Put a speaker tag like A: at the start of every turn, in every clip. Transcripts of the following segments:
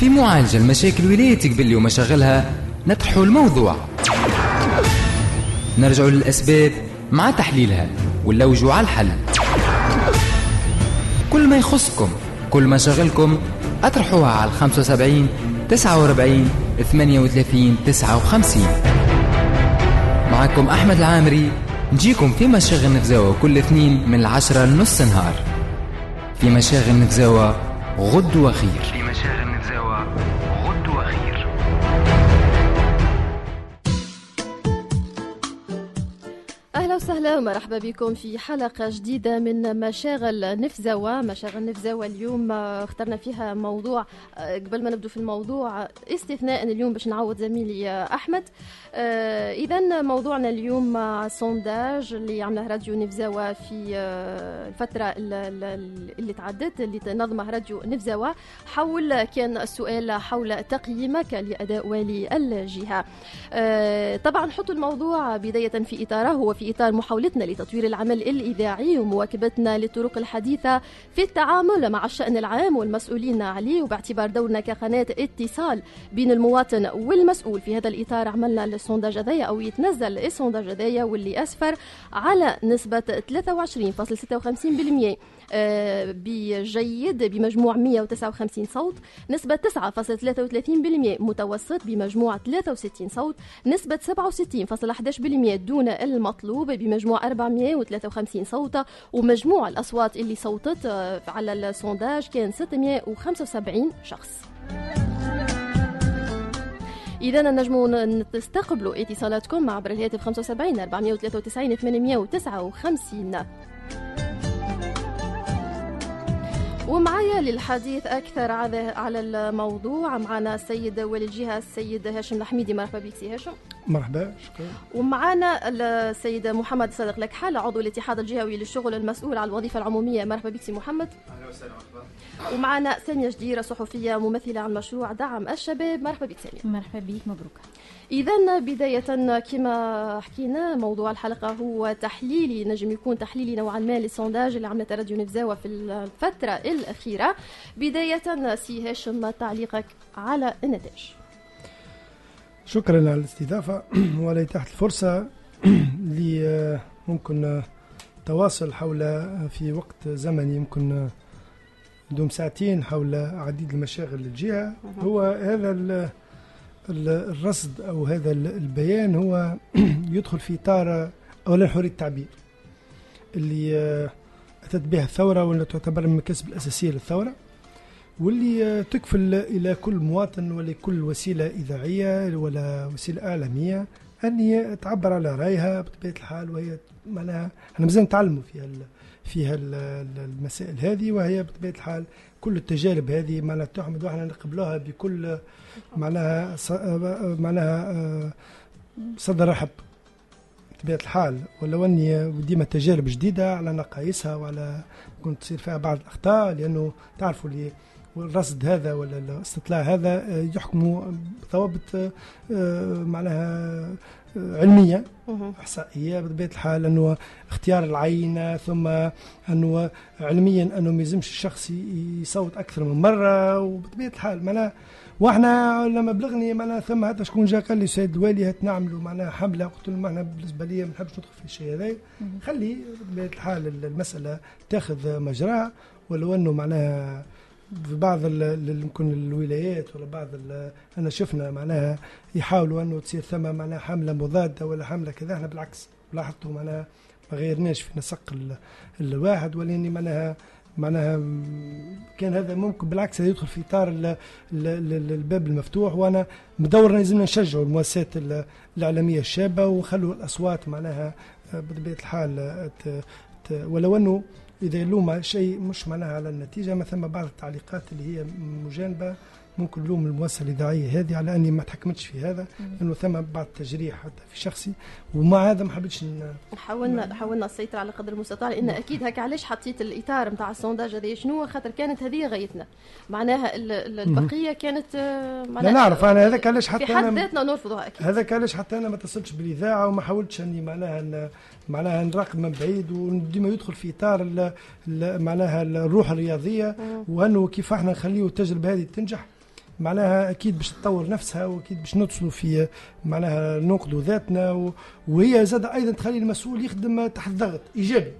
A: في معالجة المشاكل ولايتك باللي ومشاغلها نطرحوا الموضوع. نرجع للأسباب مع تحليلها ونلوجوا على الحل. كل ما يخصكم كل ما شغلكم أطرحوها على 75 49 38 59 معكم أحمد العامري نجيكم في مشاغل نفزاوة كل اثنين من العشرة لنص نهار. في مشاغل نفزاوة غد وخير في مشاغل
B: وسهلا ومرحبا بكم في حلقة جديدة من مشاغل نفزوه مشاغل نفزوه اليوم آه، اخترنا فيها موضوع آه، قبل ما نبدو في الموضوع استثناء اليوم باش نعوض زميلي آه، احمد إذا موضوعنا اليوم سونداج اللي عمله راديو نفزاوه في آه، الفترة ال- اللي تعدت اللي نظمه راديو نفزاوه حول كان السؤال حول تقييمك لأداء والي الجهة. آه، طبعا حطوا الموضوع بداية في إطاره هو في إطار محاولتنا لتطوير العمل الإذاعي ومواكبتنا للطرق الحديثة في التعامل مع الشأن العام والمسؤولين عليه. وباعتبار دورنا كقناة اتصال بين المواطن والمسؤول في هذا الإطار عملنا السونداج هذايا أو يتنزل السونداج هذايا واللي أسفر على نسبة 23.56% آه، بجيد بمجموع 159 صوت نسبة 9.33% متوسط بمجموع 63 صوت نسبة 67.11% دون المطلوب بمجموع 453 صوت ومجموع الأصوات اللي صوتت آه، على السونداج كان 675 شخص. إذا نجموا تستقبلوا اتصالاتكم عبر الهاتف 75 493 859 ومعايا للحديث أكثر على على الموضوع معنا السيد ولي الجهة السيد هاشم الحميدي مرحبا بك سي هاشم.
C: مرحبا شكرا.
B: ومعنا السيد محمد صادق لكحال عضو الاتحاد الجهوي للشغل المسؤول على الوظيفة العمومية. مرحبا بك سي محمد.
D: أهلا وسهلا مرحبا.
B: ومعنا سامية جديرة صحفية ممثلة عن مشروع دعم الشباب. مرحبا بك سامية
E: مرحبا بك مبروك.
B: إذا بداية كما حكينا موضوع الحلقة هو تحليلي نجم يكون تحليلي نوعا ما لل sondage اللي عملته راديو نفزاوة في الفترة الأخيرة. بداية سي هاشم تعليقك على النتائج.
C: شكرا على الاستضافة. وعلى إتاحة الفرصة لي ممكن تواصل حول في وقت زمني. يمكن دوم ساعتين حول عديد المشاغل للجهة. هو هذا الرصد أو هذا ال- البيان هو يدخل في إطار أولا حرية التعبير اللي آه، أتت بها الثورة واللي تعتبر من المكاسب الأساسية للثورة واللي آه، تكفل إلى كل مواطن ولكل وسيلة إذاعية ولا وسيلة إعلامية أن هي تعبر على رأيها بطبيعة الحال وهي معناها إحنا مازال نتعلموا فيها ال- فيها ال- ال- المسائل هذه وهي بطبيعة الحال كل التجارب هذه معناها تحمد وإحنا نقبلوها بكل معناها معناها آه، صدر رحب. بطبيعة الحال ولو أني ديما تجارب جديدة على نقايصها وعلى كنت تصير فيها بعض الأخطاء لأنه تعرفوا اللي الرصد هذا ولا الاستطلاع هذا آه، يحكم بضوابط آه، معناها علمية إحصائية بطبيعة الحال أنه اختيار العينة ثم أنه علميا أنه ما يلزمش الشخص يصوت أكثر من مرة وبطبيعة الحال معناها وإحنا لما بلغني معناها ثم حتى شكون جا قال لي سيد الوالي هات نعملوا معناها حملة قلت له معناها بالنسبة لي ما نحبش ندخل في الشيء هذا خلي بطبيعة الحال المسألة تاخذ مجراها ولو أنه معناها في بعض يمكن الولايات ولا بعض أنا شفنا معناها يحاولوا أنه تصير ثم معناها حملة مضادة ولا حملة كذا. إحنا بالعكس لاحظتوا معناها ما غيرناش في نسق ال- الواحد ولأني معناها معناها كان هذا ممكن بالعكس هذا يدخل في إطار ال- ال- ال- الباب المفتوح وأنا مدور لازمنا نشجعوا المؤسسات ال- الإعلامية الشابة ونخلوا الأصوات معناها آه، بطبيعة الحال آه، ولو أنه إذا يلوم شيء مش معناها على النتيجة ما ثم بعض التعليقات اللي هي مجانبة. ممكن نلوم المؤسسة الإذاعية هذه على أني ما تحكمتش في هذا إنه ثم بعض التجريح حتى في شخصي. ومع هذا ما حبيتش
B: حاولنا حاولنا السيطرة على قدر المستطاع لأن أكيد هكا علاش حطيت الإطار نتاع السونداج هذا شنو؟ خاطر كانت هذه غايتنا. معناها ال- ال- البقية كانت آه،
C: لا
B: معناها
C: نعرف أنا هذاك علاش
B: في
C: حتى
B: حد
C: انا
B: ذاتنا نرفضها أكيد.
C: هذاك علاش حتى أنا ما اتصلتش بالإذاعة وما حاولتش أني معناها معناها نراقب من بعيد وديما يدخل في إطار ال- ال- معناها الروح الرياضية. وأنه كيف إحنا نخليه التجربة هذه تنجح؟ معناها أكيد باش تطور نفسها وأكيد باش ندخلوا في معناها ننقذوا ذاتنا وهي زاد أيضا تخلي المسؤول يخدم تحت ضغط إيجابي.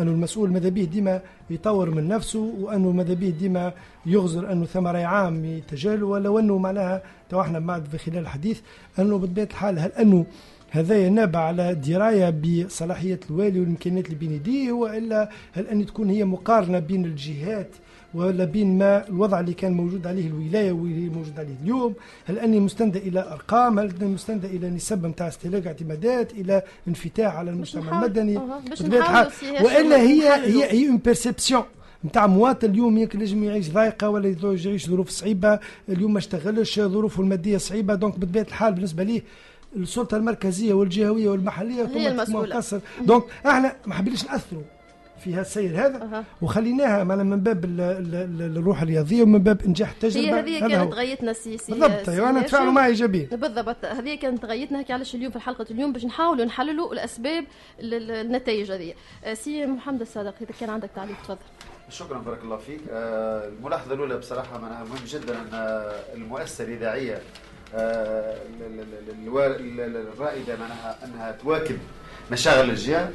C: أنه المسؤول ماذا به ديما يطور من نفسه وأنه ماذا به ديما يغزر أنه ثم راي عام يتجاهله ولو انه معناها تو إحنا بعد في خلال الحديث أنه بطبيعة الحال هل أنه هذا نابع على دراية بصلاحية الوالي والإمكانيات اللي بين يديه وإلا هل أن تكون هي مقارنة بين الجهات ولا بين ما الوضع اللي كان موجود عليه الولاية واللي موجود عليه اليوم؟ هل أني مستند إلى أرقام؟ هل أني مستند إلى نسب نتاع استهلاك اعتمادات إلى انفتاح على المجتمع المدني؟ وإلا هي هي هي une perception نتاع مواطن اليوم يمكن ينجم يعيش ضايقة ولا يعيش ظروف صعيبة. اليوم ما اشتغلش ظروفه المادية صعيبة donc بطبيعة الحال بالنسبة ليه السلطة المركزية والجهوية والمحلية
B: هي المسؤولة.
C: donc إحنا ما حبيناش نأثروا. في هذا ال sert هذا أه. وخليناها من باب الروح الرياضية ومن باب إنجاح التجربة.
B: هي هذه كانت غايتنا سي
C: بالضبط أيوه أنا نتفاعلوا معي ايجابيا
B: بالضبط هذه كانت غايتنا. هكي علاش اليوم في حلقه اليوم؟ باش نحاولوا نحللوا الأسباب النتائج هذه. آه، سي محمد الصادق إذا كان عندك تعليق تفضل.
D: شكرا بارك الله فيك. آه، الملاحظة الأولى بصراحة معناها مهم جدا أن المؤسسة الإذاعية آه، الرائدة معناها أنها تواكب مشاغل الجهة.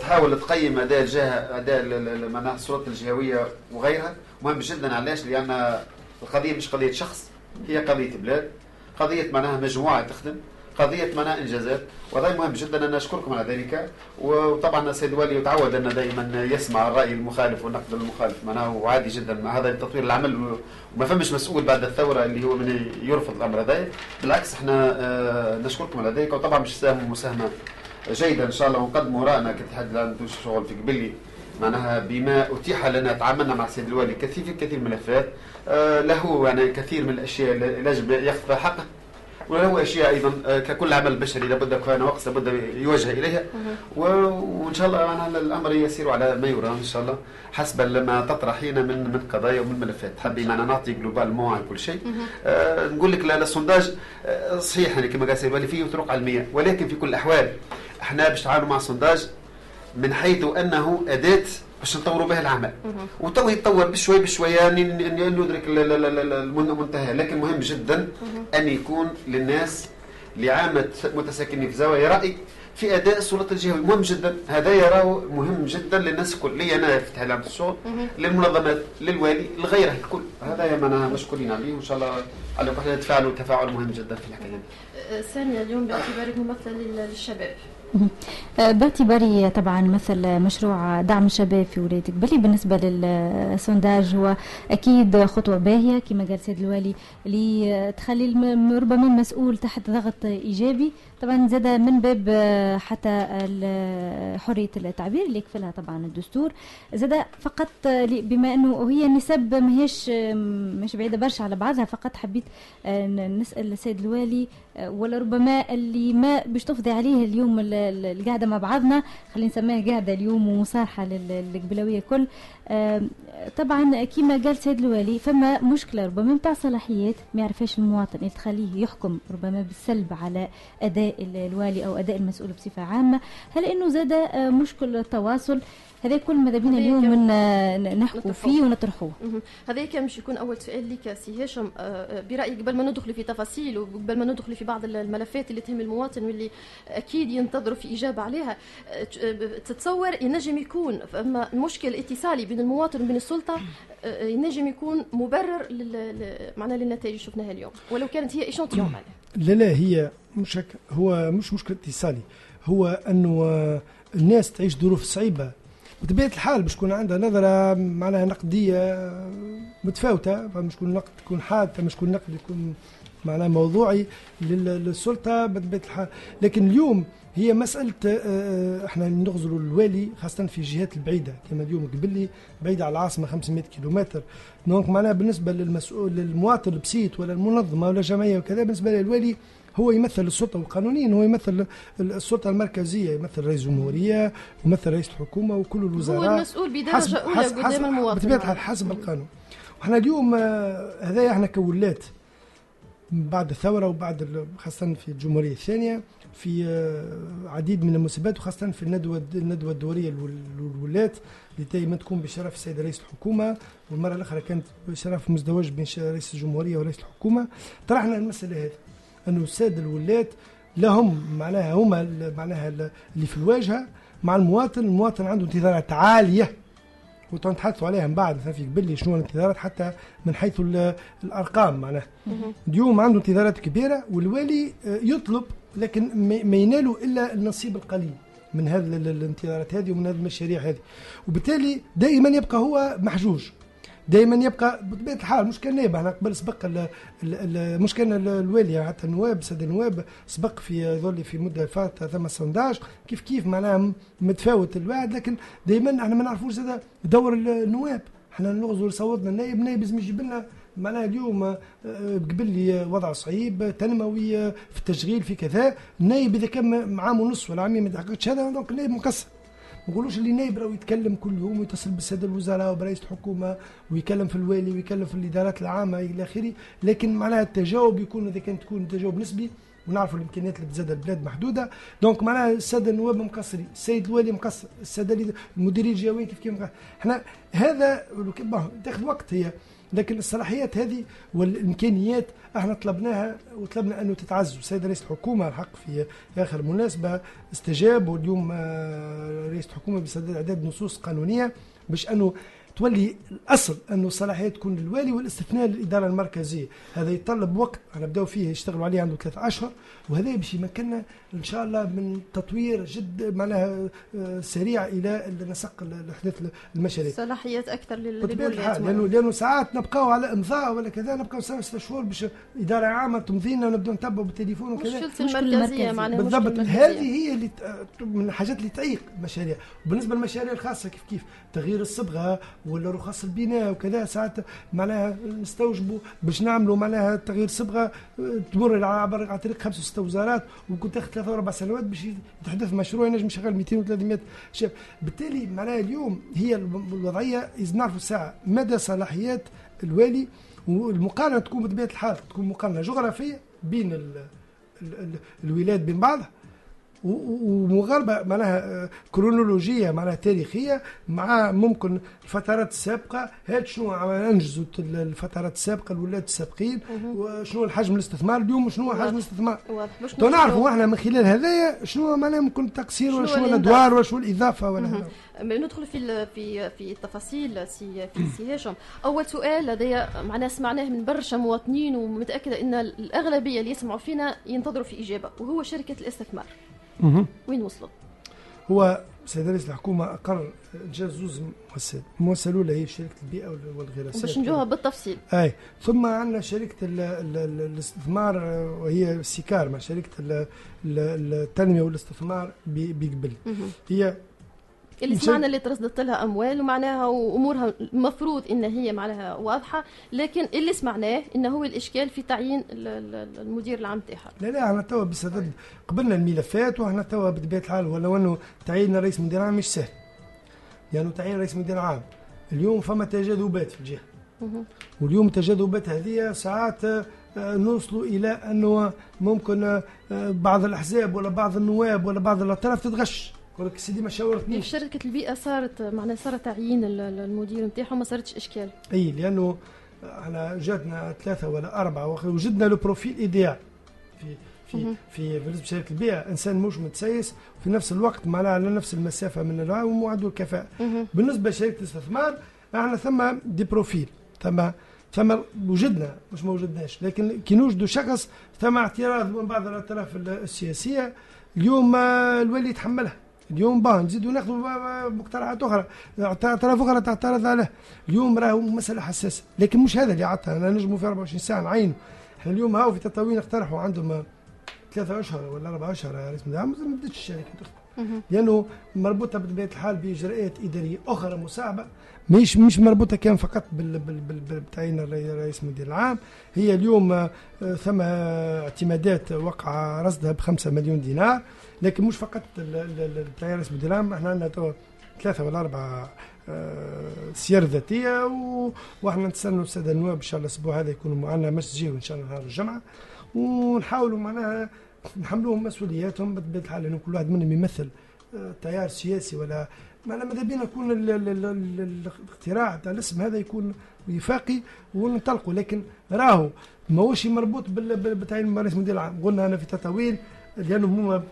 D: تحاول تقيم اداء الجهه اداء معناها السلطات الجهوية وغيرها. مهم جدا علاش؟ لأن القضية مش قضية شخص هي قضية بلاد. قضية معناها مجموعة تخدم قضية معناها إنجازات. وهذا مهم جدا أنا اشكركم على ذلك. وطبعا السيد الوالي يتعود أن دائما يسمع الرأي المخالف والنقد المخالف. معناه وعادي جدا هذا تطوير العمل. وما فمش مسؤول بعد الثورة اللي هو من يرفض الأمر هذا. بالعكس إحنا آه، نشكركم على ذلك. وطبعا مش ساهم مساهمة جيدة إن شاء الله. ونقدموا رأنا كاتحاد ندوش شغل في قبلي معناها بما أتيح لنا تعاملنا مع السيد الوالي كثير في كثير من الملفات آه له يعني كثير من الأشياء اللي يجب ياخذ حقه. وله أشياء أيضا آه، ككل عمل بشري لابد كان وقت لابد يوجه إليها. وإن شاء الله يعني الأمر يسير على ما يرام إن شاء الله حسب لما تطرحين من من قضايا ومن ملفات. حابين أنا نعطي جلوبال مو عن كل شيء. آه نقول لك لا السونداج آه صحيح يعني كما قال سيدي فيه طرق علمية. ولكن في كل الأحوال إحنا باش نتعاملوا مع السونداج من حيث أنه أداة باش نطوروا به العمل. وتو يتطور بشوي بشوي يعني ندرك المنتهى. لكن مهم جدا أن يكون للناس لعامة متساكنين في زوايا رأي في أداء السلطه الجهوية. مهم جدا. هذا يراه مهم جدا للناس الكل. لي أنا في علامه الشغل للمنظمات للوالي لغيرها الكل. هذا ما أنا مشكورين عليه. وإن شاء الله على كل تفاعل وتفاعل مهم جدا في الحكاية.
B: ثانيا اليوم باعتبارك ممثل للشباب.
E: أه، باعتباري طبعا مثل مشروع دعم الشباب في ولاية قبلي بالنسبة للسونداج هو أكيد خطوة باهية كما قال سيد الوالي اللي تخلي ربما المسؤول تحت ضغط إيجابي. طبعا زاد من باب أه، حتى حرية التعبير اللي يكفلها طبعا الدستور. زاد فقط بما أنه هي النسب ماهيش مش بعيدة برشا على بعضها فقط حبيت أه، نسأل السيد الوالي ولا ربما اللي ما باش تفضي عليه اليوم القعدة مع بعضنا خلينا نسميها قاعدة اليوم ومصارحة للقبلوية الكل. طبعا كما قال سيد الوالي فما مشكلة ربما نتاع صلاحيات ما يعرفهاش المواطن اللي تخليه يحكم ربما بالسلب على أداء الوالي أو أداء المسؤول بصفة عامة. هل إنه زاد مشكل التواصل؟ هذا كل ماذا بينا اليوم من نحكوا فيه ونطرحوه.
B: هذا كان مش يكون أول سؤال لك سي هاشم آه، آه، برأيك قبل ما ندخل في تفاصيل وقبل ما ندخل في بعض الملفات اللي تهم المواطن واللي أكيد ينتظروا في إجابة عليها آه، تتصور ينجم يكون فما مشكل اتصالي بين المواطن وبين السلطة ينجم يكون مبرر معنا للنتائج اللي شفناها اليوم ولو كانت هي échantillon
C: لا لا هي مش هو مش مشكل اتصالي. هو أنه الناس تعيش ظروف صعيبة. بطبيعة الحال باش تكون عندها نظرة معناها نقدية متفاوتة فمش تكون نقد تكون حادثة مش تكون نقد يكون معناها موضوعي للسلطة بطبيعة الحال. لكن اليوم هي مسألة آه، آه، إحنا نغزروا الوالي خاصة في الجهات البعيدة. كما اليوم قبلي بعيدة على العاصمة 500 كيلومتر. دونك معناها بالنسبة للمسؤول للمواطن البسيط ولا المنظمة ولا جمعية وكذا بالنسبة للوالي هو يمثل السلطة القانونية هو يمثل السلطة المركزية يمثل رئيس الجمهوريه يمثل رئيس الحكومة وكل الوزراء.
B: هو المسؤول بدرجة أولى قدام المواطن
C: بطبيعة الحال حسب القانون. وحنا اليوم آه، هذايا إحنا كولات بعد الثورة وبعد خاصة في الجمهورية الثانية في آه، عديد من المناسبات وخاصة في الندوة الندوة الدورية للولاة اللي دائما تكون بشرف السيد رئيس الحكومة والمرة الأخرى كانت بشرف مزدوج بين رئيس الجمهورية ورئيس الحكومة. طرحنا المسألة هذه. أنه الساده الولاة لهم معناها هما معناها اللي في الواجهة مع المواطن المواطن عنده انتظارات عالية وتنتحدثوا عليها من بعد في قبل شنو الانتظارات حتى من حيث الأرقام معناها. اليوم عنده انتظارات كبيرة والوالي يطلب لكن ما ينالوا إلا النصيب القليل من هذه الانتظارات هذه ومن هذه المشاريع هذه. وبالتالي دائما يبقى هو محجوج. دائما يبقى بطبيعة الحال مش كان نائب إحنا قبل سبق مش كان الوالي حتى النواب سد النواب سبق في ذولي في مدة فاتت ثم سونداج كيف كيف معناها متفاوت الواحد لكن دائما إحنا ما نعرفوش زاد دور النواب. إحنا نغزو صوتنا النائب نائب لازم يجيب لنا معناها اليوم آه، قبل لي وضع صعيب تنموي في التشغيل في كذا. النائب إذا كان عام ونص ولا عامين ما تحققش هذا donc النائب مقصر ما نقولوش اللي نائب راهو يتكلم كل يوم ويتصل بالساده الوزراء وبرئيس الحكومة ويكلم في الوالي ويكلم في الادارات العامه إلى اخره لكن معناها التجاوب يكون اذا كان تكون تجاوب نسبي ونعرفوا الامكانيات اللي بتزاد البلاد محدوده donc معناها الساده النواب مقصرين السيد الوالي مقصر الساده المديرين الجهويين كيف كيف إحنا هذا تاخذ وقت هي لكن الصلاحيات هذه والإمكانيات إحنا طلبناها وطلبنا أنه تتعزز. السيد رئيس الحكومة الحق في آخر مناسبة استجاب واليوم آه، رئيس الحكومة بصدد إعداد نصوص قانونية باش أنه تولي الأصل انه الصلاحية تكون للوالي والاستثناء للإدارة المركزية. هذا يتطلب وقت أنا بداوا فيه يشتغلوا عليه عنده ثلاثة أشهر وهذا باش يمكننا إن شاء الله من تطوير جد معناها آه، سريع إلى نسق الأحداث المشاريع.
B: صلاحيات أكثر
C: للولايات لأنه لأنه ساعات نبقاو على إمضاء ولا كذا نبقاو سنه ست شهور باش إدارة عامة تمضي لنا ونبداو نتبعوا بالتليفون وكذا.
B: مشكلة المركزية معناها
C: بالضبط هذه هي اللي من الحاجات اللي تعيق المشاريع. وبالنسبة للمشاريع الخاصة كيف كيف؟ تغيير الصبغة ولا رخص البناء وكذا ساعات معناها نستوجبوا باش نعملوا معناها تغيير صبغة تمر على طريق خمس ست وزارات وكنت تاخذ ثلاث أربع سنوات باش يتحدث مشروع ينجم يشغل 200 و 300 شاب. بالتالي معناها اليوم هي الوضعية لازم نعرفوا الساعة. مدى صلاحيات الوالي والمقارنة تكون بطبيعة الحال تكون مقارنة جغرافية بين ال ال ال الولايات بين بعضها ومغاربة معناها كرونولوجية معناها تاريخية مع ممكن الفترات السابقه هاد شنو انجزوا الفترات السابقة الولاد السابقين وشنو الحجم الاستثمار اليوم شنو حجم الاستثمار؟ تو نعرفوا إحنا من خلال هذايا شنو معناها ممكن التقصير ولا شنو الأدوار ولا شنو الإضافة ولا
B: ندخل في في في التفاصيل سي في سي هاشم. أول سؤال لدي معناه سمعناه من برشا مواطنين ومتأكدة إن الأغلبية اللي يسمعوا فينا ينتظروا في إجابة وهو شركة الاستثمار. وين وصلوا؟
C: هو سيد رئيس الحكومة أقر انجاز زوز مؤسسات، المؤسسه الاولى هي شركة البيئة والغراسات
B: باش نجوها بالتفصيل.
C: أي ثم عندنا شركة ال ال ال الاستثمار وهي سيكار مع شركة التنمية والاستثمار بقبل. هي
B: اللي سمعنا اللي ترصدت لها أموال ومعناها وأمورها المفروض إن هي معناها واضحة لكن اللي سمعناه انه هو الإشكال في تعيين المدير العام تاعها.
C: لا لا إحنا توا بصدد قبلنا الملفات وإحنا توا بطبيعه الحال ولو إنه تعيين رئيس مدير عام مش سهل. لأنه يعني تعيين رئيس مدير عام اليوم فما تجاذبات في الجهة. واليوم التجاذبات هذه ساعات آه، نوصلوا إلى أنه ممكن آه، بعض الأحزاب ولا بعض النواب ولا بعض الأطراف تتغش. يقول لك سيدي ما شاورتنيش.
B: شركه البيئة صارت معناها صار تعيين المدير نتاعهم ما صارتش إشكال.
C: أي لأنه إحنا جاتنا ثلاثة ولا أربعة وجدنا لو بروفيل ايديال في في في بالنسبة لشركه البيئة إنسان مش متسيس في نفس الوقت معناها على نفس المسافة من العام وعنده الكفاءة. بالنسبة لشركة الاستثمار أحنا ثم دي بروفيل ثم ثم وجدنا مش ما وجدناش لكن كي نوجدوا شخص ثم اعتراض من بعض الأطراف السياسية اليوم الولي يتحملها. اليوم باه نزيدوا ناخذوا مقترحات أخرى. اعتراف أخرى تعترض عليه. اليوم راهو مسألة حساسة. لكن مش هذا اللي عطها أنا نجموا في 24 ساعة نعينوا إحنا اليوم هاو في تطاوين اقترحوا. عندهم ثلاثة أشهر ولا أربع أشهر يا رئيس ما بدتش الشركة لأنه مربوطة بطبيعة الحال بإجراءات إدارية أخرى مصاحبه مش مش مربوطة كان فقط بتعيين الرئيس المدير العام. هي اليوم آه، ثم اعتمادات وقع رصدها ب 5 مليون دينار. لكن مش فقط التعيين الرئيس المدير العام إحنا عندنا ثلاثة ولا أربعة آه، سير ذاتية و... وإحنا نستنوا الساده النواب إن شاء الله الأسبوع هذا يكونوا معنا تجيو إن شاء الله نهار الجمعة. ونحاولوا معناها نحملوهم مسؤولياتهم بطبيعه الحال لأن كل واحد منهم يمثل آه، تيار سياسي ولا معنا ماذا بينا يكون ال- ال- ال- ال- الاختراع تاع الاسم هذا يكون وفاقي وننطلقوا. لكن راهو ماهوش مربوط بتعيين رئيس المدير العام قلنا أنا في تطاويل لانهم هما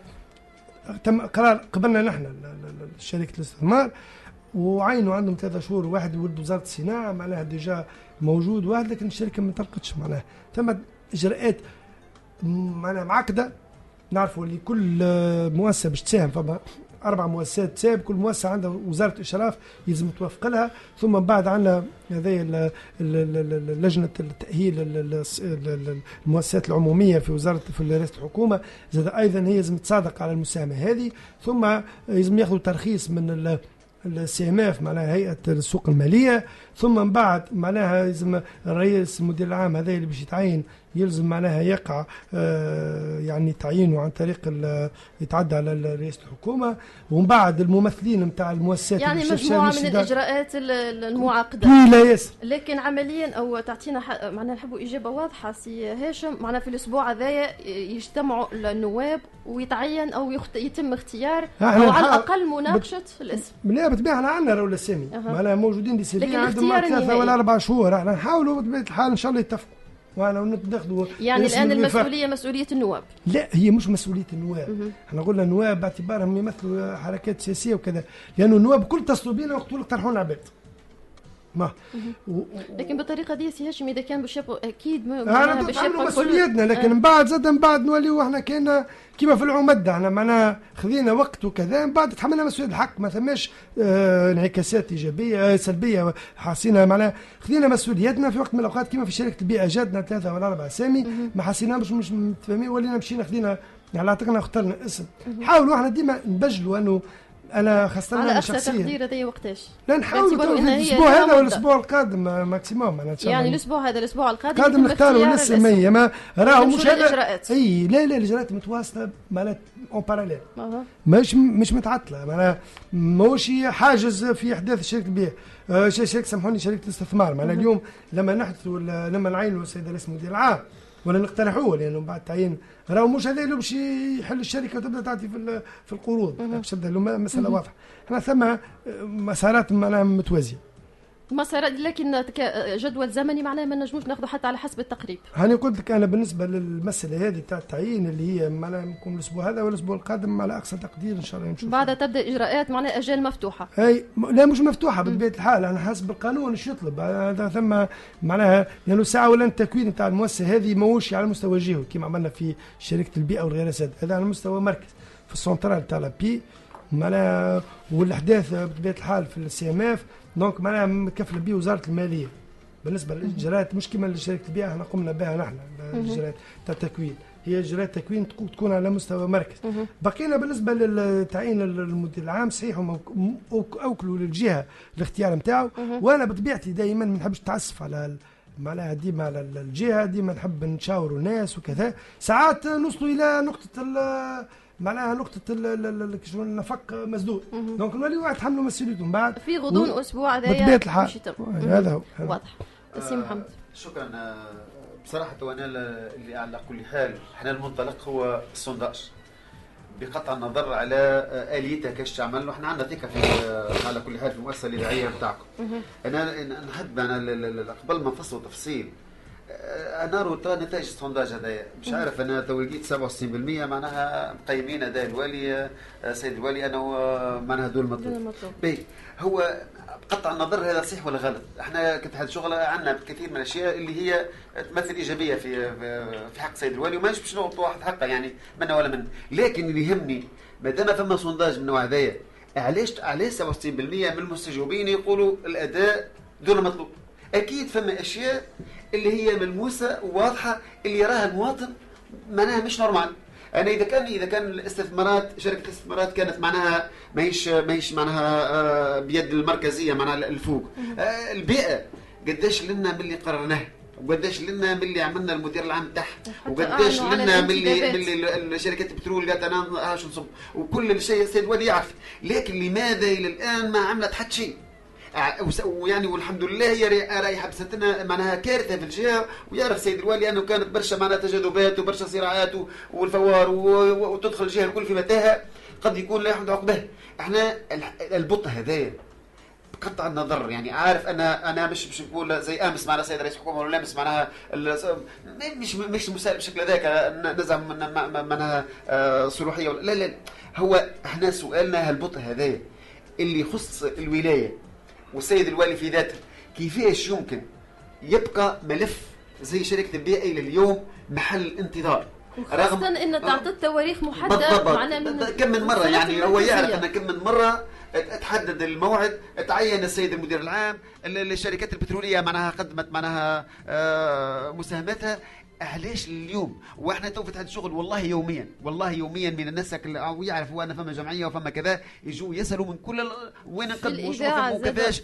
C: تم قرار قبلنا نحن شركة الاستثمار وعينوا عندهم ثلاثة شهور واحد ولد وزارة الصناعة معناها ديجا موجود واحد لكن الشركة ما انطلقتش معناها. ثم إجراءات م- معناها معقدة نعرفوا اللي كل مؤسسة باش تساهم فما أربع مؤسسات تساهم كل مؤسسة عندها وزارة اشراف يلزم توافق لها. ثم بعد عندنا هذه لجنة التأهيل ال- ال- ال- ال- المؤسسات العمومية في وزارة في رئاسة الحكومة زاد أيضا هي لازم تصادق على المساهمة هذه. ثم لازم يأخذوا ترخيص من ال- ال CMF معناها هيئة السوق المالية. ثم من بعد معناها لازم الرئيس المدير العام هذا اللي باش يتعين يلزم معناها يقع آه، يعني تعيينه عن طريق يتعدى على رئاسه الحكومة ومن بعد الممثلين نتاع المؤسسات
B: يعني
C: مجموعة
B: من. الإجراءات ال- ال- المعقدة
C: طويله ياسر
B: لكن عمليا أو تعطينا. معناها نحبوا إجابة واضحة سي هاشم معناها في الأسبوع هذايا يجتمعوا النواب ويتعين أو. يتم اختيار أو على الأقل مناقشة الأسم
C: لا بالطبيعه إحنا عندنا راهو الاسامي
B: أها.
C: معناها موجودين
B: des
C: CV عندهم
B: ثلاثة.
C: ولا أربع شهور إحنا نحاولوا بطبيعة الحال إن شاء الله يتفقوا وأنا ناخذوا
B: يعني
C: الآن.
B: المسؤولية مسؤولية النواب
C: لا هي مش مسؤولية النواب. إحنا قلنا النواب باعتبارهم يمثلوا حركات سياسية وكذا لأنه النواب كل اتصلوا بينا وقتوا يقترحون عباد ما. و-
B: لكن بالطريقة دي سي هاشم إذا كان باش يبقوا أكيد ما أنا باش
C: مسؤوليتنا لكن من بعد زاد من بعد نوليو إحنا كنا كيما في العمدة إحنا معناها خذينا وقت وكذا من بعد تحملنا مسؤولية الحق ما ثماش آه انعكاسات إيجابية آه سلبية حسينا معناها خذينا مسؤوليتنا في وقت من الأوقات كيما في شركة البيئة جاتنا ثلاثة ولا أربع أسامي ما حسينا مش مش متفاهمين ولينا مشينا خذينا على عاتقنا اخترنا اسم. حاولوا إحنا ديما نبجلوا إنه أنا خاصة
B: على
C: أنا
B: أقصى
C: شخصيا.
B: تقدير هذا وقتاش؟
C: لا
B: هي الأسبوع
C: هذا. والأسبوع القادم maximum أنا
B: يعني الأسبوع هذا الأسبوع القادم
C: قادم نختاروا ناس. سمية ما راهو مش هذا. أي لا لا الإجراءات متواصلة معناتها en
B: parallèle.
C: مش مش متعطلة. معناها ماهوش حاجز في أحداث شركه البيع. آه، شركه سامحوني شركه الاستثمار. معناها اليوم لما نحدث ولا لما نعينوا السيد رئيس المدير العام ولا نقترحوه لأنه بعد تعيين راهو مش هذا اللي باش يحل الشركة وتبدأ تعطي في في القروض. باش تبدأ له مسألة واضحة. إحنا ثم مسارات معناها متوازية.
B: مسار لكن جدول زمني معناه ما نجموش ناخذه حتى على حسب التقريب.
C: هاني قلت لك أنا بالنسبة للمسألة هذه تاع التعيين اللي هي معناها نكون الأسبوع هذا والاسبوع القادم على أقصى تقدير إن شاء الله. نشوف.
B: بعد تبدأ إجراءات معناها اجال
C: مفتوحة. أي لا مش مفتوحة بطبيعه الحال أنا حسب القانون إيش يطلب. هذا ثم معناها لأنه ساعة ولا التكوين نتاع المؤسسة هذه ماهوش على مستوى جهوي كما عملنا في شركة البيئة والغراسات هذا على مستوى مركز. في السنترال تاع l'API معناها والإحداث بطبيعه الحال في ال CMF donc معناها مكفله به وزارة المالية. بالنسبة للإجراءات مش كما لشركه البيئه إحنا قمنا بها نحن الإجراءات تاع التكوين. هي إجراءات تكوين تكون- على مستوى مركز. بقينا بالنسبة للتعيين المدير العام صحيح هم أوكلوا للجهة الاختيار نتاعو وأنا بطبيعتي دائما ما نحبش نتعسف على معناها ديما على ال- الجهة ديما نحب نشاوروا الناس وكذا. ساعات نوصلوا إلى نقطة معناها نقطة ال- ال- ال- كيش نقول النفق مسدود. donc نولي واحد حملوا مسؤوليته من بعد
B: في غضون
C: و-
B: أسبوع
C: بطبيعة
B: هذايا
C: الحال.
B: باش يتم.
C: هذا هو.
B: واضح. سي محمد.
D: شكرا. آه، بصراحة وأنا اللي على كل حال إحنا المنطلق هو ال sondage. بقطع النظر على آه، آليتها كيش تعمل إحنا عندنا ثقة في آه، على كل حال في المؤسسة الاداريه بتاعكم. أنا أنا نحب أنا قبل ما نفصلوا تفصيل آه، أنا رو ترى نتائج ال sondage هذايا مش عارف أنا تو لقيت 67% معناها مقيمين أداء الوالي آه، سيد الوالي أنا و- معناها دول المطلوب
B: المطلوب
D: باهي هو بقطع النظر هذا صحيح ولا غلط؟ إحنا كاتحاد شغل عندنا كثير من الأشياء اللي هي تمثل إيجابية في في- حق سيد الوالي وماش باش نغلط واحد حقه يعني منا ولا من لكن اللي يهمني ما دام فما sondage من النوع هذايا علاش علاش 67% من المستجوبين يقولوا الأداء دون مطلوب؟ أكيد فما أشياء اللي هي ملموسة وواضحة اللي يراها المواطن معناها مش نورمال. أنا إذا كان إذا كان الاستثمارات شركة الاستثمارات كانت معناها ماهيش ماهيش معناها آه، بيد المركزية معناها الفوق. آه، البيئة قداش لنا من اللي قررناه وقداش لنا من اللي عملنا المدير العام تاعها وقداش لنا من اللي. من اللي شركة البترول قالت أنا هاش نصب. وكل الشيء السيد ولي يعرف. لكن لماذا إلى الآن ما عملت حتى شيء؟ ويعني والحمد لله هي راهي حبستنا معناها كارثة في الجهة ويعرف سيد الوالي أنه كانت برشا معناها تجاذبات وبرشا صراعات والفوار وتدخل الجهة الكل في متاهة قد يكون لا يحمد عقباه. إحنا البط هذايا بقطع النظر يعني عارف أنا أنا مش مش نقول زي أمس معنا سيد رئيس الحكومة ولا أمس معناها مش مش مسائل بالشكل هذاك نزعم منها آه، صلوحيه لا لا هو إحنا سؤالنا هالبطء هذايا اللي يخص الولاية. والسيد الوالي في ذاته. كيفاش يمكن يبقى ملف زي شركة البيئه إلى اليوم محل انتظار.
B: خاصة إن تعطي تواريخ محددة
D: معنا من كم من مرة يعني هو يعرف ان كم من مرة تحدد الموعد تعين السيد المدير العام الشركات البترولية معناها قدمت معناها آه، مساهمتها. علاش اليوم؟ وإحنا تو فتحت الشغل والله يوميا والله يوميا من الناس يعرفوا ان فما جمعية وفما كذا يجوا يسألوا من كل وين نقدموا
B: شنو كيفاش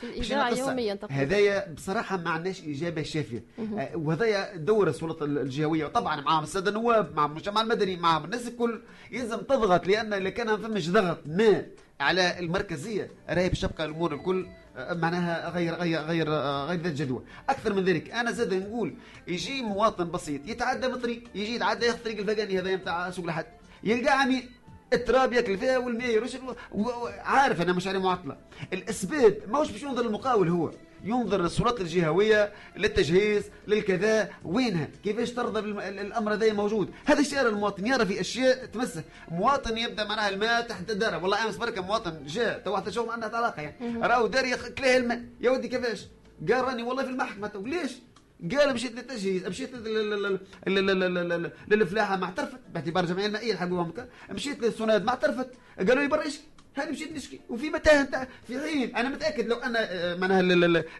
B: يوميا
D: هذايا بصراحة ما عندناش إجابة شافية. آه، وهذايا دور السلطة الجهوية. طبعا معهم الساده النواب مع المجتمع المدني معهم الناس الكل يلزم تضغط لأن اذا كان ما فماش ضغط ما على المركزية. راهي باش تبقى الأمور الكل معناها غير غير غير غير ذات جدوى. أكثر من ذلك أنا زاد نقول يجي مواطن بسيط يتعدى من الطريق يجي يتعدى ياخذ الطريق الفقاني هذا نتاع سوق لحد يلقى عميل التراب ياكل فيها والماء يرش عارف أنا مشاريع معطلة. الأسباب ماهوش باش ينظر المقاول هو. ينظر للسلطات الجهوية للتجهيز للكذا. وينها كيفاش ترضى الأمر هذا موجود؟ هذا الشيء يرى المواطن يرى في أشياء تمسه. مواطن يبدأ معناها الماء تحت الدار والله أمس بركه مواطن جاء تو واحد شوف عندها علاقه يعني. راهو دار كلاه الماء. يا ودي كيفاش؟ قال راني والله في المحكمة. ليش؟ قال مشيت للتجهيز مشيت للفلاحة ما اعترفت. باعتبار الجمعيه المائية الحقوقه مشيت للسوناد ما اعترفت. قالوا لي برا هذه مشيت نشكي وفي متاهه في حين. أنا متأكد لو أن آه، معناها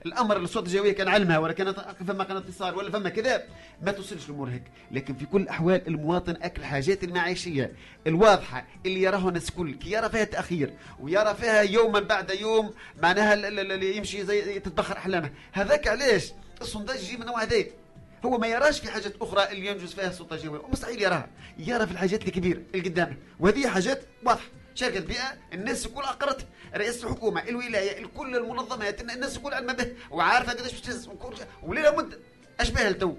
D: الأمر السلطه الجوية كان علمها ولا كانت فما كان اتصال ولا فما كذا ما توصلش الأمور هيك. لكن في كل الأحوال المواطن أكل الحاجات المعيشية الواضحة اللي يراها الناس كل. كي يرى فيها تاخير ويرى فيها يوما بعد يوم معناها اللي يمشي زي تتبخر أحلامه. هذاك علاش؟ السونداج يجي من نوع هذا هو ما يراش في حاجات أخرى اللي ينجز فيها السلطه الجوية. ومستحيل يراها. يرى في الحاجات الكبيرة اللي قدامه وهذه حاجات واضحة. شركة بيئة الناس الكل أقرت رئيس الحكومة الولاية الكل المنظمات الناس الكل علم به وعارفة قداش وليلة مدة أشبه التو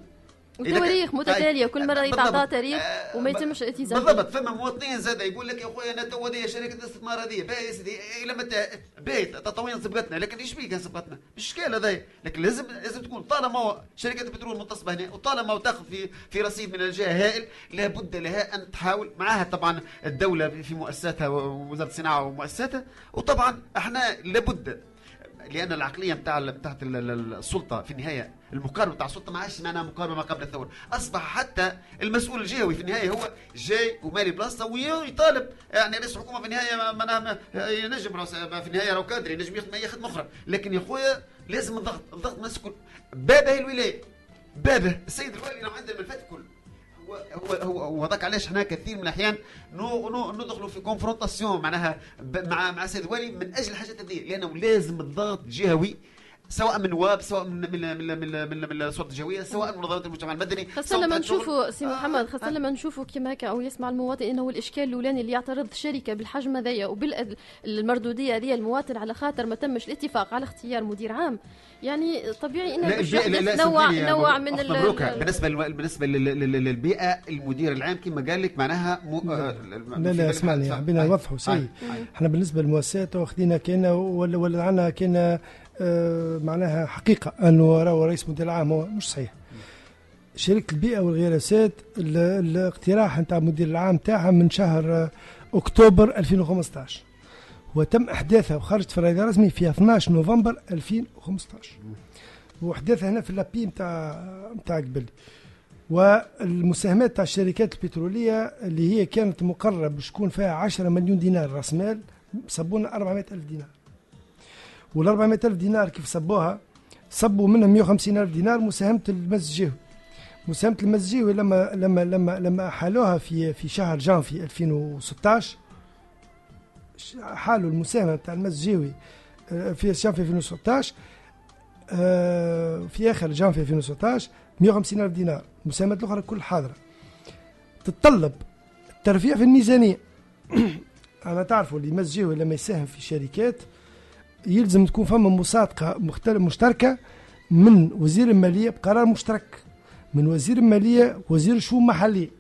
B: وتواريخ متتالية كل مرة يتعطى تاريخ آه، وما يتمش الالتزام
D: بالضبط. فما مواطنين زاد يقول لك يا خويا أنا تو هذه شركة الاستثمار هذه باهي يا سيدي إلى متى باهي تطوين سبقتنا لكن إيش سبقتنا مش اشكال هذا. لكن لازم لازم تكون طالما شركة البترول متصبه هنا وطالما تاخذ في في رصيد من الجهه هائل لابد لها أن تحاول معها طبعا الدولة في مؤسساتها ووزارة الصناعة ومؤسساتها. وطبعا إحنا لابد لأن العقلية بتاع بتاعت السلطة في النهاية المقاربه بتاع السلطة ما عادش معناها مقاربه ما قبل الثورة. أصبح حتى المسؤول الجهوي في النهاية هو جاي ومالي بلاصته ويطالب. يعني رئيس الحكومة في النهاية ما ينجم في النهاية راهو كادر ينجم خدمة أخرى. لكن يا خويا لازم الضغط الضغط مسكون بابه الولاية. بابه السيد الوالي لو عنده الملفات كل هو هو هو هذاك علاش إحنا كثير من الأحيان ندخلوا في كونفرونتاسيون معناها مع مع السيد الوالي من أجل الحاجات هذه لأنه لازم الضغط جهوي سواء من نواب سواء من من من من من, من السلطه الجوية سواء من منظمات المجتمع المدني
B: خاصة لما نشوفوا سي محمد خاصة لما نشوفوا كما هكا أو يسمع المواطن إنه الإشكال الأولاني اللي يعترض شركه بالحجم هذايا وبالمردوديه هذه المواطن على خاطر ما تمش الاتفاق على اختيار مدير عام. يعني طبيعي إنه نوع نوع من
D: بالنسبة بالنسبة للبيئة المدير العام كما قال لك معناها
C: مو آه، لا لا اسمعني حبينا نوضحوا سي إحنا بالنسبة للمؤسسات واخذينها كان ولا ولا عندنا كان آه، معناها حقيقة انه راهو رئيس مدير العام هو مش صحيح. شركه البيئة والغراسات الاقتراح نتاع المدير العام تاعها من شهر أكتوبر 2015 وتم أحداثها وخرجت في الرائد الرسمي في 12 نوفمبر 2015 وأحداثها هنا في اللابي نتاع نتاع قبل. والمساهمات تاع الشركات البترولية اللي هي كانت مقرره باش تكون فيها 10 مليون دينار راس مال صبونا 400 ألف دينار. وال 400 ألف دينار كيف صبوها صبوا منهم 150 ألف دينار مساهمة المسجيوي مساهمة المسجيوي لما لما لما لما حالوها في في شهر جانفي 2016 حالوا المساهمة تاع المسجيوي آه، في جانفي 2016 آه، في آخر جانفي 2016 150 ألف دينار المساهمات الأخرى كل حاضرة. تتطلب الترفيع في الميزانية. أنا تعرفوا اللي مسجيوي لما يساهم في شركات يلزم تكون فما مصادقة مشتركة من وزير المالية بقرار مشترك من وزير المالية وزير الشؤون المحليه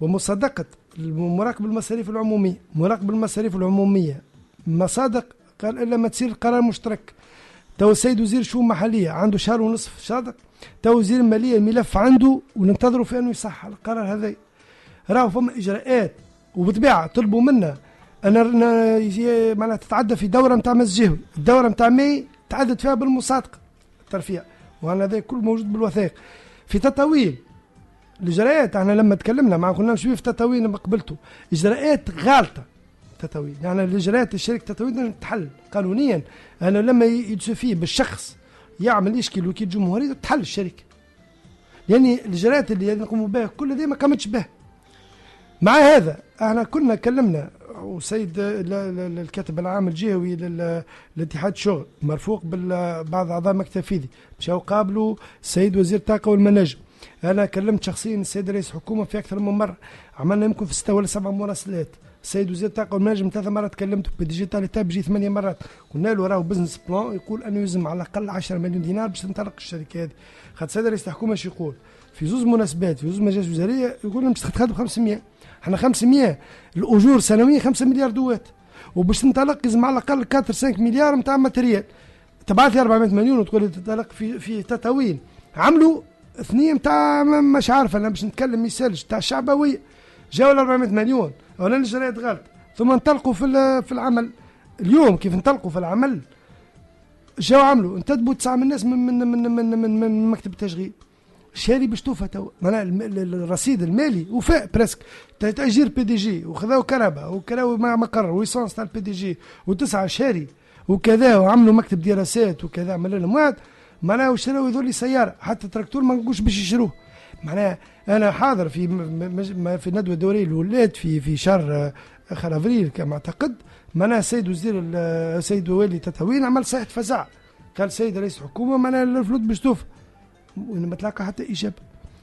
C: ومصادقة مراقب المصاريف العمومية مراقب المصاريف العمومية. مصادق قال إلا ما تصير قرار مشترك. تو السيد وزير الشؤون المحليه عنده شهر ونصف صادق تو وزير المالية الملف عنده وننتظروا في أنه يصح القرار هذا. راهو فما إجراءات وبطبيعة طلبوا منا أنا معناها تتعدى في دورة نتاع مسجهوي الدورة نتاع مي تعدت فيها بالمصادقه الترفيع وهذا هذا كل موجود بالوثائق. في تطاويل الإجراءات أحنا لما تكلمنا مع كنا نمشي في تطاويل قبلته. إجراءات غالطة تطاويل. يعني الإجراءات الشركة تطاويل تحل قانونيا. أنا لما يدسو فيه بالشخص يعمل يشكي وكيل جمهوري تحل الشركة. يعني الإجراءات اللي نقوموا بها كل دي ما قامتش بها. مع هذا أحنا كنا كلمنا وسيد الكاتب العام الجهوي لاتحاد الشغل مرفوق ببعض أعضاء مكتب تنفيذي. مشاو قابلوا السيد وزير الطاقة والمناجم. أنا كلمت شخصيا السيد رئيس الحكومة في أكثر من مرة. عملنا يمكن في ستة ولا سبع مراسلات. السيد وزير الطاقة والمناجم ثلاث مرات كلمته في ديجيتال تاب جي ثمانية مرات. قلنا له راهو business plan يقول أنه يلزم على الأقل 10 مليون دينار باش تنطلق الشركة هذه. خاطر السيد رئيس الحكومة إيش يقول؟ في زوز مناسبات في زوز مجالس وزارية يقول باش تخدم 500 إحنا 500 الأجور سنويا 5 مليار دوات. وباش تنطلق لازم على الأقل 4 5 مليار نتاع ماتريال. تبعث لي 400 مليون وتقول لي تنطلق في في تطاوين. عملوا اثنين نتاع مش عارف أنا باش نتكلم ما يسالش تاع الشعبويه جاوا 400 مليون. أولا الجرائد غلط؟ ثم انطلقوا في في العمل. اليوم كيف انطلقوا في العمل؟ جاوا عملوا. انتدبوا تسعة من الناس من من من من, من, من مكتب التشغيل. شهاري باش توفى تو معناها الرصيد المالي وفاء presque تأجير PDG وخذاو كهرباء وكراو مع مقر و essence تاع ال PDG وتسعة شهاري وكذا وعملوا مكتب دراسات وكذا عمل لهم واحد معناها وشراو يذول سياره حتى تراكتور ما نقولش باش يشروه. معناها أنا حاضر في في الندوة الدورية الاولاد في في شهر آخر أفريل كما أعتقد. معناها السيد وزير السيد والي تطاوين عمل صيحه فزع قال السيد رئيس الحكومة معناها الفلوس باش توفى. وما تلاقى حتى اجابه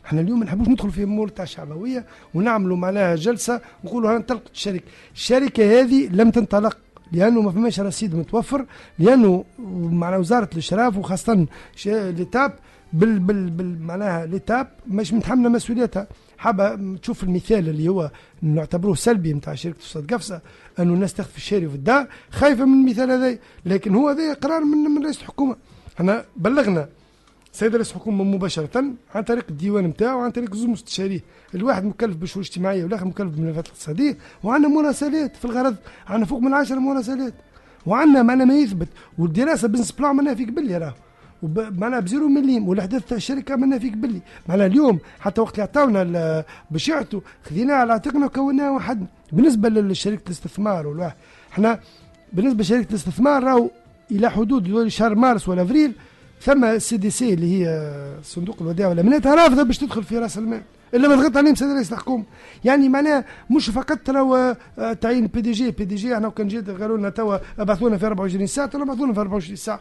C: إحنا اليوم ما نحبوش ندخل في امور تاع الشعبويه ونعملوا معناها جلسة ونقولوا انطلقت الشركة الشركة هذه لم تنطلق لأنه ما فماش رصيد متوفر لأنه معناها وزارة الإشراف وخاصة لتاب بال بال بال معناها لتاب مش متحملة مسؤوليتها. حابة تشوف المثال اللي هو نعتبروه سلبي نتاع شركة أستاذ قفصه أنه الناس تاخذ في الشهاري وفي الدار خايفة من المثال هذا لكن هو هذا قرار من من رئيس الحكومة. إحنا بلغنا سيد رئيس الحكومة مباشرة عن طريق الديوان نتاعو وعن طريق زوج مستشاريه. الواحد مكلف بالشؤون الاجتماعية والآخر مكلف بالملفات الاقتصادية وعندنا مراسلات في الغرض. عندنا فوق من عشر مراسلات وعندنا معنا ما يثبت. والدراسة business plan عملناها في قبلي راه. معناها بزيرو مليم. والإحداث تاع الشركة عملناها في قبلي معناها اليوم حتى وقت اللي عطاونا باش يعطوا خذيناها على عاتقنا وكوناها وحدنا بالنسبة لشركة الاستثمار والواحد. إحنا بالنسبة لشركة الاستثمار راهو إلى حدود شهر مارس ولا أفريل ثم ال CDC اللي هي صندوق الودائع والامانات رافضه باش تدخل في راس المال. إلا ما ضغط عليهم سيد رئيس الحكومة. يعني معناها مش فقط لو آه، تعيين بي دي جي بي دي جي إحنا كان جيت قالوا لنا توا أبعثونا في 24 ساعة توا أبعثونا في 24 ساعة.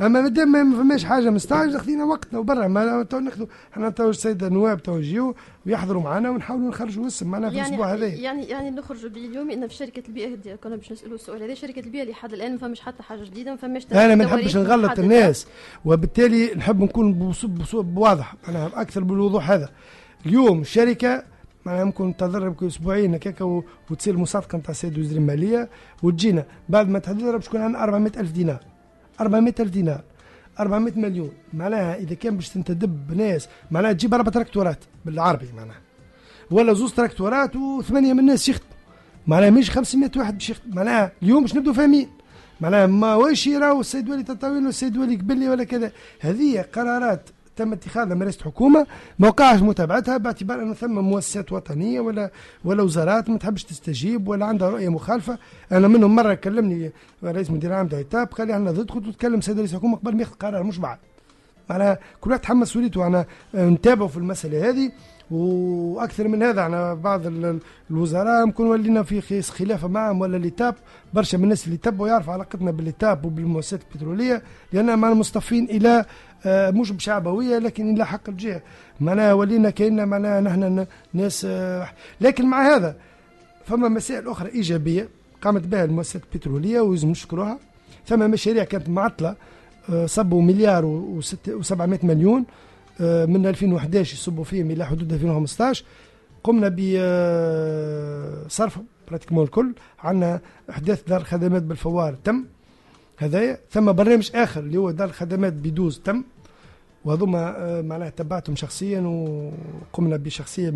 C: أما مادام ما فماش حاجة مستعجل خذينا وقتنا وبرا. ما تو ناخذوا إحنا تو السيد النواب تو يجيو ويحضروا معنا ونحاولوا نخرجوا اسم معنا في يعني الأسبوع هذا
B: يعني يعني نخرجوا اليوم إن في شركة البيئة كنا باش نسألوا السؤال هذا. شركة البيئة لحد الآن ما فماش حتى حاجة جديدة ما فماش
C: أنا ما نحبش نغلط الناس. وبالتالي نحب نكون واضح أنا أكثر بالوضوح هذا. اليوم الشركة معناها ممكن تضرب أسبوعين هكاك وتصير المصادقه نتاع السيد وزير المالية وتجينا. بعد ما تضرب باش تكون عندنا 400 ألف دينار. 400 ألف دينار. 400 مليون. معناها إذا كان باش تنتدب ناس معناها تجيب أربع تراكتورات. بالعربي معناها. ولا زوز تراكتورات وثمانية من الناس يخدموا. معناها مش 500 واحد باش يخدم. معناها اليوم باش نبدو فاهمين. معناها ما واش يراو السيد والي تطاوين والسيد والي قبلي ولا كذا. هذه قرارات تم اتخاذها رئاسه الحكومة ما وقعش متابعتها باعتبار ان ثم مؤسسات وطنية ولا ولا وزارات ما تحبش تستجيب ولا عندها رؤية مخالفة. أنا منهم مرة كلمني رئيس مدير عام دايتاب قال لي إحنا ضد كنت تتكلم سيد رئيس الحكومة قبل ما ياخذ قرار مش بعد. معناها كل واحد تحمل مسؤوليته أنا نتابعوا في المسألة هذه وأكثر من هذا أنا بعض الوزراء ممكن ولينا في خلافة معهم ولا لتاب برشا من الناس اللي تبوا يعرفوا علاقتنا باللتاب وبالمؤسسات البترولية لأن معنا مصطفين إلى مش بشعبوية لكن إلى حق الجهة. معناها ولينا كأن معناها نحن ناس آه، لكن مع هذا فما مسائل أخرى إيجابية قامت بها المؤسسات البترولية ويلزم نشكروها. ثم مشاريع كانت معطلة آه، صبوا مليار و700 مليون آه، من 2011 يصبوا فيهم إلى حدود 2015 قمنا بصرف براتيكمون الكل عندنا أحداث دار خدمات بالفوار تم. هذايا. ثم برنامج آخر اللي هو دار الخدمات بدوز تم. وهذوما آه، معناها تبعتهم شخصيا وقمنا بشخصيا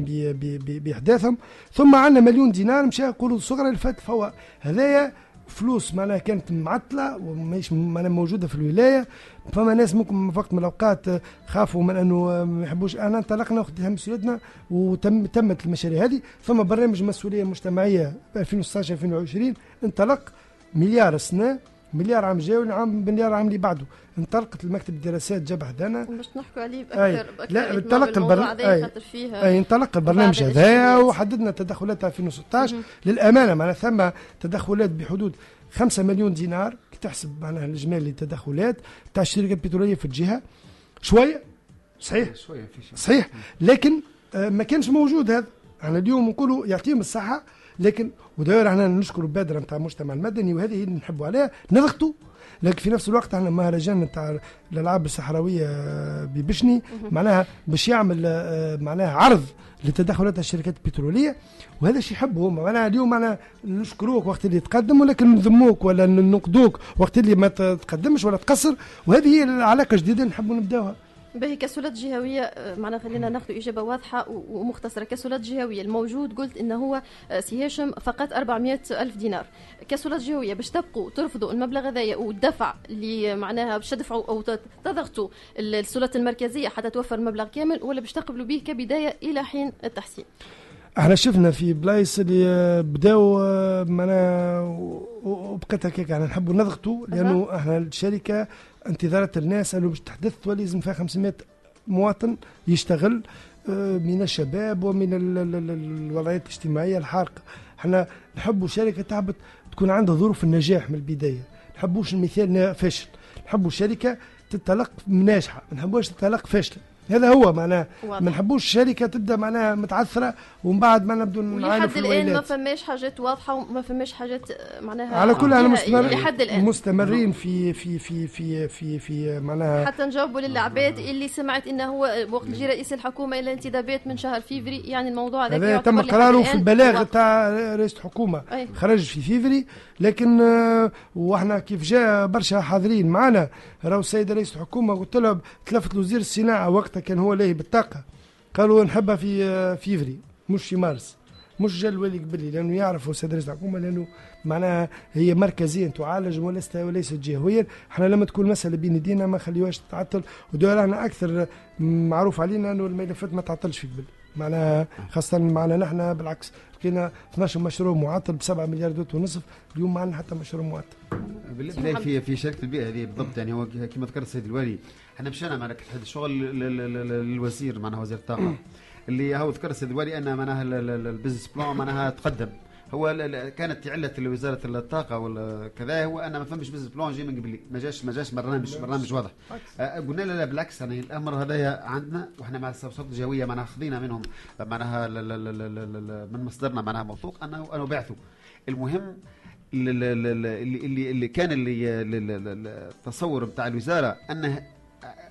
C: بأحداثهم. ثم عندنا مليون دينار مشى قروض صغرى اللي فات فهو هذايا فلوس معناها كانت معطلة وماهيش معناها موجودة في الولاية. فما ناس ممكن في وقت من الأوقات خافوا من أنه ما يحبوش. أنا انطلقنا وخدينا مسؤوليتنا وتم تمت المشاريع هذه. ثم برنامج مسؤولية مجتمعية 2016 2020 انطلق مليار السنة مليار عام جاي والعام مليار عام اللي بعده. انطلقت المكتب الدراسات جاب حدانا
B: باش نحكوا عليه باكثر
C: بأكثر لا انطلق البرنامج أي, أي انطلق البرنامج هذايا وحددنا تدخلات 2016 للأمانة معناها ثم تدخلات بحدود 5 مليون دينار. تحسب معناها الإجمالي التدخلات تاع الشركة البترولية في الجهة. شوية صحيح؟ شوية في صحيح. لكن آه، ما كانش موجود هذا. إحنا اليوم نقولوا يعطيهم الصحة. لكن ودائما إحنا نشكروا البادره نتاع المجتمع المدني وهذه اللي نحبوا عليها نضغطوا. لكن في نفس الوقت إحنا مهرجان نتاع الألعاب الصحراوية ببشني معناها باش يعمل آه، معناها عرض لتدخلات الشركات البترولية. وهذا الشيء يحبه هم معناها اليوم معناها نشكروك وقت اللي تقدم ولكن نذموك ولا ننقدوك وقت اللي ما تقدمش ولا تقصر. وهذه هي العلاقة الجديدة نحبوا نبداوها.
B: باهي كسولات جهوية آه، معناها خلينا ناخذ إجابة واضحة ومختصرة. كسولات جهوية الموجود قلت إنه هو آه، سي هاشم فقط 400 ألف دينار. كسولات جهوية باش تبقوا ترفضوا المبلغ هذايا والدفع اللي معناها باش تدفعوا أو تضغطوا السلطات المركزية حتى توفر المبلغ كامل ولا باش تقبلوا به كبداية إلى حين التحسين؟
C: إحنا شفنا في بلايص اللي آه، بداوا معناها وبقيت هكاك. يعني نحبوا نضغطوا لأنه إحنا الشركة انتظارات الناس انه باش تحدث تولي لازم فيها 500 مواطن يشتغل آه، من الشباب ومن الوضعيات الاجتماعية الحارقة. إحنا نحبوا شركة تعبت تكون عندها ظروف النجاح من البداية. نحبوش المثال فاشل. نحبوا شركة تتلق ناجحة. ما نحبوش تتلق فاشلة. هذا هو معناه. ما نحبوش الشركة تبدأ معناها متعثرة ومن بعد ما نبدو
B: نعاني في الآن ما فماش حاجات واضحة وما فماش حاجات معناها
C: على كل أنا مستمر لحد الآن. مستمرين في في في في في في معناها
B: حتى نجاوبوا للعباد اللي سمعت إنه هو وقت يجي رئيس الحكومة إلى انتدابات من شهر فيفري. يعني الموضوع
C: هذا تم قراره في البلاغ تاع رئيس الحكومة. خرج في فيفري لكن آه، وإحنا كيف جاء برشا حاضرين معنا. راهو السيد رئيس الحكومة قلت له تلفت وزير الصناعة وقتها كان هو لاهي بالطاقة. قالوا نحبها في فيفري مش في مارس. مش جا الوالي قبلي لأنه يعرفوا السيد رئيس الحكومة لأنه معناها هي مركزيا تعالج وليست وليست جهويا إحنا لما تكون مسألة بين يدينا ما خليوهاش تتعطل. ودور أكثر معروف علينا إنه الملفات ما تعطلش في قبل. معناها خاصة معنا نحن بالعكس. لقينا 12 مشروع معطل ب 7 مليار دوت ونصف اليوم ما عندنا حتى مشروع معطل.
D: بالله في في شركة البيئة هذه بالضبط يعني هو كما ذكر السيد الوالي إحنا مشينا معنا الشغل للوزير معناها وزير الطاقة اللي هو ذكر السيد الوالي أن معناها البزنس بلان معناها تقدم هو كانت علة وزارة الطاقة وكذا هو أن ما فهمش بزنس بلان جي من قبل ما جاش ما جاش برنامج برنامج واضح. آه، قلنا لا لا بالعكس يعني الأمر هذايا عندنا وإحنا مع السلطات الجوية معناها خذينا منهم معناها من مصدرنا معناها موثوق أنه أنه بعثوا المهم اللي, اللي, اللي كان اللي التصور بتاع الوزارة أنه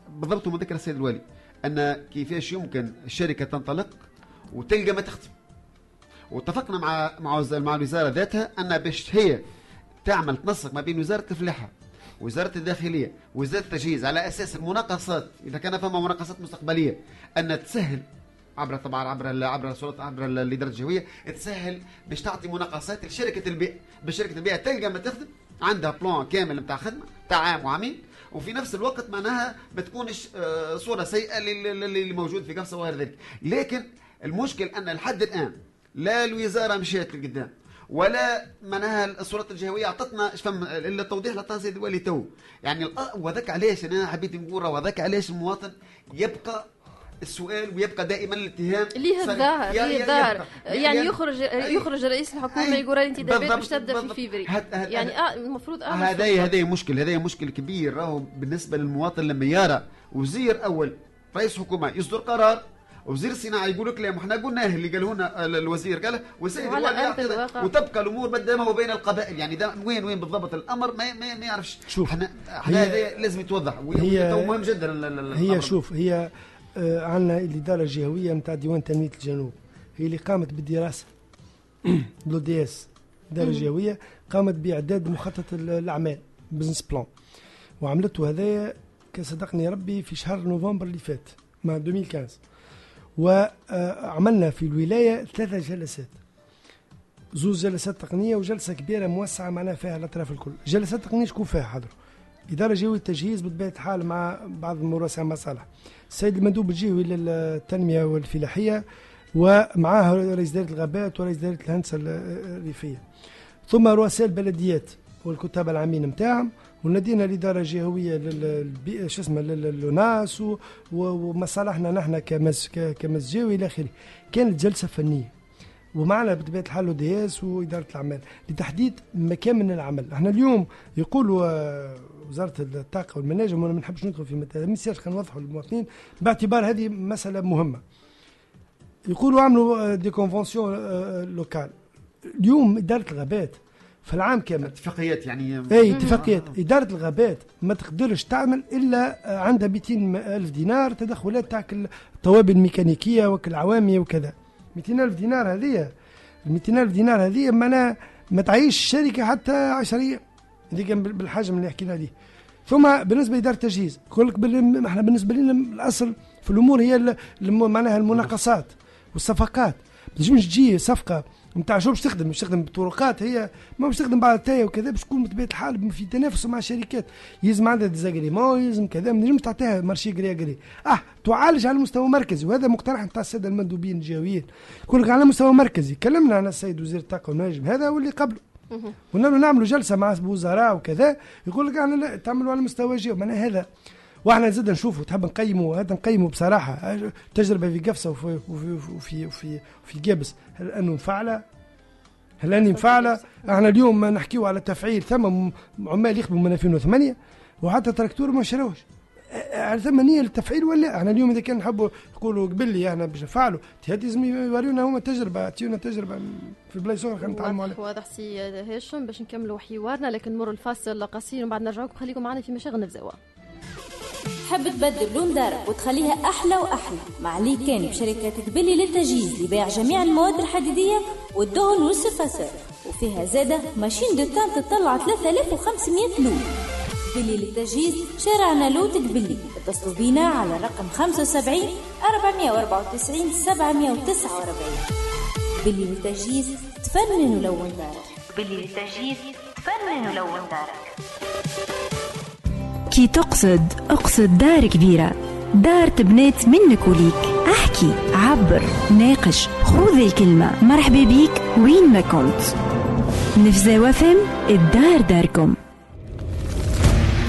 D: بالضبط ما ذكر السيد الوالي أن كيفاش يمكن الشركة تنطلق وتلقى ما تخدم. واتفقنا مع مع مع الوزارة ذاتها أن باش هي تعمل تنسق ما بين وزارة الفلاحه وزارة الداخلية وزارة التجهيز على أساس المناقصات إذا كان فما مناقصات مستقبلية أن تسهل عبر طبعا عبر عبر السلطات عبر الإدارة الجوية تسهل باش تعطي مناقصات لشركة البيئه باش شركة البيئه تلقى ما تخدم عندها بلان كامل نتاع خدمة تاع عام وعامين وفي نفس الوقت معناها ما تكونش آه، صورة سيئة اللي موجود في قفصه وغير ذلك. لكن المشكل أن لحد الآن لا الوزارة مشيت لقدام ولا معناها السلطات الجهوية اعطتنا فم إلا التوضيح اللي عطاه سيد الوالي تو. يعني وذاك علاش أنا حبيت نقول وذاك علاش المواطن يبقى السؤال ويبقى دائما الاتهام.
B: ليه الظاهر ليه الظاهر؟ يعني يخرج يخرج رئيس الحكومة يقول انت انتدابات باش تبدأ في فيفري. يعني آه المفروض آه
D: هذا هذا مشكل هذا مشكل كبير. راهو بالنسبة للمواطن لما يرى وزير أول رئيس حكومة يصدر قرار وزير الصناعة يقول لك لا إحنا قلنا اللي قاله لنا الوزير قال والسيد. وتبقى الأمور بينما وبين القبائل. يعني ده وين وين بالضبط؟ الأمر ما ما, ما يعرفش.
C: شوف، إحنا
D: هذا لازم يتوضح.
C: هي-
D: مهم جدا ال- ال- ال-
C: هي
D: الأمر.
C: شوف هي آه، عندنا الإدارة الجهوية نتاع ديوان تنمية الجنوب. هي اللي قامت بالدراسة. بلو دي إس الاداره الجهويه قامت بإعداد مخطط ال- الأعمال business plan وعملته هذايا كصدقني ربي في شهر نوفمبر اللي فات متع 2015 وعملنا في الولاية ثلاثة جلسات. زوز جلسات تقنية وجلسة كبيرة موسعة معناها فيها الاطراف الكل. جلسات تقنية شكون فيها؟ حضروا إدارة جهوية التجهيز بطبيعة الحال مع بعض من رؤساء مصالح السيد المندوب الجهوي للتنمية الفلاحية ومعاه رئيس دائرة الغابات ورئيس دائرة الهندسة الريفية. ثم رؤساء البلديات والكتاب العامين نتاعهم ونادينا الإدارة الجهوية لل شو اسمه لل- للناس ومصالحنا نحن كمسجاوي إلى آخره. كانت جلسة فنية. ومعنا بطبيعة الحال دي اس وإدارة الأعمال. لتحديد مكان من العمل. إحنا اليوم يقولوا وزارة الطاقة والمناجم وأنا ما نحبش ندخل في مثال ما خلينا نوضحوا للمواطنين. باعتبار هذه مسألة مهمة. يقولوا عملوا des conventions locales اليوم إدارة الغابات في العام كامل.
D: اتفاقيات يعني.
C: اي اتفاقيات. إدارة الغابات ما تقدرش تعمل إلا آه، عندها 200 ألف دينار تدخلات تاعك الطوابي الميكانيكية والعوامي وكذا. 200 ألف دينار هذه 200 ألف دينار هذه معناها ما تعيش الشركة حتى عشريه هذيك بال- بالحجم اللي حكينا عليه ثم بالنسبة لإدارة التجهيز يقول لك إحنا بالنسبة لنا الأصل في الأمور هي معناها المناقصات والصفقات. ما تنجمش تجي صفقة نتاع شو باش تخدم؟ باش تخدم بطرقات هي ما باش تخدم بعض التاية وكذا باش تكون بطبيعه الحال في تنافس مع الشركات. يلزم عندها ديزاغريمون يلزم كذا ما نجمش تعطيها مارشي قري قري آه تعالج على المستوى المركزي وهذا مقترح نتاع السادة المندوبين الجهويين يقول لك على مستوى مركزي كلمنا عن السيد وزير الطاقة والنجم هذا واللي قبله. قلنا له نعملوا جلسة مع وزراء وكذا يقول لك لا تعملوا على مستوى جهوي معناها هذا. وإحنا زاد نشوفوا تحب نقيموا هذا نقيموا بصراحة. تجربة في قفصة وفي وفي وفي وفي, وفي قابس هل أنه مفعله هل أني مفعله إحنا اليوم نحكيو على تفعيل ثم عمال يخدموا من 2008 وحتى تراكتور ما شراوش على ثم نيه للتفعيل ولا إحنا اليوم إذا كان نحبوا يقولوا قبل لي إحنا باش نفعلوا لازم يوريونا هما تجربة يعطيونا تجربة في بلايص أخرى نتعلموا عليها
B: واضح سي هاشم باش نكملوا حوارنا لكن نمر لفاصل قصير ومن بعد نرجعوكم خليكم معنا في مشاغل نفزاوة
F: تحب تبدل لون دارك وتخليها أحلى وأحلى. مع ليكان بشركة قبلي للتجهيز لبيع جميع المواد الحديدية والدهن والفيسات وفيها زادة machine de teinte تطلع 3500 لون. قبلي للتجهيز شارع نالوت قبلي اتصلوا بينا على رقم 75 494 749 بلي للتجهيز تفنن ولون دارك. بلي للتجهيز تفنن ولون دارك.
G: كي تقصد أقصد دار كبيرة. دار تبنات منك وليك أحكي عبر ناقش خذ الكلمة. مرحبا بيك وين ما كنت. نفزا وفم الدار داركم.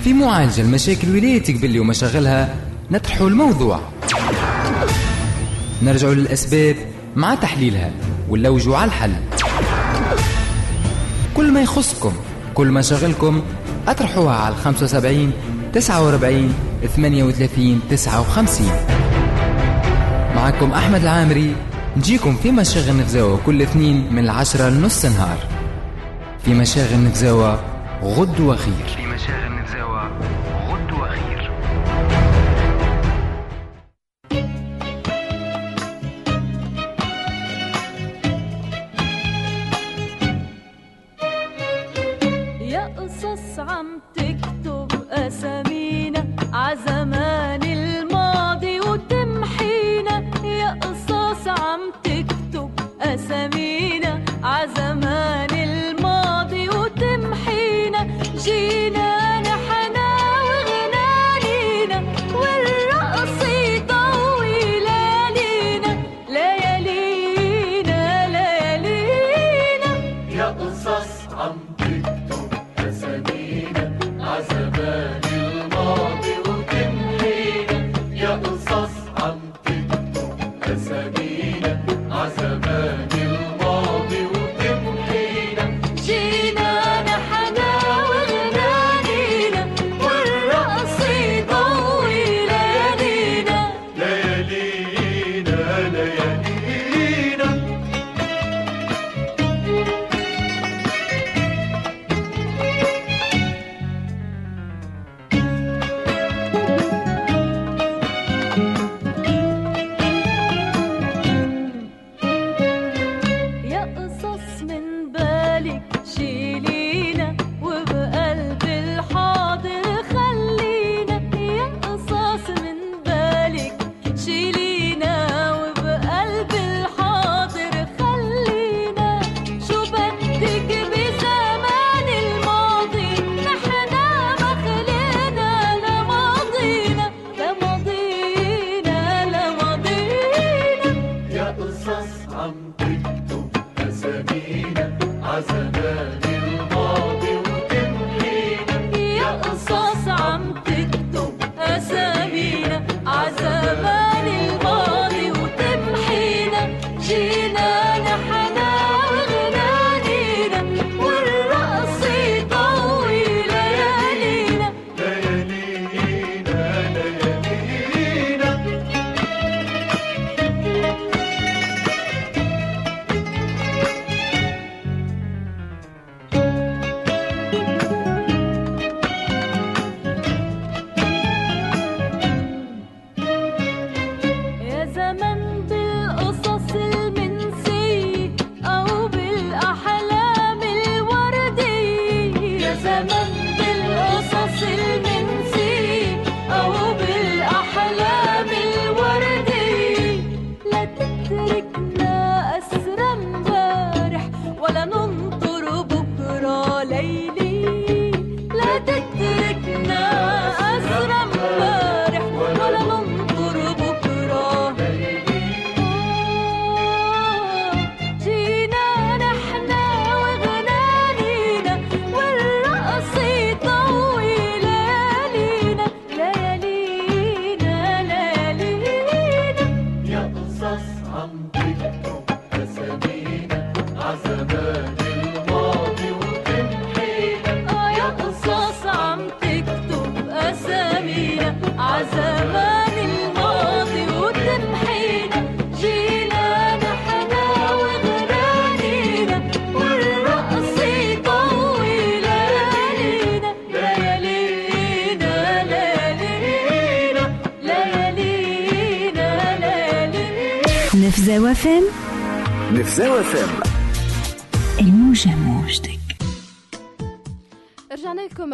A: في معالجة المشاكل ولاية قبلي ومشاغلها نطرحوا الموضوع. نرجعوا للأسباب مع تحليلها ونلوجوا على الحل. كل ما يخصكم كل مشاغلكم أطرحوها على 75 49 38 59 معكم أحمد العامري نجيكم في مشاغل نفزاوة كل اثنين من العشرة لنص نهار في مشاغل نفزاوة غد وخير. في مشاغل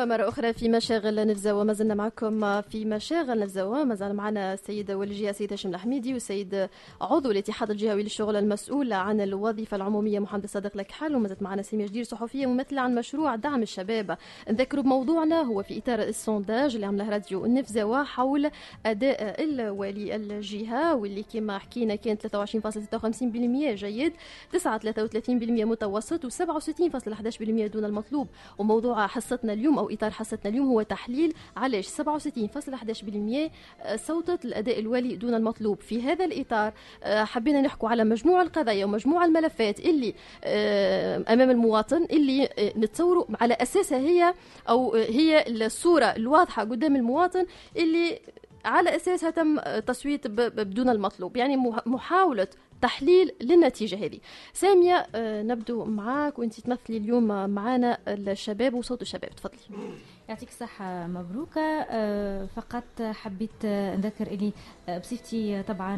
B: مرة أخرى في مشاغل نفزة وما زلنا معكم في مشاغل نفزة وما زال معنا السيد والجهة السيد هاشم الحميدي والسيد عضو الاتحاد الجهوي للشغل المسؤول عن الوظيفة العمومية. محمد صادق لكحل وما زالت معنا سامية جدير صحفية ممثلة عن مشروع دعم الشباب. نذكر بموضوعنا هو في إطار السونداج اللي عمله راديو نفزة حول أداء الوالي الجهة واللي كما حكينا كان 23.56% جيد 9.33% متوسط و67.11% دون المطلوب. وموضوع حصتنا اليوم أو إطار حصتنا اليوم هو تحليل علاش 67.11% صوتت الأداء الوالي دون المطلوب في هذا الإطار. آه، حبينا نحكوا على مجموع القضايا ومجموع الملفات اللي آه، أمام المواطن اللي آه، نتصوروا على أساسها هي آه، هي الصورة الواضحة قدام المواطن اللي على أساسها تم آه، تصويت بدون المطلوب. يعني مح- محاولة تحليل للنتيجة هذه. سامية آه، نبدو معاك وانت تمثلي اليوم معنا الشباب وصوت الشباب. تفضلي.
E: يعطيك الصحة مبروكة. آه، فقط حبيت آه، نذكر اللي بصفتي طبعا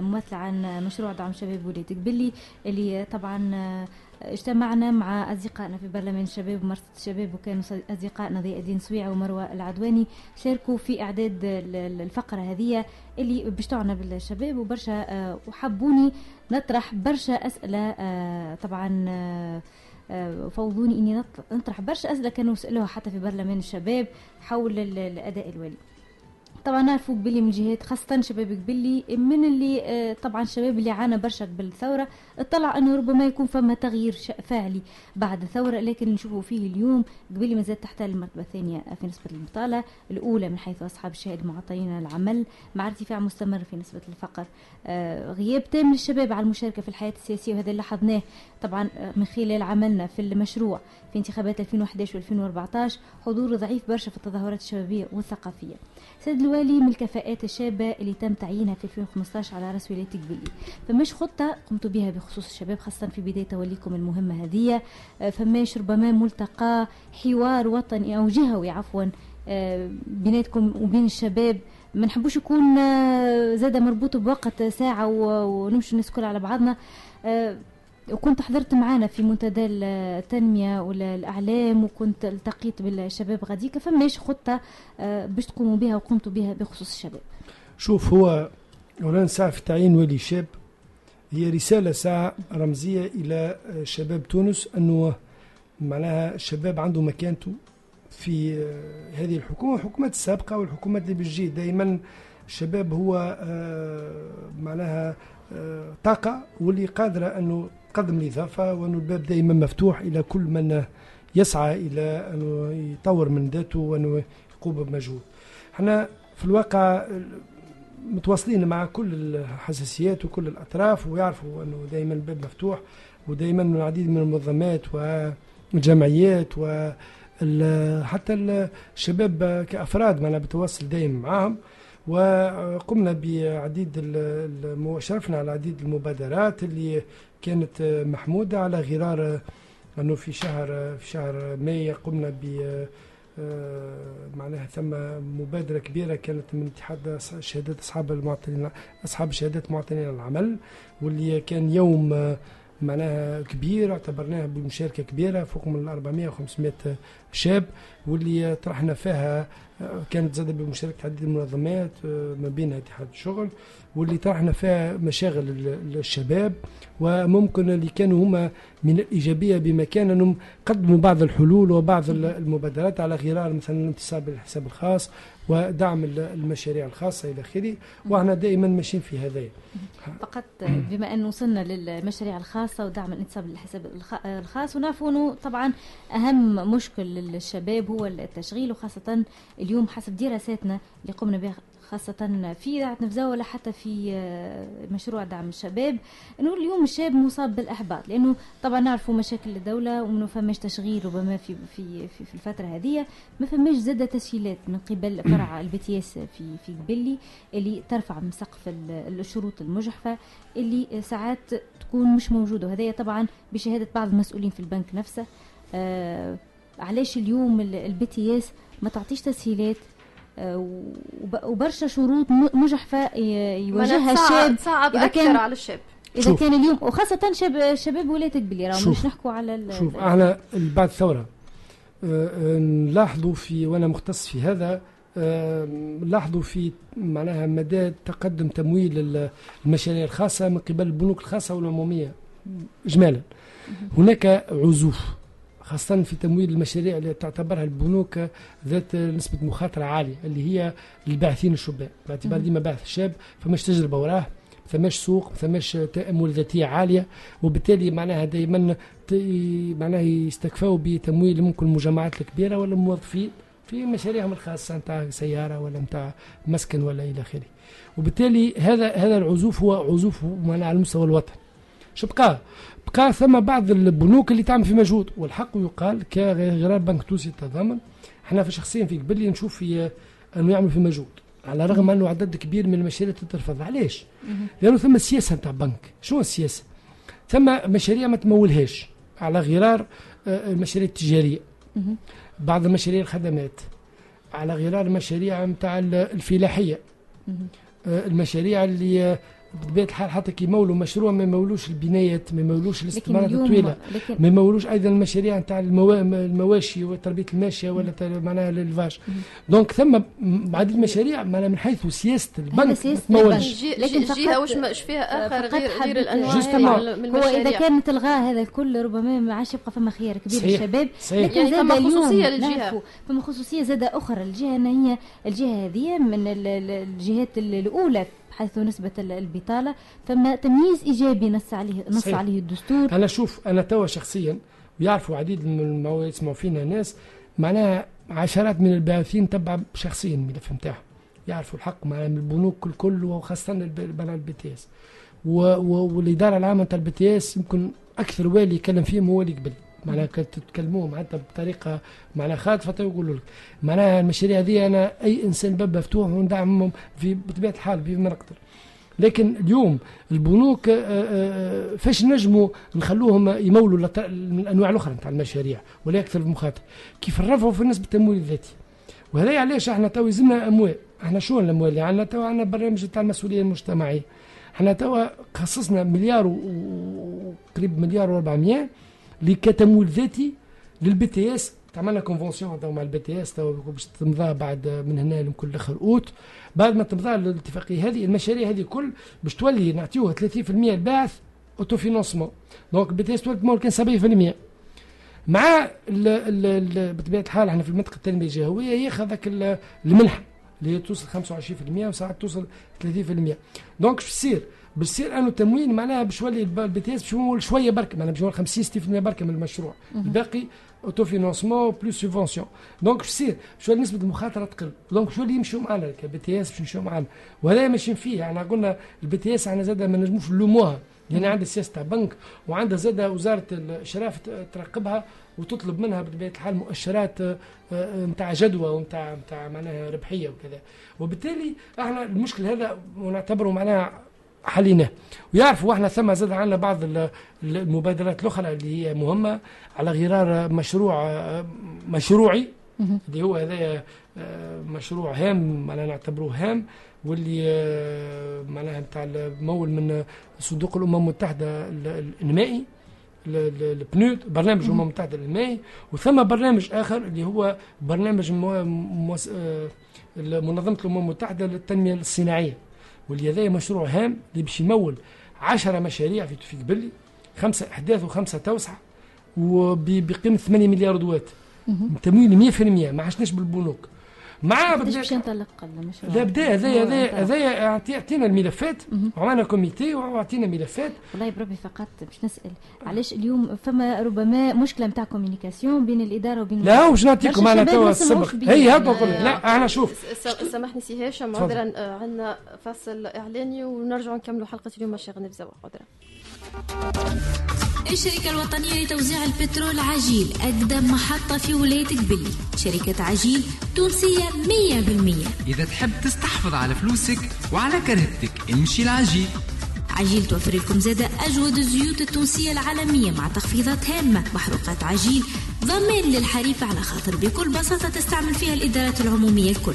E: ممثلة عن مشروع دعم شباب ولادك باللي اللي طبعا اجتمعنا مع أصدقائنا في برلمان الشباب ومرصد الشباب وكانوا أصدقائنا ضياء الدين سويعة ومروة العدواني شاركوا في إعداد ال- ال- الفقرة هذه اللي باش بالشباب وبرشا آه، وحبوني نطرح برشا أسئلة آه، طبعا آه، فوضوني إني نط- نطرح برشا أسئلة كانوا سالوها حتى في برلمان الشباب حول ال- الأداء الوالي. طبعا نعرفوا قبلي من جهات خاصة شباب قبلي من اللي آه، طبعا الشباب اللي عانى برشا بالثورة اطلع انه ربما يكون فما تغيير فعلي بعد الثورة لكن نشوفه فيه اليوم قبلي مازال تحتل المرتبة الثانية في نسبة البطالة الأولى من حيث أصحاب الشهادة المعطيين العمل مع ارتفاع مستمر في نسبة الفقر. آه، غياب تام للشباب على المشاركة في الحياة السياسية وهذا اللي لاحظناه طبعا آه، من خلال عملنا في المشروع في انتخابات 2011 و2014 حضور ضعيف برشا في التظاهرات الشبابية والثقافية. سيد الوالي من الكفاءات الشابة اللي تم تعيينها في 2015 على رأس ولاية قبلي فماش خطة قمتوا بها بخصوص الشباب خاصة في بداية توليكم المهمة هذه. آه، فماش ربما ملتقى حوار وطني أو جهوي عفوا آه، بيناتكم وبين الشباب. ما نحبوش يكون آه، زاد مربوط بوقت ساعة ونمشي كلها على بعضنا. وكنت حضرت معانا في منتدى التنمية والإعلام وكنت التقيت بالشباب غاديكا فماش خطة آه، باش تقوموا بها وقمتوا بها بخصوص الشباب؟
C: شوف هو أولا ساعة في تعيين ولي شاب. هي رسالة ساعة رمزية إلى شباب تونس أنه معناها الشباب عنده مكانته في آه، هذه الحكومة والحكومات السابقة والحكومات اللي بتجي. دائما الشباب هو آه، معناها آه، طاقة واللي قادرة أنه تقدم الإضافة وأنه الباب دائما مفتوح إلى كل من يسعى إلى أنه يطور من ذاته وأنه يقوم بمجهود إحنا في الواقع متواصلين مع كل الحساسيات وكل الأطراف ويعرفوا أنه دائما الباب مفتوح ودائما العديد من المنظمات والجمعيات و حتى الشباب كأفراد معنا بتواصل دائما معهم وقمنا بعديد شرفنا على عديد المبادرات اللي كانت محمودة على غرار أنه في شهر في شهر مايو قمنا ب آه، معناها ثم مبادرة كبيرة كانت من اتحاد شهادات أصحاب المعطلين أصحاب شهادات معطلين العمل واللي كان يوم معناها كبير اعتبرناها بمشاركة كبيرة فوق من 400 و 500 شاب واللي طرحنا فيها آه، كانت زادة بمشاركة عديد المنظمات آه، ما بينها اتحاد الشغل واللي طرحنا فيها مشاغل ال- الشباب وممكن اللي كانوا هما من الإيجابية بمكان أنهم قدموا بعض الحلول وبعض ال- المبادرات على غرار مثلا الانتصاب بالحساب الخاص ودعم ال- المشاريع الخاصة إلى آخره وإحنا دائما ماشيين في هذا.
E: فقط بما انه وصلنا للمشاريع الخاصة ودعم الانتصاب للحساب الخ- الخاص ونعرفوا طبعا أهم مشكل للشباب هو التشغيل وخاصة اليوم حسب دراساتنا اللي قمنا بها خاصة في إذاعة نفزاوة ولا حتى في آه، مشروع دعم الشباب. انه اليوم الشاب مصاب بالإحباط لأنه طبعا نعرفوا مشاكل الدولة وانه فماش تشغيل ربما في في في, في الفترة هذه. ما فماش زادة تسهيلات من قبل فرع ال BTS في في قبلي اللي ترفع من سقف ال- الشروط المجحفة اللي ساعات تكون مش موجودة. وهذا طبعا بشهادة بعض المسؤولين في البنك نفسه. آه علاش اليوم ال BTS ما تعطيش تسهيلات وبرشا شروط م- مجحفة ي- يواجهها الشاب إذا
B: أكثر
E: كان
B: على الشاب.
E: إذا
C: شوف.
E: كان اليوم وخاصة شباب شباب ولاية قبلي راهو. مش نحكوا على ال-
C: شوف
E: ال-
C: إحنا بعد الثورة آه، آه، نلاحظوا في وأنا مختص في هذا آه، نلاحظوا في معناها مدى تقدم تمويل ال- المشاريع الخاصة من قبل البنوك الخاصة والعمومية. إجمالا. هناك عزوف. خاصة في تمويل المشاريع اللي تعتبرها البنوك ذات نسبة مخاطرة عالية اللي هي للباحثين الشبان باعتبار. ديما باحث شاب فماش تجربة وراه فماش سوق فماش تأمل ذاتية عالية وبالتالي معناها دائما معناها يستكفوا بتمويل ممكن المجمعات الكبيرة ولا الموظفين في مشاريعهم الخاصة نتاع سيارة ولا نتاع مسكن ولا إلى آخره. وبالتالي هذا هذا العزوف هو عزوف معناها على مستوى الوطن. شو بقى؟ ثم بعض البنوك اللي تعمل في مجهود والحق يقال كغرار بنك تونسي التضامن إحنا في شخصيا في قبل نشوف في أنه يعمل في مجهود على الرغم أنه عدد كبير من المشاريع تترفض علاش؟ لأنه ثم سياسه نتاع بنك شنو السياسة؟ ثم مشاريع ما تمولهاش على غرار آه، المشاريع
E: التجارية.
C: بعض المشاريع الخدمات على غرار المشاريع نتاع
E: الفلاحية.
C: آه، المشاريع اللي بطبيعه الحال حتى كي يمولوا مشروع ما يمولوش البنايات ما يمولوش الاستثمارات
E: الطويلة
C: ما يمولوش أيضا المشاريع نتاع الموا... المواشي وتربية الماشية ولا معناها الالفاج دونك ثم عديد المشاريع معناها من حيث سياسة البنك
E: سياسة
C: ما تمولش.
E: البنك. لكن
B: جهه ما إيش فيها
E: آخر
B: غير غير
C: الأنواع
B: من
E: هو إذا
B: المشاريع
E: كانت الغاء هذا الكل ربما ما عادش يبقى فما خيار كبير
C: صحيح.
E: للشباب.
C: صحيح.
E: لكن
B: يعني
E: زاد
B: فما للجهة.
E: نعرفوا فما خصوصية زاد أخرى. للجهه ان هي الجهة هذه من ال- ال- الجهات ال- الأولى. حيث نسبة ال- البطالة. فما تمييز إيجابي نص عليه نص
C: صحيح.
E: عليه الدستور.
C: أنا شوف أنا توا شخصيا ويعرفوا عديد من المو- يسمعوا فينا ناس معناها عشرات من الباحثين تبع شخصيا الملف نتاعهم يعرفوا الحق معناها من البنوك الكل وخاصة الب- بناء ال BTS و- و- والإدارة العامة نتاع ال BTS يمكن أكثر والي يتكلم فيهم هو اللي قبل معناها تتكلموهم حتى بطريقة معناها خاطفة يقولوا لك. معناها المشاريع هذه أنا أي إنسان باب مفتوح وندعمهم في بطبيعة الحال في ما نقدر. لكن اليوم البنوك آه، آه، كيفاش نجموا نخلوهم يمولوا الأنواع الأخرى نتاع المشاريع ولا أكثر المخاطر؟ كيف نرفعوا في نسبة التمويل الذاتي وهذا علاش إحنا تو يلزمنا أموال. إحنا شو الاموال اللي عندنا تو عندنا برنامج تاع المسؤولية المجتمعية. إحنا تو خصصنا مليار وقريب مليار و400 كتمويل ذاتي لل BTS. عملنا convention مع ال BTS باش تمضى بعد من هنا لكل آخر أوت. بعد ما تمضى الاتفاقيه هذه المشاريع هذه كل باش تولي نعطيوها 30% الباعث autofinancement donc ال BTS تولي كان 70% مع بطبيعة الحال إحنا في المنطقة التنمية الجهوية ياخذ ذاك ال- المنحه اللي هي توصل 25% وساعات توصل 30% donc شو يصير باش يصير انه تمويل معناها باش يولي ال BTS باش يمول شوية برك معناها باش يمول 50 60% برك من المشروع. الباقي autofinancement plus subvention donc باش يصير باش يولي نسبة المخاطرة تقل. donc باش يولي يمشيو معنا ك BTS باش يمشيو معنا وهذا ماشيين فيه يعني قلنا ال BTS إحنا زاد ما نجموش نلوموها. لأن عندها سياسة تاع بنك وعندها زاد وزارة الإشراف ت- تراقبها وتطلب منها بطبيعة الحال مؤشرات نتاع جدوى ونتاع نتاع معناها ربحية وكذا. وبالتالي إحنا المشكل هذا ونعتبره معناها حليناه ويعرفوا إحنا ثم زاد عندنا بعض ال- ال- المبادرات الأخرى اللي هي مهمة على غرار مشروع مشروعي. اللي هو هذا آه، مشروع هام معناها نعتبروه هام واللي آه، معناها نتاع المول من صندوق الأمم المتحدة ال- ال- الانمائي ال- ال- البنود برنامج الأمم المتحدة الانمائي وثم برنامج آخر اللي هو برنامج آه، منظمة الأمم المتحدة للتنمية الصناعية. واللي هذا مشروع هام اللي باش يمول 10 مشاريع في في قبلي خمسة إحداث وخمسة توسعه وبقيمه 8 مليار دوات. تمويل 100% ما عشناش بالبنوك مع بدأ
E: باش ينطلق المشروع؟
C: لا بدا هذايا هذايا. هذايا أعطي- أعطينا الملفات.
E: مهم.
C: وعملنا comité وأعطينا ملفات.
E: والله بربي فقط باش نسأل. علاش اليوم فما ربما مشكلة نتاع communication بين الإدارة وبين
C: لا وش نعطيكم
E: أنا
C: توا السبق. هي هكا نقول لك لا أنا شوف.
B: سامحني سي هاشم
C: تفضل.
B: عذرا آه، عندنا فاصل إعلاني ونرجع نكملوا حلقة اليوم الشيخ نفزه عذرا.
F: الشركة الوطنية لتوزيع البترول عجيل أقدم محطة في ولاية قبلي. شركة عجيل تونسية 100%
A: إذا تحب تستحفظ على فلوسك وعلى كرهبتك امشي العجيل.
F: عجيل توفر لكم زادة أجود الزيوت التونسية العالمية مع تخفيضات هامة. محروقات عجيل ضمان للحريف على خاطر بكل بساطة تستعمل فيها الإدارات العمومية الكل.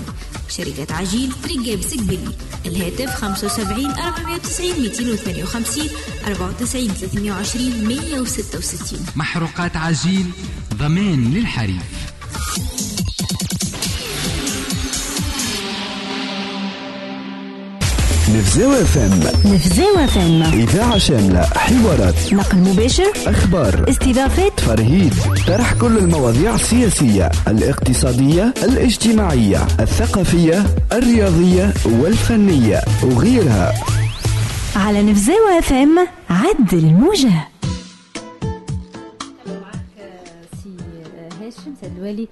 F: شركة عجيل تريجابس قبلي الهاتف 75 490 258 94 320 166
A: محروقات عجيل ضمان للحريف.
H: نفزاوة فم
G: نفزاوة فم
H: إذاعة شاملة حوارات.
G: نقل مباشر.
H: أخبار.
G: استضافات
H: ترهيد طرح كل المواضيع السياسية الاقتصادية الاجتماعية الثقافية الرياضية والفنية وغيرها.
G: على نفزاوة فم عدل الموجة.
E: معك سي هاشم سيد الوالي آه،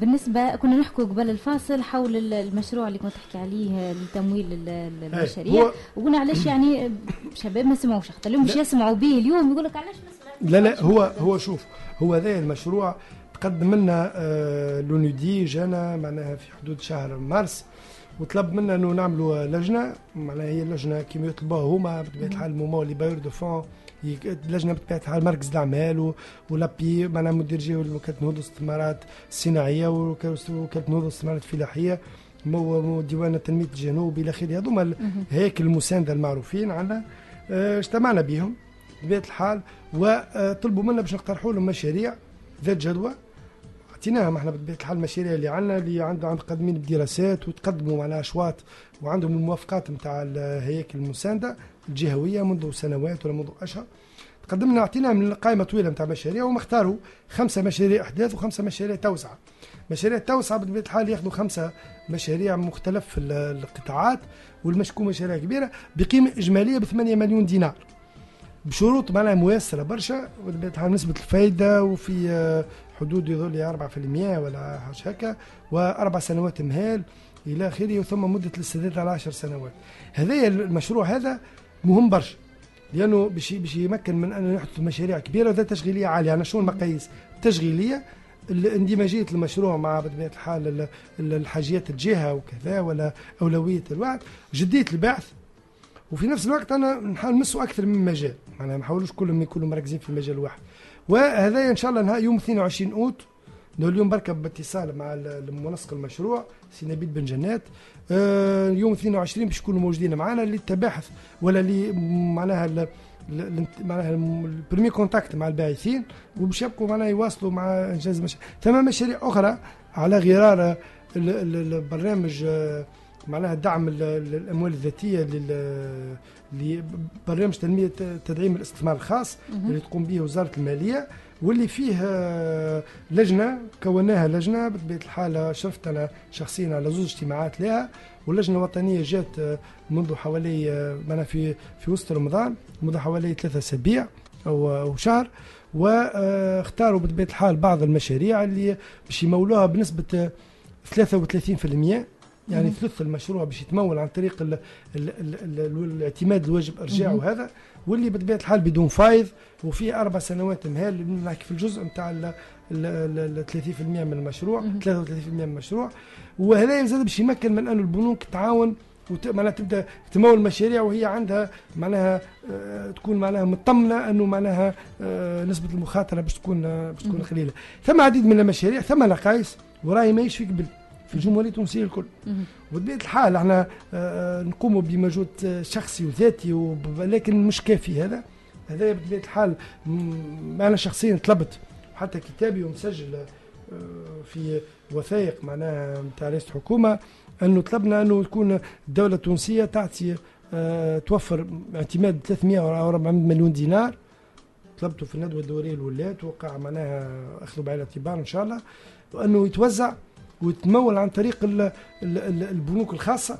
E: بالنسبة كنا نحكوا قبل الفاصل حول ال- المشروع اللي كنت تحكي عليه لتمويل ال- المشاريع. وقلنا علاش يعني شباب ما سمعوش خاطر اليوم مش. يسمعوا به اليوم يقول لك علاش ما
C: لا لا هو هو شوف هو ذا المشروع تقدم لنا آه لونودي جانا معناها في حدود شهر مارس وطلب منا إنه نعملوا لجنة معناها هي اللجنه كيما يطلبوها هما بطبيعة الحال المومون لي بايور دو فون. يك- لجنة بطبيعه الحال مركز الاعمال ولابي معناها مدير جهوي وكاله نهوض الاستثمارات الصناعيه وكاله نهوض الاستثمارات الفلاحيه مو مو ديوان التنميه الجنوبي إلى آخره. هذوما الهياكل المساندة المعروفين عندنا آه، اجتمعنا بهم بطبيعة الحال وطلبوا منا باش نقترحوا لهم مشاريع ذات جدوى. اعطيناهم إحنا بطبيعة الحال المشاريع اللي عندنا اللي عند عند قادمين بدراسات وتقدموا معناها أشواط وعندهم الموافقات نتاع الهياكل المساندة. الجهويه منذ سنوات ولا منذ أشهر. قدمنا أعطينا من قائمه طويله نتاع مشاريع وهم اختاروا خمسة مشاريع أحداث وخمسة مشاريع توسعة. مشاريع التوسعة بطبيعه الحال ياخذوا خمسة مشاريع مختلف ال- القطاعات والمشكو مشاريع كبيرة بقيمة إجمالية ب 8 مليون دينار. بشروط معناها ميسره برشا وبطبيعه الحال نسبة الفائده وفي آه، حدود يظل لي 4% ولا حاجة هكا وأربع سنوات مهال إلى آخره ثم مدة الاسترداد على 10 سنوات. هذا المشروع هذا مهم برشا لأنه باش باش يمكن من ان نحدث مشاريع كبيرة وذات تشغيلية عالية. أنا شنو المقاييس؟ التشغيلية الاندماجيه المشروع مع بطبيعه الحال ال- ال- الحاجيات الجهة وكذا ولا أولوية الوقت جدية البحث وفي نفس الوقت أنا نحاول نمسوا أكثر من مجال. معناها ما نحاولوش كلهم يكونوا مركزين في مجال واحد. وهذا إن شاء الله نهار يوم 22 أوت. اليوم بركب باتصال مع ال- منسق المشروع سي نبيل بن جنات. آه، يوم 22 باش يكونوا موجودين معنا للتباحث ولا معناها معناها ال premier contact مع الباحثين وباش يبقوا معناها يواصلوا مع إنجاز المشاريع ثم مشاريع أخرى على غرار ال- ال- البرنامج آه، معناها دعم ال- ال- الأموال الذاتية لل اللي برنامج تنميه تدعيم الاستثمار الخاص اللي تقوم به وزارة المالية. واللي فيه آه، لجنة كوناها لجنة بطبيعة الحال شرفت أنا شخصيا على زوج اجتماعات لها واللجنة الوطنية جات آه، منذ حوالي آه، معنا في في وسط رمضان منذ حوالي ثلاثة أسابيع أو أو شهر واختاروا بطبيعة الحال بعض المشاريع اللي باش يمولوها بنسبة آه، 33% يعني ثلث المشروع باش يتمول عن طريق ال ال ال ال الاعتماد الواجب ارجاع وهذا واللي بطبيعة الحال بدون فايض وفي أربع سنوات مهال نحكي في الجزء نتاع ال ال- ال- 30% من المشروع 33% من المشروع. وهذا زاد باش يمكن من أن البنوك تعاون وت- معناها تبدأ تمول مشاريع وهي عندها معناها آه، تكون معناها مطمنة أنه معناها آه، نسبة المخاطرة باش تكون آه، باش تكون قليلة. ثم عديد من المشاريع ثم نقائص وراهي ماهيش في قبل في الجمهورية التونسية الكل. وبطبيعة الحال إحنا آه، نقوم بمجهود آه، شخصي وذاتي وب- لكن مش كافي هذا. هذا بطبيعة الحال أنا شخصيا طلبت حتى كتابي ومسجل آه، في وثائق معناها نتاع رئاسه الحكومة أنه طلبنا أنه تكون الدولة التونسية تعطي آه، توفر اعتماد 300 أو 400 مليون دينار. طلبته في الندوة الدورية الاولى توقع معناها أخذوا بعين الاعتبار إن شاء الله وأنه يتوزع ويتمول عن طريق ال ال ال البنوك الخاصة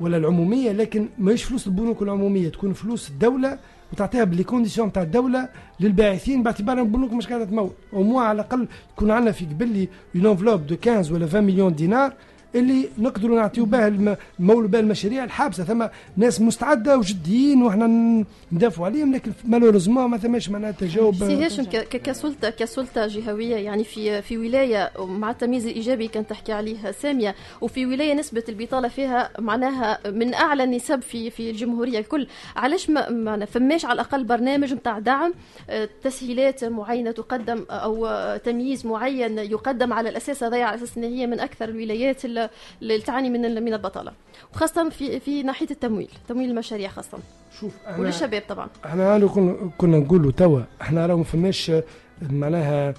C: ولا العمومية لكن ماهيش فلوس البنوك العمومية تكون فلوس الدولة وتعطيها بال les conditions تاع الدولة للباعثين باعتبار أن البنوك مش قاعدة تمول. مو على الأقل يكون عندنا في قبل une enveloppe de 15 ولا 20 مليون دينار اللي نقدروا نعطيو الم- نمولوا بها المشاريع الحابسة. ثم ناس مستعدة وجديين وإحنا ن- ندافعوا عليهم لكن malheureusement ما ثماش معناها تجاوب.
B: سي هاشم كسلطه كسلطة جهوية يعني في في ولاية مع التمييز الإيجابي كان تحكي عليه سامية وفي ولاية نسبة البطالة فيها معناها من أعلى النسب في في الجمهورية الكل. علاش ما ما فماش على الأقل برنامج نتاع دعم؟ آه، تسهيلات معينة تقدم أو تمييز معين يقدم على الأساس هذا على أساس إن هي من أكثر الولايات اللي اللي تعاني من من البطالة. وخاصة في في ناحية التمويل تمويل المشاريع خاصة.
C: شوف أنا-
B: وللشباب طبعا.
C: إحنا كنا كنا نقولوا توا إحنا راه ما فماش آه، معناها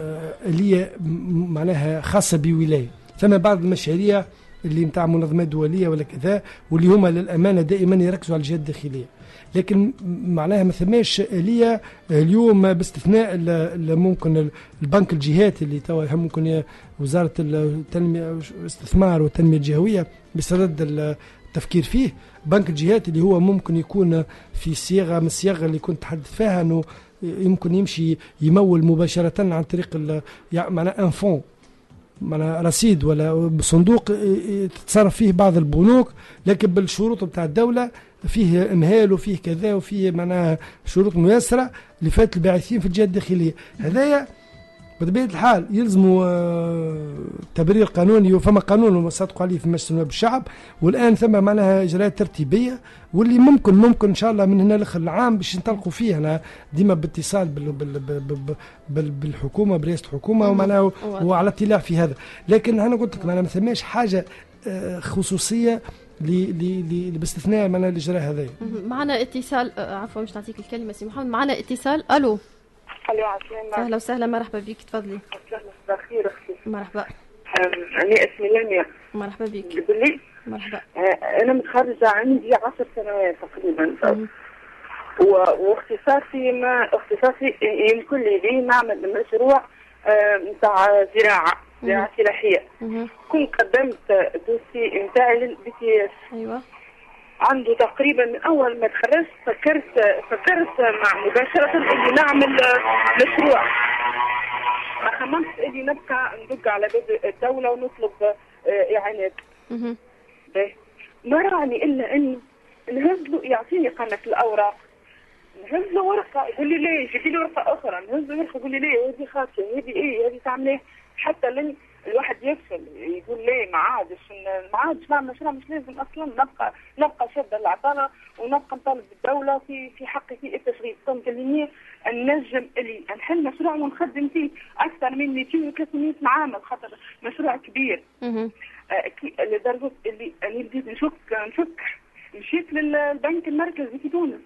C: آه، آلية م- معناها خاصة بولاية. ثم بعض المشاريع اللي نتاع منظمات دولية ولا كذا واللي هما للأمانة دائما يركزوا على الجهات الداخلية. لكن معناها ما ثماش آلية اليوم باستثناء ممكن ال- البنك الجهات اللي توا ممكن وزارة التنمية الاستثمار والتنمية الجهوية بصدد ال- التفكير فيه. بنك الجهات اللي هو ممكن يكون في صيغه من الصيغ اللي كنت تحدث فيها إنه يمكن يمشي يمول مباشرة عن طريق يعني معناها ان فون معناها رصيد ولا صندوق تتصرف فيه بعض البنوك لكن بالشروط بتاع الدولة فيه إمهال وفيه كذا وفيه معناها شروط ميسرة لفات الباعثين في الجهات الداخلية. هذايا بطبيعة الحال يلزموا آه، تبرير قانوني وفما قانون صدقوا عليه في مجلس نواب الشعب والآن ثم معناها إجراءات ترتيبية واللي ممكن ممكن إن شاء الله من هنا لآخر العام باش نطلقوا فيه أنا ديما باتصال بال بال بال بال بالحكومة برئاسة الحكومة ومعناها
B: واضح.
C: وعلى اطلاع في هذا. لكن أنا قلت لك معناها ما ثماش حاجة آه، خصوصية باستثناء معناها الاجراء هذايا.
B: معنا اتصال آه، عفوا مش نعطيك الكلمة سي محمد. معنا اتصال. ألو.
I: ألو عسلامة.
B: أهلا وسهلا مرحبا بك تفضلي.
I: مساء الخير أختي.
B: مرحبا.
I: أنا اسمي لميا.
B: مرحبا بك.
I: قبلي
B: مرحبا.
I: أه، أنا متخرجة عندي عشر سنوات تقريبا. واختصاصي ما اختصاصي يمكن لي نعمل مشروع أه، نتاع زراعة. زراعة فلاحية. كنت قدمت dossier نتاعي لل BTS.
B: أيوه.
I: عنده تقريبا من أول ما تخرجت فكرت فكرت مع مباشرة إني نعمل مشروع. ما خممت إني نبقى ندق على باب الدولة ونطلب آه،
B: إعانات.
I: باهي. ما رأني إلا إني نهز له يعطيني قناة الأوراق. نهز له ورقة يقول لي ليه؟ جيبي لي ورقة أخرى. نهز له ورقة يقول لي ليه؟ هذه خاطئة هذه إيه؟ هذه تعمل إيه؟ حتى لين الواحد يفشل يقول ليه ما عادش؟ ما عادش نعمل مشروع مش لازم أصلا نبقى نبقى شاده العطله ونبقى نطالب بالدولة في في حقي في التشغيل كنت اللي نجم اللي نحل مشروع ونخدم فيه أكثر من 200 و 300 عام خاطر مشروع كبير. آه، لدرجة اللي أنا بديت نشك نشك مشيت للبنك المركزي في تونس.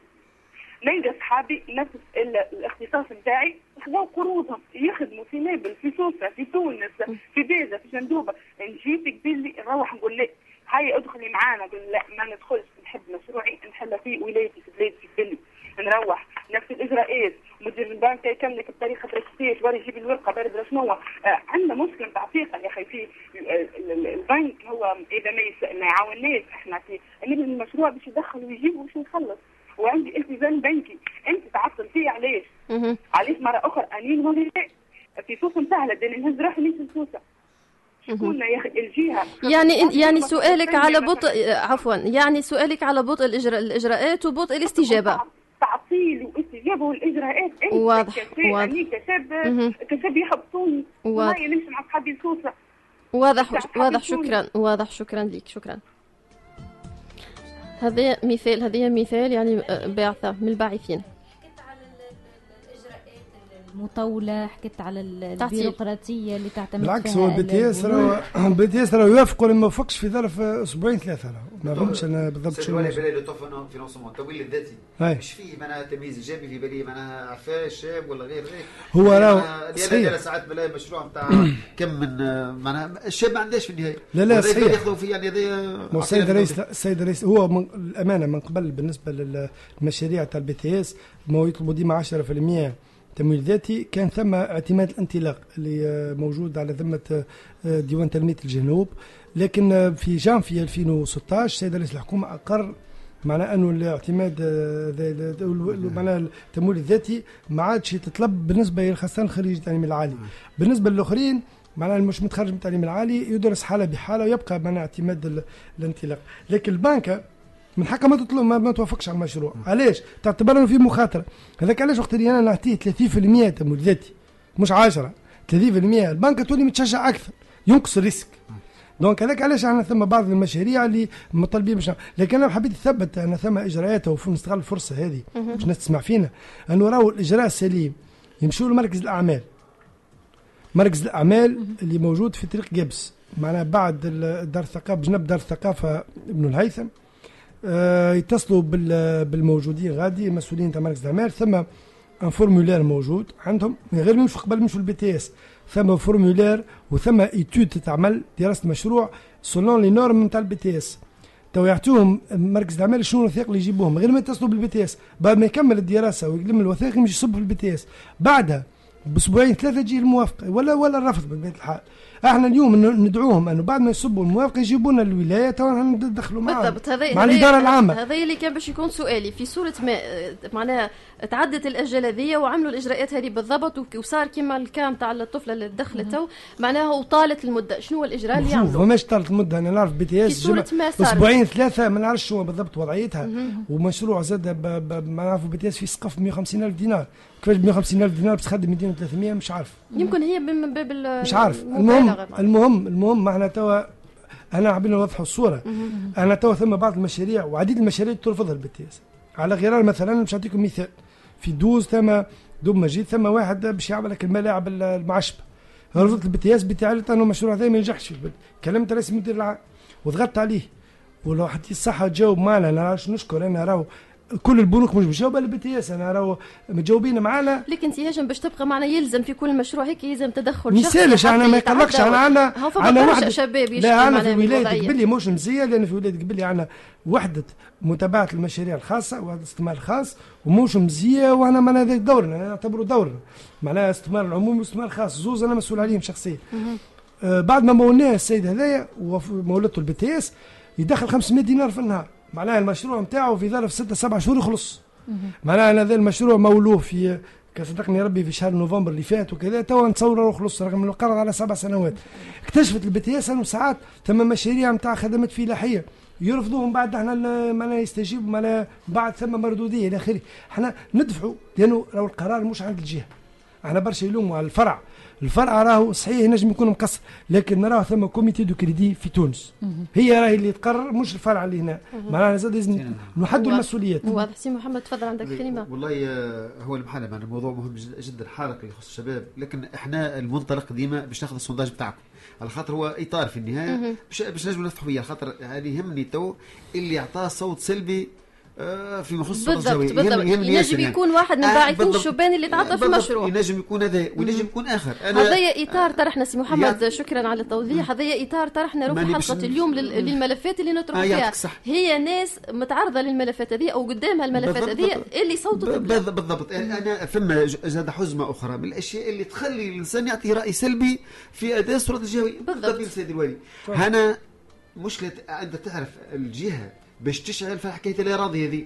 I: نلقى صحابي نفس ال- الاختصاص نتاعي خذوا قروضهم يخدموا في نابل في سوسه في تونس في بيزا في شندوبه نجيب قبل لي نروح نقول ليه هاي ادخلي معانا. قل لا ما ندخلش. نحب مشروعي نحل في ولايتي في بلادي في بلي نروح نفس الاجراءات مدير البنك يكملك بطريقة ريسيت ورا يجيب الورقة بارد شنو آه عندنا مشكلة نتاع ثقه يا أخي. في ال- ال- البنك هو إذا ما, يعاونناش إحنا في المشروع باش يدخل ويجيب وباش نخلص وعندي التزام بنكي. انت تعطل فيه علاش؟ علاش مرة أخرى انين لا في سوسه سهله داني نهز روحي نمشي لسوسه شكون الجهة.
B: يعني يعني سؤالك على بطء عفوا يعني سؤالك على بطء الإجراء الإجراءات وبطء الاستجابة.
I: تعطيل واستجابة والإجراءات. أنت
B: واضح،
I: كشاب
B: واضح.
I: كشاب. كشاب يحبطوني.
B: واضح.
I: نمشي مع اصحابي لسوسه
B: واضح واضح. شكرا واضح شكرا لك شكرا. هذا مثال هذه مثال يعني آه، بعثة من الباعثين.
E: المطولة حكيت على ال-
B: تعطيل.
E: البيروقراطية اللي تعتمد
C: بالعكس هو البي تي إس البي تي إس ولا ما يوافقش في ظرف أسبوعين ثلاثة ما فهمتش أنا بالضبط شنو.
D: الوالي بلاي لو تو فينونسمون التمويل الذاتي. مش فيه؟ معناها تمييز إيجابي في بالي معناها عفاه شاب ولا غير غير؟
C: هو
D: يعني
C: راهو
D: معناها
C: صحيح.
D: ساعات بلاقي مشروع نتاع كم من معناها الشاب ما عندهاش في النهاية.
C: لا لا، صحيح.
D: ياخذوا فيه يعني
C: السيد الرئيس السيد الرئيس هو من الأمانة من قبل بالنسبة للمشاريع تاع ال BTS ما هو يطلبوا ديما 10% تمويل ذاتي كان ثم اعتماد الانطلاق اللي موجود على ذمة آه، ديوان تنميه الجنوب. لكن آه، في جانفي 2016 السيد رئيس الحكومة أقر معناه أنه الاعتماد آه، معناه التمويل الذاتي ما عادش تطلب بالنسبة خاصة خريج التعليم العالي. بالنسبة للآخرين معناها مش متخرج من التعليم العالي يدرس حالة بحالة ويبقى معناها اعتماد ال- الانطلاق. لكن البنكه من حقها ما تطلب ما, ما توافقش على المشروع. علاش؟ تعتبر إنه في مخاطرة. هذاك علاش وقت اللي أنا نعطيه 30% تمويل ذاتي مش 10 30% البنكه تولي متشجع أكثر ينقص ال risque. Donc هذاك علاش إحنا ثم بعض المشاريع اللي مطالبين باش لكن أنا حبيت نثبت أن ثم اجراءات ونستغل الفرصة هذه. باش الناس تسمع فينا. انه راهو الإجراء السليم. يمشوا لمركز الأعمال. مركز الأعمال اللي موجود في طريق قابس معناها بعد دار الثقافة بجنب دار الثقافة ابن الهيثم. يتصلوا بال- بالموجودين. غادي المسؤولين تاع مركز الإعمال ثم un formulaire موجود عندهم من غير ما يمشوا قبل مشوا ال BTS. ثم formulaire وثم étude تتعمل دراسة مشروع selon les normes نتاع ال BTS. تو يعطوهم مركز الإعمال شنو الوثائق اللي يجيبوهم غير ما يتصلوا بال BTS. بعد ما يكمل الدراسة ويلم الوثائق يمشي يصب في ال BTS. بعدها بأسبوعين ثلاثة تجي الموافقه ولا ولا الرفض بطبيعه الحال. إحنا اليوم ندعوهم أنه بعد ما يصبوا الموافقه يجيبوا لنا الولايه تو ندخلوا معهم
B: بالضبط هذا
C: مع الإدارة العامة.
B: هذا اللي كان باش يكون سؤالي. في صورة ما معناها تعدت الأجل هذه وعملوا الإجراءات هذه بالضبط وصار كما ال cas تاع الطفلة اللي دخلت تو. معناها وطالت المدة. شنو هو الإجراء اللي
C: شوف
B: يعملوا؟
C: فماش طالت المدة. أنا نعرف BTS
B: صورة ما صار.
C: أسبوعين ثلاثة ما نعرفش شنو بالضبط وضعيتها. ومشروع زاد ما نعرفوا BTS في سقف 150 ألف دينار. كيفاش ب 150 ألف دينار باش تخدم 200 300 مش عارف.
B: يمكن هي من باب
C: مش عارف. المهم. المهم المهم إحنا توا أنا حابين نوضحوا الصورة. أنا توا ثم بعض المشاريع وعديد المشاريع ترفضها ال BTS. على غرار مثلا باش نعطيكم مثال. في دوز ثم دوب مجيد ثم واحد باش يعمل لك الملاعب المعشبه رفضت البي تي إس انه المشروع هذا ما ينجحش في البلد. كلمت رئيس المدير العام وضغطت عليه. ولو حتى الصحه تجاوب معنا أنا نشكر أنا راهو كل البنوك مش مجاوبه للبي تي اس أنا راهو مجاوبين معنا
B: لكن انت يجب باش تبقى معنا يلزم في كل مشروع هيك يلزم تدخل
C: ما
B: شخصي
C: يسالش
B: أنا
C: ما يقلقش أنا عندنا عندنا واحد
B: شباب
C: لا
B: أنا
C: في ولايه. قبلي مش مزيه لأن في ولايه قبلي عندنا وحدة متابعة المشاريع الخاصة وهذا استثمار خاص ومش مزيه وأنا معناها هذا دورنا أنا نعتبره دورنا. معناها استثمار العمومي واستثمار خاص زوز أنا مسؤول عليهم شخصيا آه بعد ما مولناه السيد هذايا ومولته ال BTS يدخل 500 دينار في النهار. معناها المشروع نتاعو في ظرف ستة سبعة شهور يخلص. معناها هذا المشروع مولوه في كصدقني ربي في شهر نوفمبر اللي فات وكذا توا نتصور وخلص رغم إنه قرض على سبع سنوات. اكتشفت ال BTS انه ساعات ثم مشاريع نتاع خدمات فلاحيه يرفضوهم بعد إحنا معناها يستجيبوا معناها بعد ثم مردودية إلى آخره. إحنا ندفعوا لأنه القرار مش عند الجهة. إحنا برشا يلوموا على الفرع. الفرع راهو صحيح ينجم يكون مقصر لكن نراه ثم comité de crédit في تونس. هي راهي اللي تقرر مش الفرع اللي هنا. معناها زاد لازم نحدوا المسؤوليات.
B: واضح. سي محمد تفضل عندك كلمة.
D: والله آه، هو المحل معناها الموضوع مهم جد- جدا حارق اللي يخص الشباب. لكن إحنا المنطلق ديما باش ناخذ ال sondage بتاعكم. على خاطر هو إطار في النهاية. باش نجم نفتحوا فيه على خاطر هذه يهمني تو اللي اعطاه صوت سلبي فيما يخص
B: بالضبط. بالضبط ينجم
D: يعني.
B: يكون واحد من
D: آه،
B: باعثين. الشبان اللي تعاطى في
D: بالضبط.
B: مشروع
D: ينجم يكون هذا وينجم يكون آخر
B: هذايا إطار طرحنا سي محمد شكرا على التوضيح هذايا إطار طرحنا روح
D: حلقة
B: اليوم لل- للملفات اللي نطرح
D: آه،
B: فيها. هي ناس متعرضة للملفات هذه أو قدامها الملفات هذه. اللي تبلغ.
D: بالضبط أنا فما زاد حزمة أخرى من الأشياء اللي تخلي الإنسان يعطي رأي سلبي في اداء الصورة الجويه
B: بالضبط.
D: قبيل سيد الوالي هنا مشكلة أنت تعرف الجهة باش تشعل في حكاية الاراضي هذه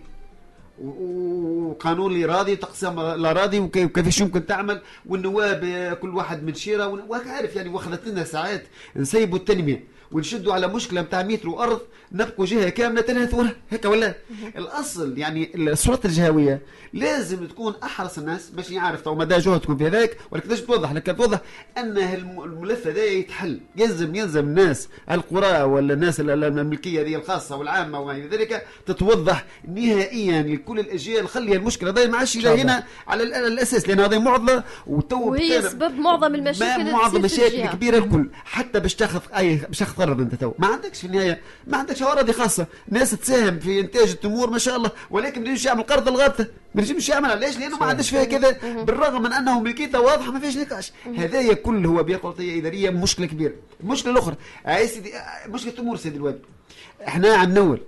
D: وقانون الاراضي وتقسيم الاراضي وكي- وكيفاش يمكن تعمل والنواب كل واحد من شيرة ون- وعارف يعني واخذت لنا ساعات نسيبوا التنمية. ونشدوا على مشكلة نتاع متر وأرض نبقوا جهة كاملة تنهثوها هكا ولا؟ الأصل يعني الصورة الجهوية لازم تكون أحرص الناس باش يعرف. تو مدى جهدكم في هذاك ولكن توضح لك توضح. أن الم- الملف هذا يتحل. يلزم يلزم الناس القرى ولا الناس ال- ال- الملكية هذه الخاصة والعامة وما إلى ذلك تتوضح نهائيا لكل الأجيال. خلي المشكلة هذه ما عادش. هنا على ال- الأساس لأن هذه معضلة وتو
B: وهي سبب معظم المشاكل
D: معظم
B: تصير في
D: مشاكل
B: الجهة.
D: كبيرة الكل. حتى باش تاخذ اي باش تاخذ قرض انت تو. ما عندكش في النهاية ما عندكش أراضي خاصة. ناس تساهم في إنتاج التمور ما شاء الله ولكن ما يعمل قرض الغابته ما يجيش يعمل علاش لأنه ما عندش فيها كذا. بالرغم من أنه ملكيته واضحة ما فيش نقاش. هذايا كل هو بيقولتيه إدارية مشكلة كبيرة. المشكلة الاخرى يا سيدي مشكلة التمور سيدي الوالد إحنا عم نول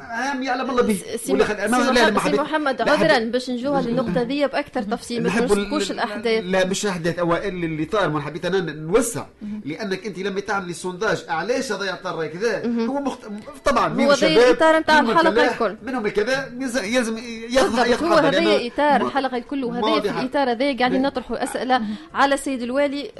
D: عام يعلم الله به.
B: سي محمد, سي محمد عذرا باش نجوها للنقطه ذي بأكثر تفصيل ما نسبقوش
D: ال-
B: الأحداث.
D: لا مش الأحداث اوائل اللي طار ما حبيت أنا نوسع. لأنك أنت لما تعملي sondage علاش هذا الرأي كذا؟ هو مخت... طبعا
B: هو متاع
D: منهم
B: الحلقة
D: الفلاح،
B: الكل.
D: منهم الكذا يلزم يلزم ياخذ ياخذ
B: هو هذا
D: إطار
B: الحلقة الكل وهذا في. الاطار هذا قاعدين نطرحوا أسئلة على السيد الوالي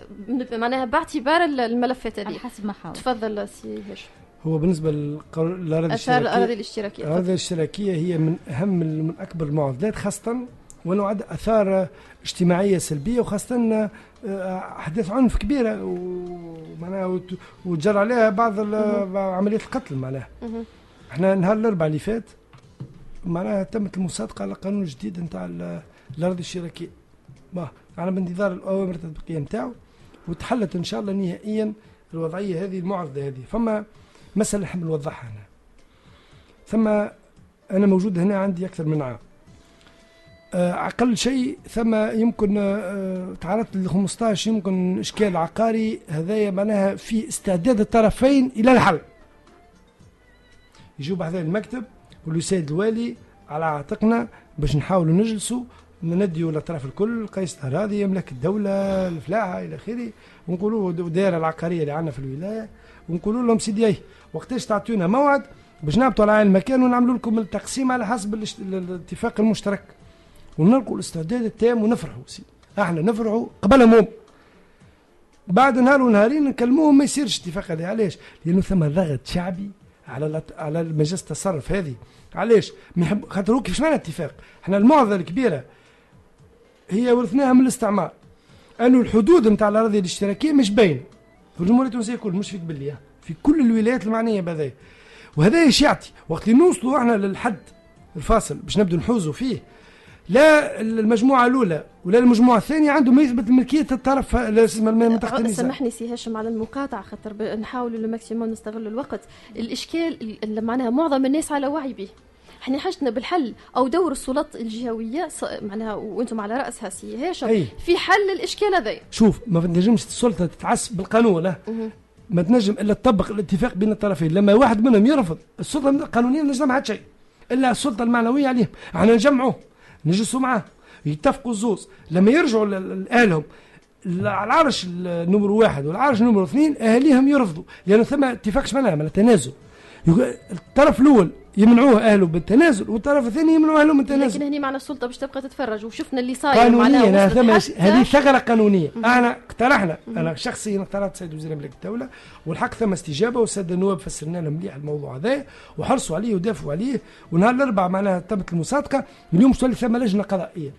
B: معناها باعتبار الملفات
E: على
B: هذه
E: حسب ما حاول.
B: تفضل سي هشام
C: هو بالنسبة للأراضي
B: أثار الأراضي
C: الاشتراكية
B: الاشتراكيه
C: الأراضي الاشتراكية هي من أهم من أكبر المعضلات خاصة وأنه عندها آثار اجتماعية سلبية وخاصة آه، أحداث عنف كبيرة ومعناها وت- وتجرى عليها بعض عمليات القتل معناها. إحنا نهار الأربعاء اللي فات معناها تمت المصادقة على قانون جديد نتاع ال- الأراضي الاشتراكية. على بانتظار الأوامر التطبيقية نتاعو وتحلت إن شاء الله نهائيا الوضعية هذه المعرضة هذه. فما مسألة نحب نوضحها هنا. ثم أنا موجود هنا عندي أكثر من عام. آه، أقل شيء ثم يمكن آه، تعرضت ل 15 يمكن إشكال عقاري. هذايا معناها في استعداد الطرفين إلى الحل. يجوا بعد المكتب يقولوا سيد الوالي على عاتقنا باش نحاولوا نجلسوا نديوا الاطراف الكل قيس الأراضي يملك الدولة الفلاحة إلى آخره. ونقولوا الدائره العقارية اللي عندنا في الولاية. ونقولوا لهم سيدي اي وقتاش تعطونا موعد باش نهبطوا على المكان ونعملوا لكم التقسيم على حسب الاتفاق المشترك. ونلقوا الاستعداد التام ونفرحوا سيدي. إحنا نفرحوا قبلهم هم بعد نهار ونهارين نكلموهم ما يصيرش اتفاق هذا. علاش؟ لأنه ثم ضغط شعبي على على مجلس التصرف هذه. علاش؟ خاطر هو كيفاش معنى اتفاق؟ إحنا المعضلة الكبيرة هي ورثناها من الاستعمار. انه الحدود نتاع الأراضي الاشتراكية مش باينة. في الجمهوريه التونسيه كل مش في قبل في كل الولايات المعنية بهذا. وهذا إيش يعطي وقت اللي نوصلوا إحنا للحد الفاصل باش نبدو نحوزوا فيه. لا المجموعة الأولى ولا المجموعة الثانية عندهم ما يثبت ملكيه الطرف من تحت النزاع
B: سامحني سي هاشم على المقاطعة خاطر نحاولوا ال maximum نستغلوا الوقت. الإشكال اللي معناها معظم الناس على وعي به. إحنا حاجتنا بالحل. أو دور السلطات الجهوية معناها وأنتم على رأسها سي هاشم.
C: أي.
B: في حل الإشكال هذا.
C: شوف ما تنجمش السلطة تتعس بالقانون لا. ما تنجم إلا تطبق الاتفاق بين الطرفين. لما واحد منهم يرفض السلطة القانونية ما نجم حتى شيء. إلا السلطة المعنوية عليهم. أحنا نجمعوه نجلسوا معاه. يتفقوا الزوز. لما يرجعوا لأهلهم العرش النمر واحد والعرش نمر اثنين أهاليهم يرفضوا. لأنه ثم اتفاق معناها معناها تنازل. الطرف الأول يمنعوه أهله بالتنازل والطرف الثاني يمنعوه أهله من التنازل.
B: لكن هني معنا السلطة باش تبقى تتفرج وشفنا اللي صاير
C: قانونيا هذه ثغره قانونية. أنا اقترحنا أنا شخصيا اقترحت سيد وزير مملكه الدولة والحق ثم استجابة والساده النواب فسرنا لهم مليح الموضوع هذا وحرصوا عليه ودافعوا عليه. ونهار الأربعاء معناها تمت المصادقة. اليوم تولي ثم لجنة قضائية.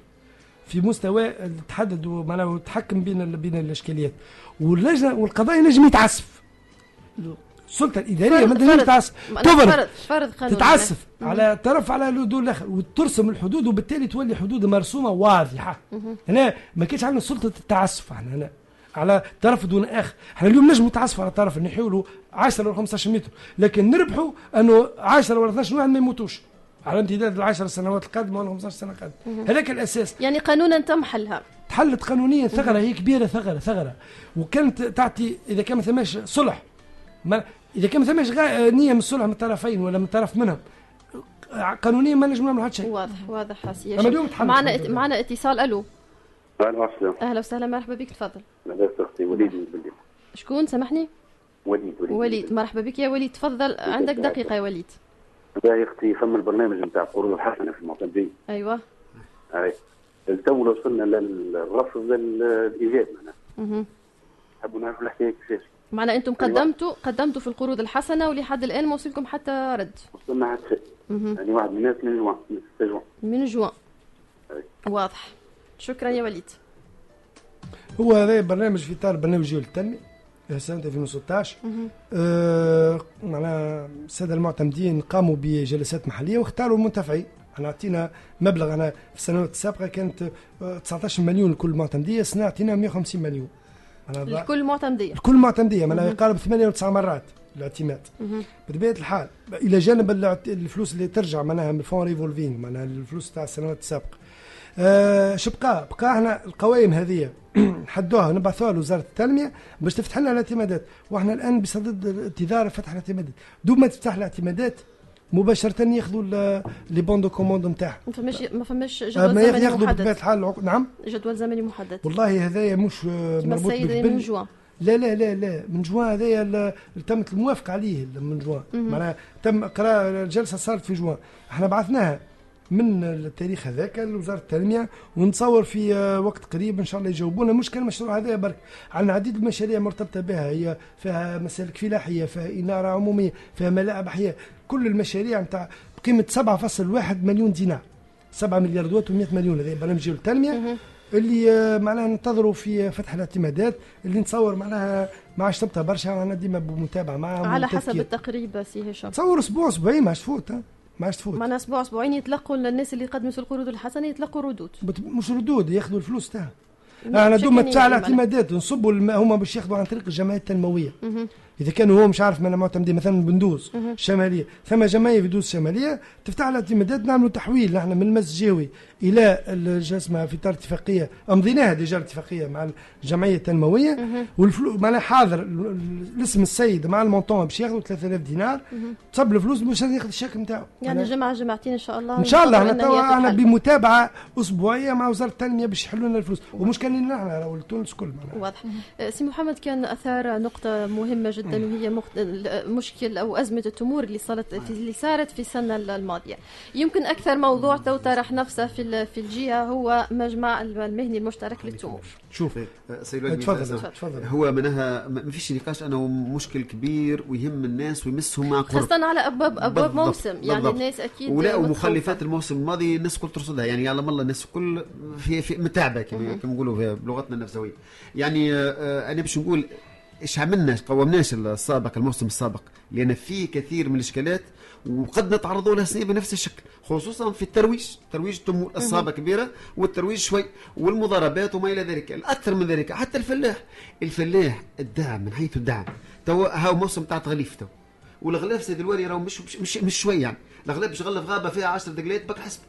C: في مستوى تحدد معناها وتحكم بين بين الإشكاليات. واللجنة والقضاء نجم يتعسف. السلطة الإدارية ما
B: فرض.
C: تتعسف تفرض.
B: فرض قانوني
C: تتعسف على طرف على الدول الآخر وترسم الحدود وبالتالي تولي حدود مرسومة واضحة. هنا ما كانش عندنا سلطة التعسف إحنا هنا. على طرف دون اخر إحنا اليوم نجم نتعسف على طرف نحيوا له 10 ولا 15 متر. لكن نربحوا أنه 10 ولا 12 واحد ما يموتوش. على امتداد العشر سنوات القادمة ولا 15 سنة
B: القادمة.
C: هذاك الأساس.
B: يعني قانونا تم حلها.
C: تحلت قانونيا ثغرة. هي كبيرة ثغرة ثغرة. وكانت تعطي إذا كان ما ثماش صلح. ما إذا كان ما ثماش غا- نية من الصلح من الطرفين ولا من طرف منهم قانونيا ما نجم نعملوا حتى شيء
B: واضح واضح
C: اليوم تحلت
B: معنا
C: الموضوع.
B: معنا اتصال ألو.
J: أهلا وسهلا.
B: مرحبا بك تفضل.
J: لاباس أختي وليد من
B: شكون؟ سامحني.
J: وليد وليد
B: وليد مرحبا بك يا وليد. تفضل. عندك دقيقة يا وليد.
J: لا يا أختي فما البرنامج نتاع القروض الحسنة في المعتمدين
B: أيوه.
J: أي. تو وصلنا للرفض الإيجاب. معناها
B: مهم.
J: نحبوا نعرفوا الحكاية كيفاش.
B: معنا أنتم
J: أيوة.
B: قدمتوا قدمتوا في القروض الحسنة ولحد الآن ما وصلكم حتى رد
J: وصلنا حتى. يعني واحد من الناس من جوان من 6 جوان
B: من جوان. واضح شكرا يا وليد
C: هو هذا برنامج في اطار برنامج جيل التنميه سنة 2016
B: مهم.
C: آه معناها السادة المعتمدين قاموا بجلسات محلية واختاروا المنتفعين إحنا أعطينا مبلغ أنا في السنوات السابقة كانت آه، 19 مليون لكل معتمدية السنة أعطينا 150 مليون
B: الكل معتمدية
C: الكل معتمدية معناها. يقارب 8 و 9 مرات الاعتماد. بطبيعة الحال إلى جانب الفلوس اللي ترجع معناها من ال fonds revolving معناها الفلوس تاع السنوات السابقة آه شو بقى؟ بقى إحنا القوائم هذه نحدوها نبعثوها لوزارة التنمية باش تفتح لنا الاعتمادات وإحنا الآن بصدد انتظار فتح الاعتمادات دوب ما تفتح الاعتمادات مباشرة ياخذوا les bons de commande نتاعهم.
B: ما فماش ما فماش
C: آه،
B: جدول زمني
C: ياخذوا بطبيعه
B: محدد
C: الحال نعم.
B: جدول زمني محدد.
C: والله هذايا مش آه، مربوط بالجبل
B: من جوان.
C: لا لا لا لا. من جوان هذايا ال- تمت الموافقة عليه من جوان. معناها تم قراءة الجلسة صارت في جوان. إحنا بعثناها. من التاريخ هذاك لوزارة التنمية ونتصور في آه، وقت قريب إن شاء الله يجاوبونا مش كان المشروع هذا برك عندنا عديد المشاريع مرتبطة بها. هي فيها مسالك فلاحية فيها إنارة عمومية فيها ملاعب أحياء. كل المشاريع نتاع بقيمة 7.1 مليون دينار. 7 ملياردات و100 مليون. هذا برنامج التنميه اللي آه، معناها ننتظروا في فتح الاعتمادات اللي نتصور معناها ما عادش تبقى برشا. أنا ديما بمتابعة معاهم
B: على حسب. التقريب سي هشام.
C: تصور أسبوع أسبوعين ما عادش تفوت ها؟ ما عادش تفوت
B: معنا أسبوع أسبوعين يتلقوا الناس اللي قدموا في القروض الحسنة يتلقوا ردود
C: مش ردود ياخذوا الفلوس تاعها
B: بشكل
C: دوما تاع الاعتمادات نصبوا. هما باش ياخذوا عن طريق الجمعيات
B: التنموية.
C: إذا كانوا هو مش عارف من معتمدين مثلا بندوز. الشماليه ثم جمعية في دوز الشماليه تفتح الاعتمادات نعملوا تحويل. نحن من المجلس الجهوي إلى ال- شو اسمها في اطار اتفاقيه أمضيناها déjà الاتفاقية مع الجمعية
B: التنموية.
C: والفلوس معناها حاضر ال- ال- الاسم السيد مع ال montant باش ياخذوا 3000 دينار. تصب الفلوس باش ياخذ الشيك نتاعو.
B: يعني جمعه جمعتين إن شاء الله
C: إن شاء الله. إحنا
B: إحنا.
C: بمتابعة أسبوعية مع وزارة التنمية باش يحلوا لنا الفلوس. ومش كان لنا إحنا تونس كل معناها.
B: واضح. آه، سي محمد كان أثار نقطة مهمة جدا. وهي مخت... مشكل أو أزمة التمور اللي صارت في اللي صارت في السنة الماضية. يمكن أكثر موضوع تو طرح نفسه في ال- في الجهة هو مجمع المهني المشترك للتمور.
C: شوف
D: آه، سيد الوالد
C: تفضل. تفضل
D: هو منها ما فيش نقاش أنه مشكل كبير ويهم الناس ويمسهم مع قرب
B: خاصة على ابواب أبواب
D: بالضبط،
B: موسم يعني
D: بالضبط.
B: الناس أكيد
D: ولا. ومخلفات الموسم الماضي الناس الكل ترصدها يعني يعلم الله الناس الكل في, في متعبه كما نقولوا بلغتنا النفسوية يعني آه، آه، أنا باش نقول إيش عملنا؟ قومناش السابق الموسم السابق. لأن في كثير من الإشكالات وقد نتعرضوا لها سنة بنفس الشكل خصوصا في الترويج. ترويج الصابه كبيرة والترويج شوي والمضاربات وما إلى ذلك الأكثر من ذلك حتى الفلاح. الفلاح الدعم من حيث الدعم تو هاو موسم تاع تغليف تو والغلاف سيد الوالي راهو مش مش مش, شوي يعني. الغلاف باش يغلف غابة فيها 10 دقلات بك حسب.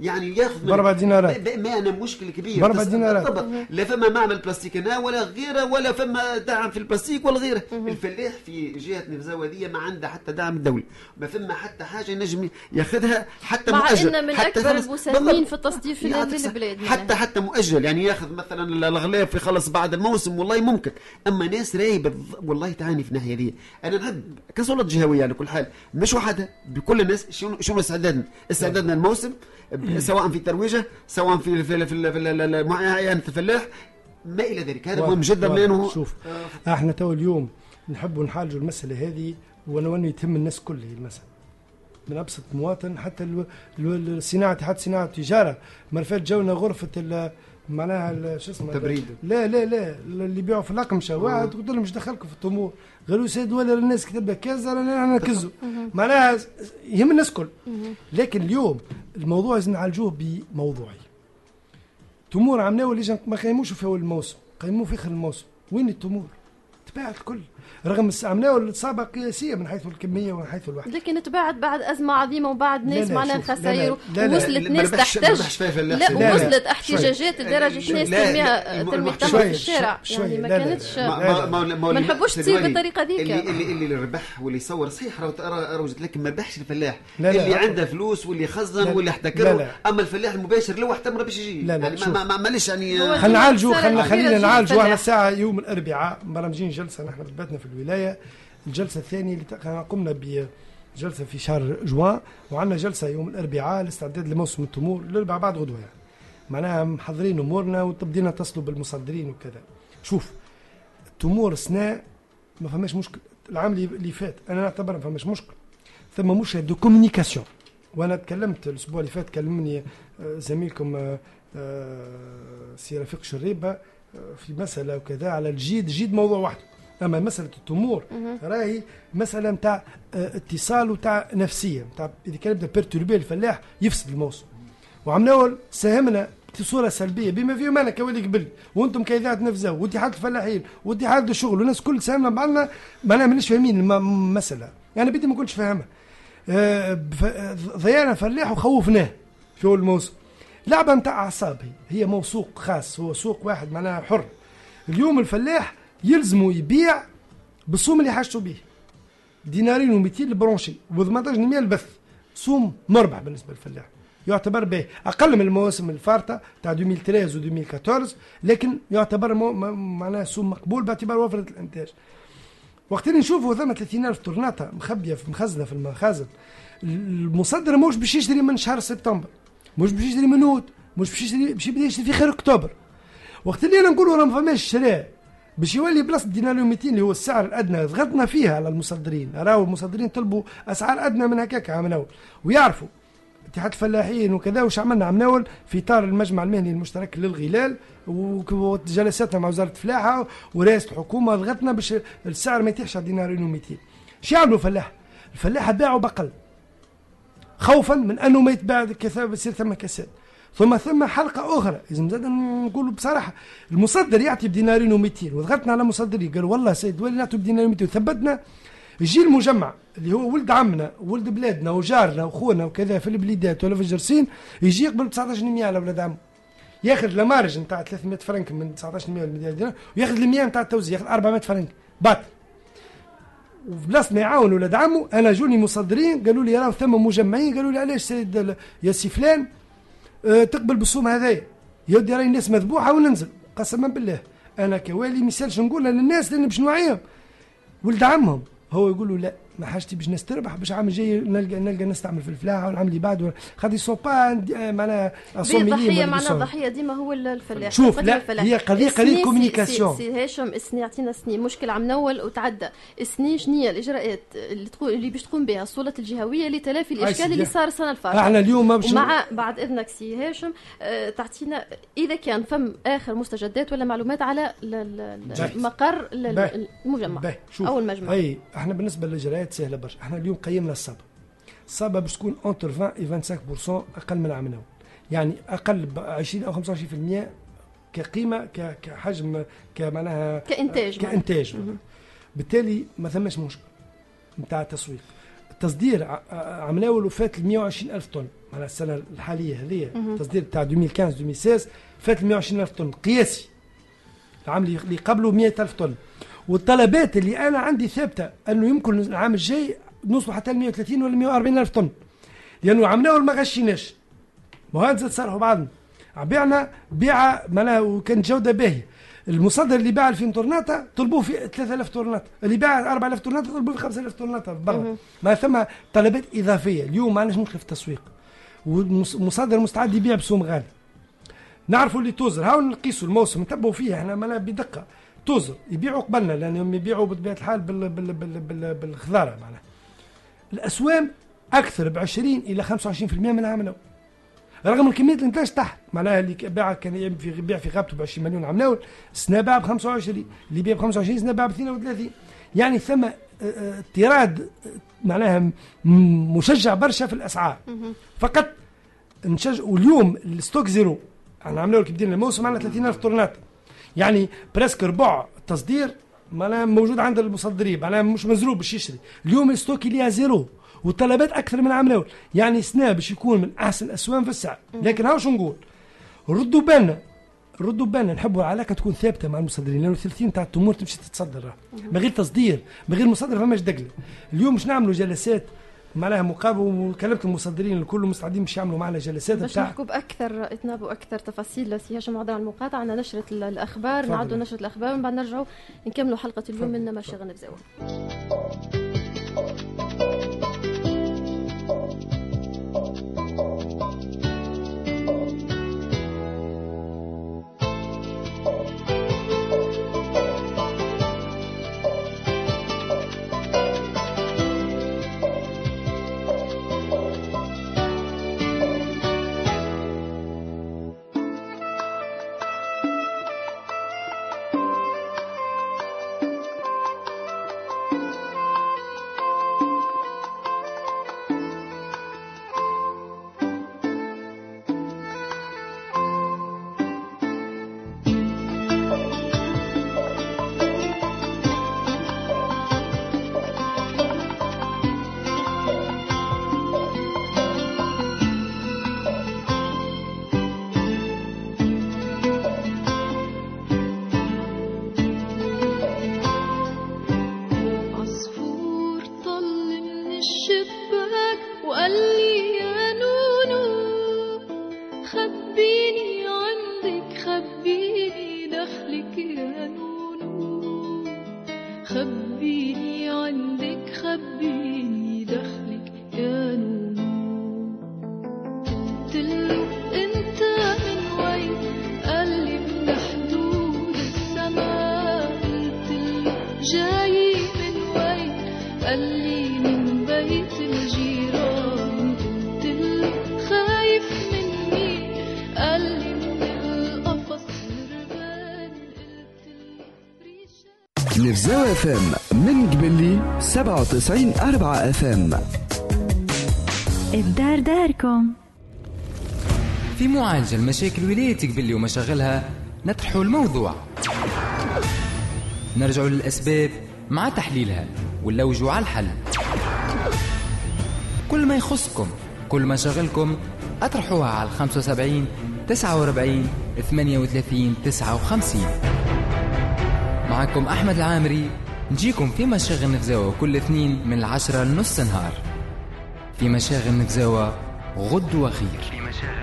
D: يعني ياخذ من-
C: بأربع دينارات.
D: ب- ب- ما أنا مشكل كبير.
C: بأربع
D: بس-
C: دينارات.
D: بالضبط لا فما معمل بلاستيك هنا ولا غيره ولا فما دعم في البلاستيك ولا غيره. الفلاح في جهة نفزاوة دي ما عنده حتى دعم دولي. ما فما حتى حاجة ينجم ياخذها حتى
B: مع
D: مؤجل.
B: إن من
D: حتى
B: اكبر المساهمين. في التصدير في. البلاد
D: حتى حتى مؤجل. يعني ياخذ مثلا الغلاف يخلص بعد الموسم والله ممكن. أما ناس راهي بالض- والله تعاني في الناحية دي. أنا نحب كسلطه جهوية على كل حال. مش وحدها بكل الناس. شنو شنو استعدادنا؟ استعدادنا الموسم سواء في ترويجه سواء في في في, في معاينه الفلاح ما إلى ذلك. هذا مهم جدا. لأنه
C: شوف إحنا تو اليوم نحبوا نحالجوا المسألة هذه وانه يتم الناس كل المسألة. من أبسط مواطن حتى ال- ال- الصناعه حتى صناعة التجاره مرفات جونا غرفة معناها شو اسمه
D: تبريد.
C: لا لا لا اللي يبيعوا في الأقمشة. واحد قلت لهم مش دخلكم في الطموح. قالوا سيد ولا الناس كتب لك كذا أنا نكزوا معناها يهم الناس كل. لكن اليوم الموضوع لازم نعالجوه بموضوعي. تمور عملناه اللي ما قيموش في أول الموسم قيموه في آخر الموسم. وين التمور تباعت الكل. رغم الس- عملناه الاصابه قياسيه من حيث الكمية ومن حيث الوحدة
B: لكن تباعد بعد أزمة عظيمة وبعد ناس معناها خسائر
D: ما
B: ناس تحتاج لا
C: شوي.
B: احتجاجات لدرجه ناس ترميها ترمي في الشارع يعني ما كانتش
D: ما
B: نحبوش تصير بالطريقة ذيك.
D: اللي اللي اللي ربح واللي يصور صحيح راهو ترى- روجت لكن ما ربحش الفلاح
C: لا، لا،
D: اللي. عنده فلوس واللي خزن. واللي احتكر. أما الفلاح المباشر لو احتمر باش يجي
C: لا، لا،
D: يعني معليش يعني
C: خلينا نعالجوا خلينا نعالجوا
B: الفلاح.
C: الساعة يوم الأربعاء مرمجين جلسة نحن ثبتنا في الولاية. الجلسة الثانية اللي قمنا بجلسة في شهر جوان وعندنا جلسة يوم الأربعاء لاستعداد لموسم التمور الاربعاء بعد غدوة يعني. معناها محضرين أمورنا وتبدينا نتصلوا بالمصدرين وكذا. شوف التمور سنة ما فماش مشكل. العام اللي فات أنا نعتبر ما فماش مشكل. ثم مشكله de communication وأنا تكلمت الأسبوع اللي فات كلمني آه، زميلكم آه، آه، سي رفيق شريبة في مسألة وكذا على الجيد. جيد موضوع وحده أما مسألة التمور راهي مسألة نتاع آه، اتصال وتاع نفسية نتاع إذا كان يبدأ perturbé الفلاح يفسد الموسم. وعملنا ساهمنا في صوره سلبية بما فيهم أنا كوالي قبل. وأنتم كاذاعه نفزاوة واتحاد الفلاحين واتحاد الشغل والناس كل ساهمنا بعضنا معناها مانيش فاهمين الم- المسألة. يعني بدي ما كنتش فاهمها آه، ضيعنا فلاح وخوفناه في أول الموسم. لعبة نتاع اعصاب هي موثوق خاص هو سوق واحد معناها حر. اليوم الفلاح يلزمه يبيع بالسوم اللي حاجته به دينارين و200 البرونشي و18 البث سوم مربح بالنسبة للفلاح. يعتبر به أقل من المواسم الفارطة تاع 2013 و 2014 لكن يعتبر معناها سوم مقبول باعتبار وفرة الإنتاج. وقت اللي نشوفوا ثم 30000 طرناطه مخبية في مخزنة في المخازن المصدر موش باش يشتري من شهر سبتمبر مش باش يشتري من أوت مش باش يشتري باش يبدا يشتري في خير أكتوبر. وقت اللي أنا نقولوا راه ما فماش شراء باش يولي بلاصة دينار و200 اللي هو السعر الأدنى ضغطنا فيها على المصدرين. راهو المصدرين طلبوا أسعار أدنى من هكاك عام اول ويعرفوا اتحاد الفلاحين وكذا وش عملنا عام اول في إطار المجمع المهني المشترك للغلال وجلساتنا مع وزارة الفلاحة ورئاسة الحكومة ضغطنا باش السعر ما يتيحش على دينارين و200 شو يعملوا الفلاح؟ الفلاح باعوا بقل. خوفا من أنه ما يتباع كثافه يصير ثم كساد. ثم ثم حلقة أخرى. لازم زاد نقولوا بصراحة المصدر يعطي بدينارين و200 وضغطنا على مصدرين قالوا والله سيد ولي نعطوا بدينارين و200 وثبتنا يجي المجمع اللي هو ولد عمنا ولد بلادنا وجارنا واخونا وكذا في البليدات ولا في الجرسين يجي يقبل ب 19 على ولاد عمه. ياخذ لمارج نتاع 300 فرنك من 19 ولا دينار وياخذ ال 100 نتاع التوزيع ياخذ 400 فرنك. باطل وبلاص ما يعاون ولاد عمه. أنا جوني مصدرين قالوا لي راهو ثم مجمعين قالوا لي علاش سيد يا سي فلان؟ تقبل بالسوم هذايا. يودي راهي الناس مذبوحة وننزل قسما بالله. أنا كوالي مثالش نقولها للناس لأن باش نوعيهم. ولد عمهم. هو يقول له لا. ما حاجتي باش ناس تربح باش عام جاي نلقى نلقى ناس تعمل في الفلاحه والعام اللي بعده. خاطر sinon معناها
B: ضحيه معناها الضحيه ديما هو الفلاح.
C: شوف، لا،
B: الفلاح.
C: هي قضية
B: سي-
C: communication.
B: سي سي هاشم السني يعطينا سني مشكل عم نول وتعدى. السني شنو هي؟ الإجراءات اللي تقول اللي باش تقوم بها؟ السلطه الجهوية لتلافي
C: الإشكال.
B: اللي صار السنة الفاتت
C: إحنا اليوم ما باش
B: ومع بعد إذنك سي هاشم آه، تعطينا إذا كان فم آخر مستجدات ولا معلومات على. مقر. المجمع أو المجمع.
C: اي إحنا بالنسبة للإجراءات سهلة برشا. إحنا اليوم قيمنا الصبا الصبا باش تكون اونتر 20 و 25% أقل من العام الأول يعني أقل ب 20 أو 25% كقيمة كحجم كمعناها
B: كإنتاج معناها.
C: كانتاج. بالتالي ما ثماش مشكل نتاع التسويق. التصدير عام الأول وفات 120 ألف طن. معناها السنة الحالية هذه. التصدير تاع 2015 2016 فات 120 ألف طن. قياسي. العام اللي اللي قبله 100 ألف طن. والطلبات اللي أنا عندي ثابتة أنه يمكن العام الجاي نوصلوا حتى ل 130 ولا 140 ألف طن. لأنه عام الأول ما غشيناش ما هو صرحوا بعضنا بعنا بيعه معناها وكانت جودة باهية. المصدر اللي باع 2000 طرناطة طلبوه في 3000 طرناطة. اللي باع 4000 طرناطة طلبوه في 5000 طرناطة. برا. ما ثم طلبات إضافية. اليوم ما عندناش مشكل في التسويق. والمصدر مستعد يبيع بسوم غالي. نعرفوا اللي توزر. هاو نقيسوا الموسم. نتبعوا فيه. إحنا معناها بدقة. توزر يبيعوا قبلنا لانهم يبيعوا بطبيعة الحال بال بال بال بال بالخضارة معناها. الأسوام أكثر ب 20 إلى 25% من العام الأول رغم الكمية الانتاج تحت معناها اللي باع كان يبيع في غابته ب 20 مليون عام الأول السنة باع ب 25 اللي يبيع ب 25 السنة باع ب 32 يعني ثم آه، آه، اضطراد آه، معناها مشجع برشا في
B: الأسعار.
C: فقط نشجع واليوم ال stock zéro. إحنا عملوا لك بدينا الموسم عندنا 30000 طوناطة يعني presque ربع التصدير معناها موجود عند المصدرين معناها مش مزروب باش يشري. اليوم ال stock اللي zéro والطلبات أكثر من العام الأول. يعني سنه باش يكون من أحسن الاسواق في السعر لكن هاو شو نقول؟ ردوا بالنا ردوا بالنا. نحبوا العلاقه تكون ثابتة مع المصدرين لأنه الثلثين تاع التمور تمشي تتصدر. من غير تصدير من غير مصدر فماش دقله اليوم باش نعملوا جلسات معناها مقابل وكلمت المصدرين الكل مستعدين باش يعملوا معنا جلسات
B: باش نحكوا باكثر اثناب وأكثر تفاصيل سي هشام على المقاطعة عندنا نشرة ال-
C: الأخبار.
B: نعدوا نشرة الأخبار ومن بعد نرجعوا نكملوا حلقة اليوم من مشاغل نفزاوه
K: عصفور
H: 91 4 اف ام
G: الدار داركم.
A: في معالجة المشاكل ولايتك باللي ومشاغلها نطرح الموضوع. نرجع للأسباب مع تحليلها ونلوجوا على الحل. كل ما يخصكم كل ما شغلكم أطرحوها على 75 49 38 59 معكم أحمد العامري نجيكم في مشاغل نفزاوة كل اثنين من العشرة لنص نهار في مشاغل نفزاوة غد وخير في مشاغل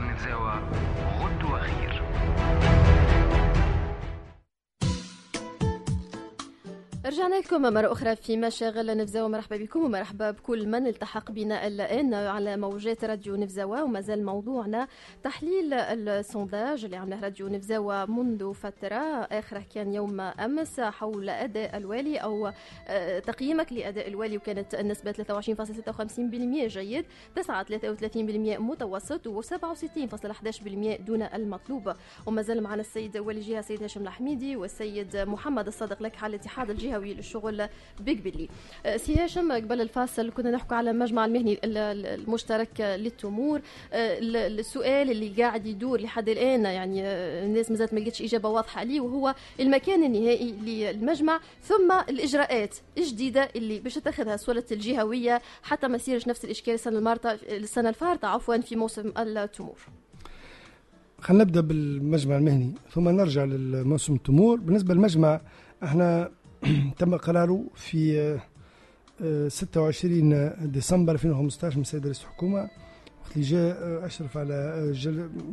B: رجعنا لكم مرة أخرى في مشاغل نفزاوة مرحبا بكم ومرحبا بكل من التحق بنا الآن على موجات راديو نفزاوة وما زال موضوعنا تحليل السونداج اللي عمله راديو نفزاوة منذ فترة آخرة كان يوم أمس حول أداء الوالي أو آه، تقييمك لأداء الوالي وكانت النسبة 23.56% جيد. 9.33% متوسط و 67.11% دون المطلوب. وما زال معنا السيد والي الجهة السيد هاشم الحميدي والسيد محمد الصادق لك على الاتحاد الجهوي. للشغل بقبلي آه، سي هاشم قبل الفاصل كنا نحكوا على المجمع المهني ال- ال- المشترك للتمور. ال- السؤال اللي قاعد يدور لحد الآن يعني آه، الناس مازالت ما لقيتش إجابة واضحة عليه وهو المكان النهائي للمجمع ثم الإجراءات الجديدة اللي باش تاخذها السلطه الجهوية حتى ما يصيرش نفس الإشكال السنة الفارطة السنة الفارطة عفوا في موسم التمور.
C: خلينا نبدأ بالمجمع المهني ثم نرجع للموسم التمور. بالنسبة للمجمع إحنا تم قراره في آه، آه، 26 ديسمبر 2015 من السيد رئيس الحكومة. وقت اللي جاء آه، أشرف على آه،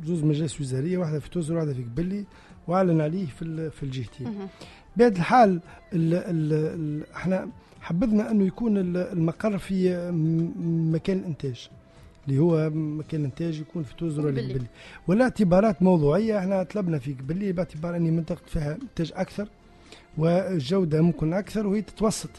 C: زوز مجالس وزاريه واحدة في توزر وواحده في قبلي وأعلن عليه في في الجهتين. بهذا الحال ال ال ال إحنا حبذنا انه يكون ال- المقر في آه، مكان الإنتاج اللي هو مكان الإنتاج يكون في توزر ولا.
B: قبلي.
C: ولا اعتبارات موضوعية إحنا طلبنا في قبلي باعتبار أني منطقة فيها إنتاج أكثر. والجودة ممكن أكثر وهي تتوسط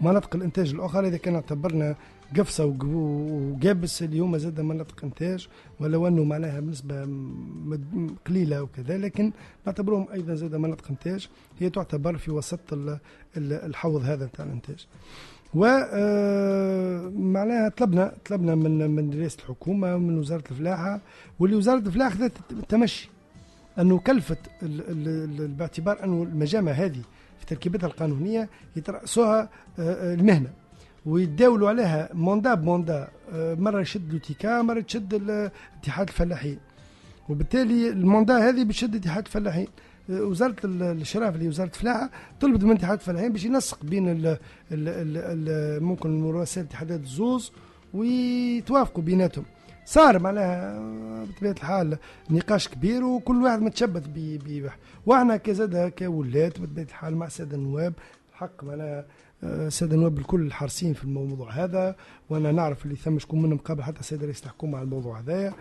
C: مناطق الإنتاج الاخرى إذا كان اعتبرنا قفصة وق- وقابس اليوم زاد مناطق إنتاج ولو انه معناها بنسبه مد- قليلة وكذا لكن نعتبرهم أيضا زاد مناطق إنتاج هي تعتبر في وسط ال- ال- الحوض هذا نتاع الإنتاج. و آه، معناها طلبنا طلبنا من من رئاسة الحكومة ومن وزارة الفلاحة واللي وزارة الفلاحة خذت التمشي أنه كلفت باعتبار أنه المجامع هذه في تركيبتها القانونية يترأسوها آه، آه، المهنة. ويتداولوا عليها موندا بموندا آه، مرة يشد لوتيكا مرة تشد اتحاد الفلاحين. وبالتالي الموندا هذه بتشد اتحاد الفلاحين. وزارة ال- الاشراف اللي وزارة الفلاحة طلبت من اتحاد الفلاحين باش ينسق بين ال ال ال ال ممكن رؤساء الاتحادات الزوز ويتوافقوا بيناتهم. صار معناها بطبيعة الحال نقاش كبير وكل واحد متشبث ب ب- وأحنا كزاد كولاد بطبيعة الحال مع السادة النواب حق معناها آه، السادة النواب الكل حريصين في الموضوع هذا وأنا نعرف اللي ثم شكون منهم قبل حتى السيد رئيس الحكومة على الموضوع هذايا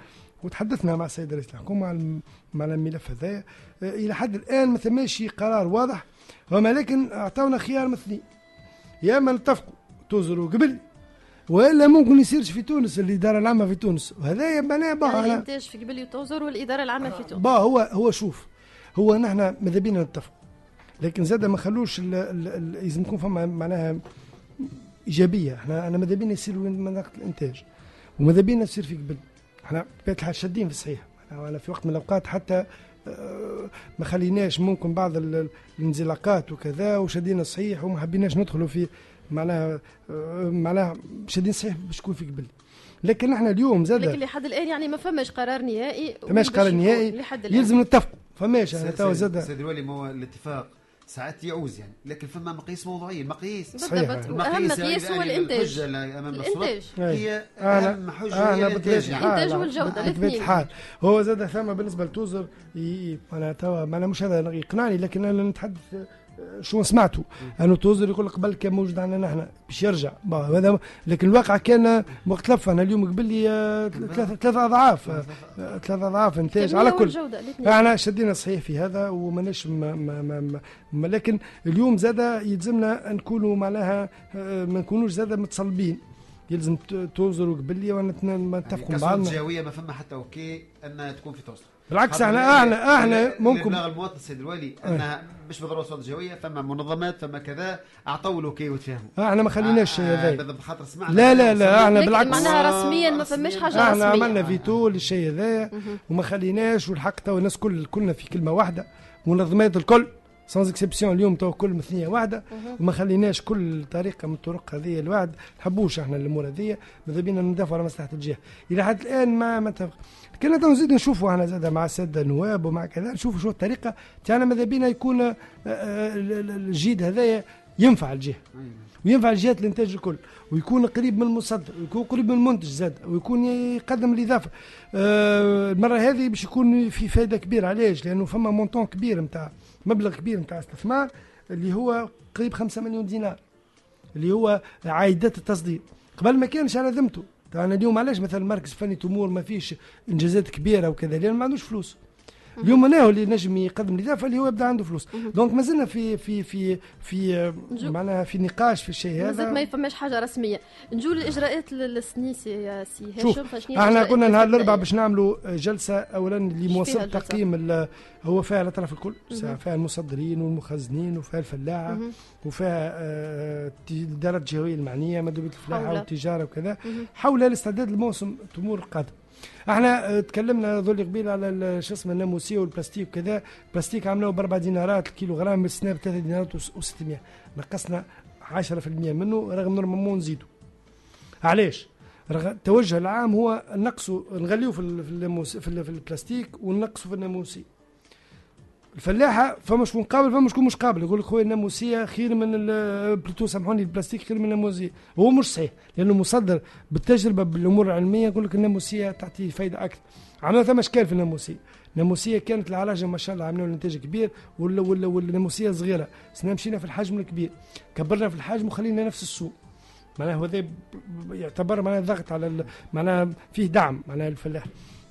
C: وتحدثنا مع السيد رئيس الحكومة على الم- على الملف هذايا آه، إلى حد الآن ما ثماش قرار واضح. وما لكن أعطونا خيار مثلين يا اما نتفقوا توزروا قبل. وإلا ممكن يصيرش في تونس الإدارة العامة في تونس. وهذا معناها
B: يعني
C: على-
B: الانتاج في قبل في توزر والإدارة العامة في تونس؟
C: با هو هو شوف هو نحن ماذا بينا نتفق لكن زاد ما خلوش لازم يكون فما معناها إيجابية. إحنا أنا ماذا بينا يصير وين مناطق الإنتاج؟ وماذا بينا يصير في قبل؟ إحنا بطبيعه الحال شادين في الصحيح. معناها أنا في وقت من الأوقات حتى آه، ما خليناش ممكن بعض ال- ال- الانزلاقات وكذا وشدينا صحيح وما حبيناش ندخلوا في معناها معناها شادين صحيح باش يكون في قبل لكن إحنا اليوم زاد
B: لكن لحد الآن يعني ما فماش قرار نهائي
C: فماش قرار نهائي
B: لحد الآن
C: يلزم نتفقوا فماش أنا
D: سيد-
C: تو
D: سيد-
C: زاد
D: سيد الوالي ما هو الاتفاق ساعات يعوز يعني لكن فما مقاييس موضوعية مقاييس
B: بالضبط. صحيح. وأهم مقياس هو
D: يعني
B: الإنتاج.
D: الحجة اللي أمام السلطات
B: الإنتاج.
D: هي أهم حجة هي الانتاج.
B: الإنتاج والجودة،
C: بطبيعة
B: الاثنين.
C: الحال هو زاد ثم بالنسبة لتوزر أنا توا أنا مش هذا يقنعني لكن أنا نتحدث شو سمعته انه توزر يقول لك قبل كان موجود عندنا نحن باش يرجع. هذا لكن الواقع كان وقت لف. أنا اليوم قبل لي آه، ثلاثة ثلاثة أضعاف آه، ثلاثة أضعاف انتاج. على كل. إحنا شدينا صحيح في هذا وماناش ما ما ما ما ما لكن اليوم زاد يلزمنا نكونوا معناها آه، ما نكونوش زاد متصلبين. يلزم ت- توزر وقبلي وأنا ما نتفقوا
D: كسرة
C: بعضنا.
D: الجهويه ما فما حتى أوكي انها تكون في توصل.
C: بالعكس إحنا إحنا
D: إحنا
C: ممكن.
D: بلغ المواطن السيد الوالي أنها مش بالضروره السلط الجهوية فما منظمات فما كذا اعطوا له أوكي وتفاهموا
C: إحنا ما خليناش الشيء
D: آه،
C: هذا
D: بالضبط خاطر سمعنا.
C: لا لا لا
B: إحنا
C: بالعكس.
B: معناها رسميا ما فماش حاجة
C: إحنا
B: رسمية.
C: عملنا véto للشيء هذايا. وما خليناش والحق تو الناس كل كلنا في كلمة واحدة. منظمات الكل. sans exception اليوم تو كل في ثنية واحدة وما خليناش كل طريقة من الطرق هذه الواحد نحبوش إحنا الأمور هذه. ماذا بينا ندافعوا على مصلحة الجهة. إلى حد الآن ما ما. كنا تو نزيد نشوفوا إحنا زاد مع الساده النواب ومع كذا نشوفوا شو الطريقة. تاعنا ماذا بينا يكون آه، آه، ال- ال- الجيد هذايا ينفع الجهة. وينفع الجهات الانتاج الكل. ويكون قريب من المصدر ويكون قريب من المنتج زاد ويكون يقدم الإضافة. آه، المرة هذه باش يكون في فائده كبيرة. علاش؟ لأنه فما مونطون كبير نتاع مبلغ كبير نتاع استثمار اللي هو قريب 5 مليون دينار اللي هو عائدات التصدير. قبل ما كانش على ذمته. أنا اليوم علاش مثلا المركز الفني تمور ما فيش إنجازات كبيرة وكذا؟ لأن ما عندوش فلوس. اليوم أنا اللي نجم يقدم الاضافه اللي هو يبدأ عنده فلوس donc مازلنا في في في في آه،
B: نجو.
C: معناها في نقاش في الشيء
B: مازالت ما
C: هذا
B: يفماش حاجة رسمية نجول الإجراءات للسنة سي يا سي هاشم إحنا
C: كنا نهار الاربعاء؟ باش نعملوا جلسة اولا
B: لمواصلة؟
C: تقييم هو فيها الأطراف الكل. فيها المصدرين والمخزنين وفيها
B: الفلاحة.
C: وفيها آه، الت- الادارات الجهوية المعنية مندوبيه
B: الفلاحة.
C: والتجارة وكذا. حول الاستعداد لموسم التمور القادم إحنا تكلمنا ذولي قبيل على شو اسمه الناموسية والبلاستيك وكذا. البلاستيك عملوه بأربع دينارات الكيلو غرام السنة بثلاثة دينارات و600 نقصنا 10% منه رغم normalement نزيدوا علاش؟ التوجه العام هو نقصه نغليه في في في, ال- في البلاستيك ونقصه في الناموسي الفلاحة فما شكون قابل فما شكون مش قابل. يقول لك خويا الناموسيه خير من ال- plutôt سامحوني البلاستيك خير من الناموسيه هو مش صحيح لأنه مصدر بالتجربة بالأمور العلمية. يقول لك الناموسيه تعطي فائده أكثر. عملنا ثم إشكال في الناموسيه الناموسيه كانت العلاجه ما شاء الله عملوا الانتاج كبير ولا ولا والناموسيه صغيرة. سنا مشينا في الحجم الكبير كبرنا في الحجم وخلينا نفس السوق. معناها هذا يعتبر معناها ضغط على معناها فيه دعم معناها الفلاح.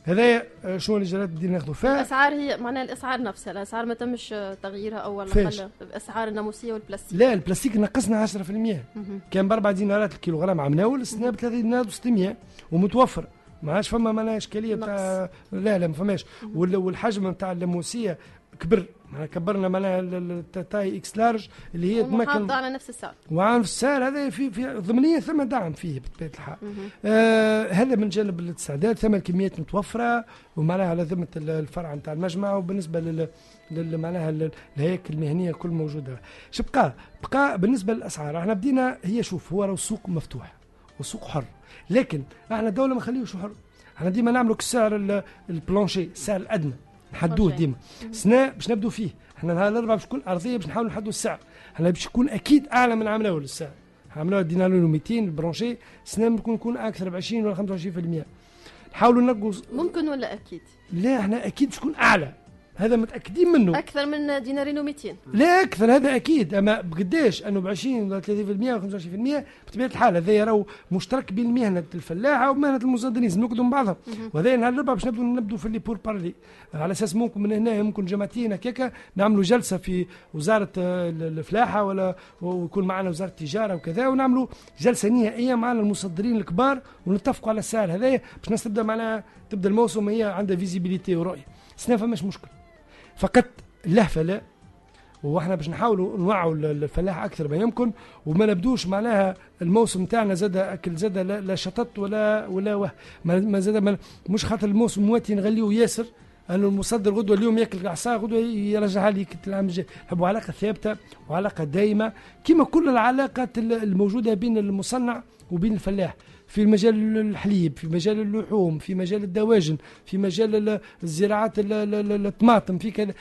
C: هذايا آه، شنو الاجراءات اللي ناخذوا فيها
B: الأسعار هي معناها الأسعار نفسها الأسعار ما تمش تغييرها أو على
C: فاش؟
B: الاقل الأسعار الناموسية والبلاستيك.
C: لا البلاستيك نقصنا 10%
B: مهم.
C: كان بأربع دينارات الكيلوغرام عم ناول السنة ب 3 دينارات و600 ومتوفر. ما عادش فما معناها إشكالية بتاع لا لا ما فماش. وال- والحجم بتاع اللاموسيه كبر معناها كبرنا معناها ال taille XLarge اللي هي تمكن
B: على نفس السعر
C: وعن السعر هذا في في ضمنيا ثم دعم فيه بطبيعة الحال. آه هذا من جانب الاستعداد ثم الكميات متوفرة ومعناها على ذمة ال- الفرع نتاع المجمع وبالنسبة لل لل- معناها ال- الهياكل المهنية كل موجودة. شو بقى؟ بقى بالنسبة للأسعار إحنا بدينا هي شوف هو السوق مفتوح والسوق حر لكن إحنا الدولة ما نخليوش حر إحنا ديما نعملوا السعر ال- البلانشي السعر الأدنى نحدوه. ديما. سنة باش نبدو فيه. إحنا نهار الاربعاء باش تكون أرضية باش نحاولوا نحدوا السعر إحنا باش يكون أكيد أعلى من عام الأول السعر عام الأول دينا له 200 البرونشي سنة ممكن يكون أكثر ب 20 ولا 25% نحاولوا ننقص
B: ممكن ولا أكيد؟
C: لا إحنا أكيد باش تكون أعلى. هذا متأكدين منه.
B: أكثر من دينارين و200
C: لا أكثر هذا أكيد. أما بقداش أنه ب 20 ولا 30% ولا 25% بطبيعة الحال هذا راهو مشترك بين مهنة الفلاحة ومهنة المصدرين لازم نقعدوا مع بعضهم وهذا نهار الاربعاء باش نبدو نبدو في les pourparlers على أساس ممكن من هنا ممكن جماعتين هكاكا نعملوا جلسة في وزارة ال- الفلاحة ولا ويكون معنا وزارة التجارة وكذا ونعملوا جلسة نهائية معنا المصدرين الكبار ونتفقوا على السعر هذايا باش الناس تبدأ معناها تبدأ الموسم هي عندها visibilité ورؤية. سنة فماش مشكل. فقط اللهفه لا وإحنا باش نحاولوا نوعوا ال- الفلاح أكثر ما يمكن وما نبدوش معناها الموسم تاعنا زاد أكل زاد لا, شطط ولا ولا وه ما زاد مش خاطر الموسم مواتي نغليوه ياسر. انه المصدر غدوة اليوم ياكل عصا غدوة يرجعها لي العام الجاي. نحبوا علاقة ثابتة وعلاقة دائمه كما كل العلاقات ال- الموجودة بين المصنع وبين الفلاح. في مجال الحليب في مجال اللحوم في مجال الدواجن في مجال ال- الزراعات ال- ال- ال- الطماطم في كذا.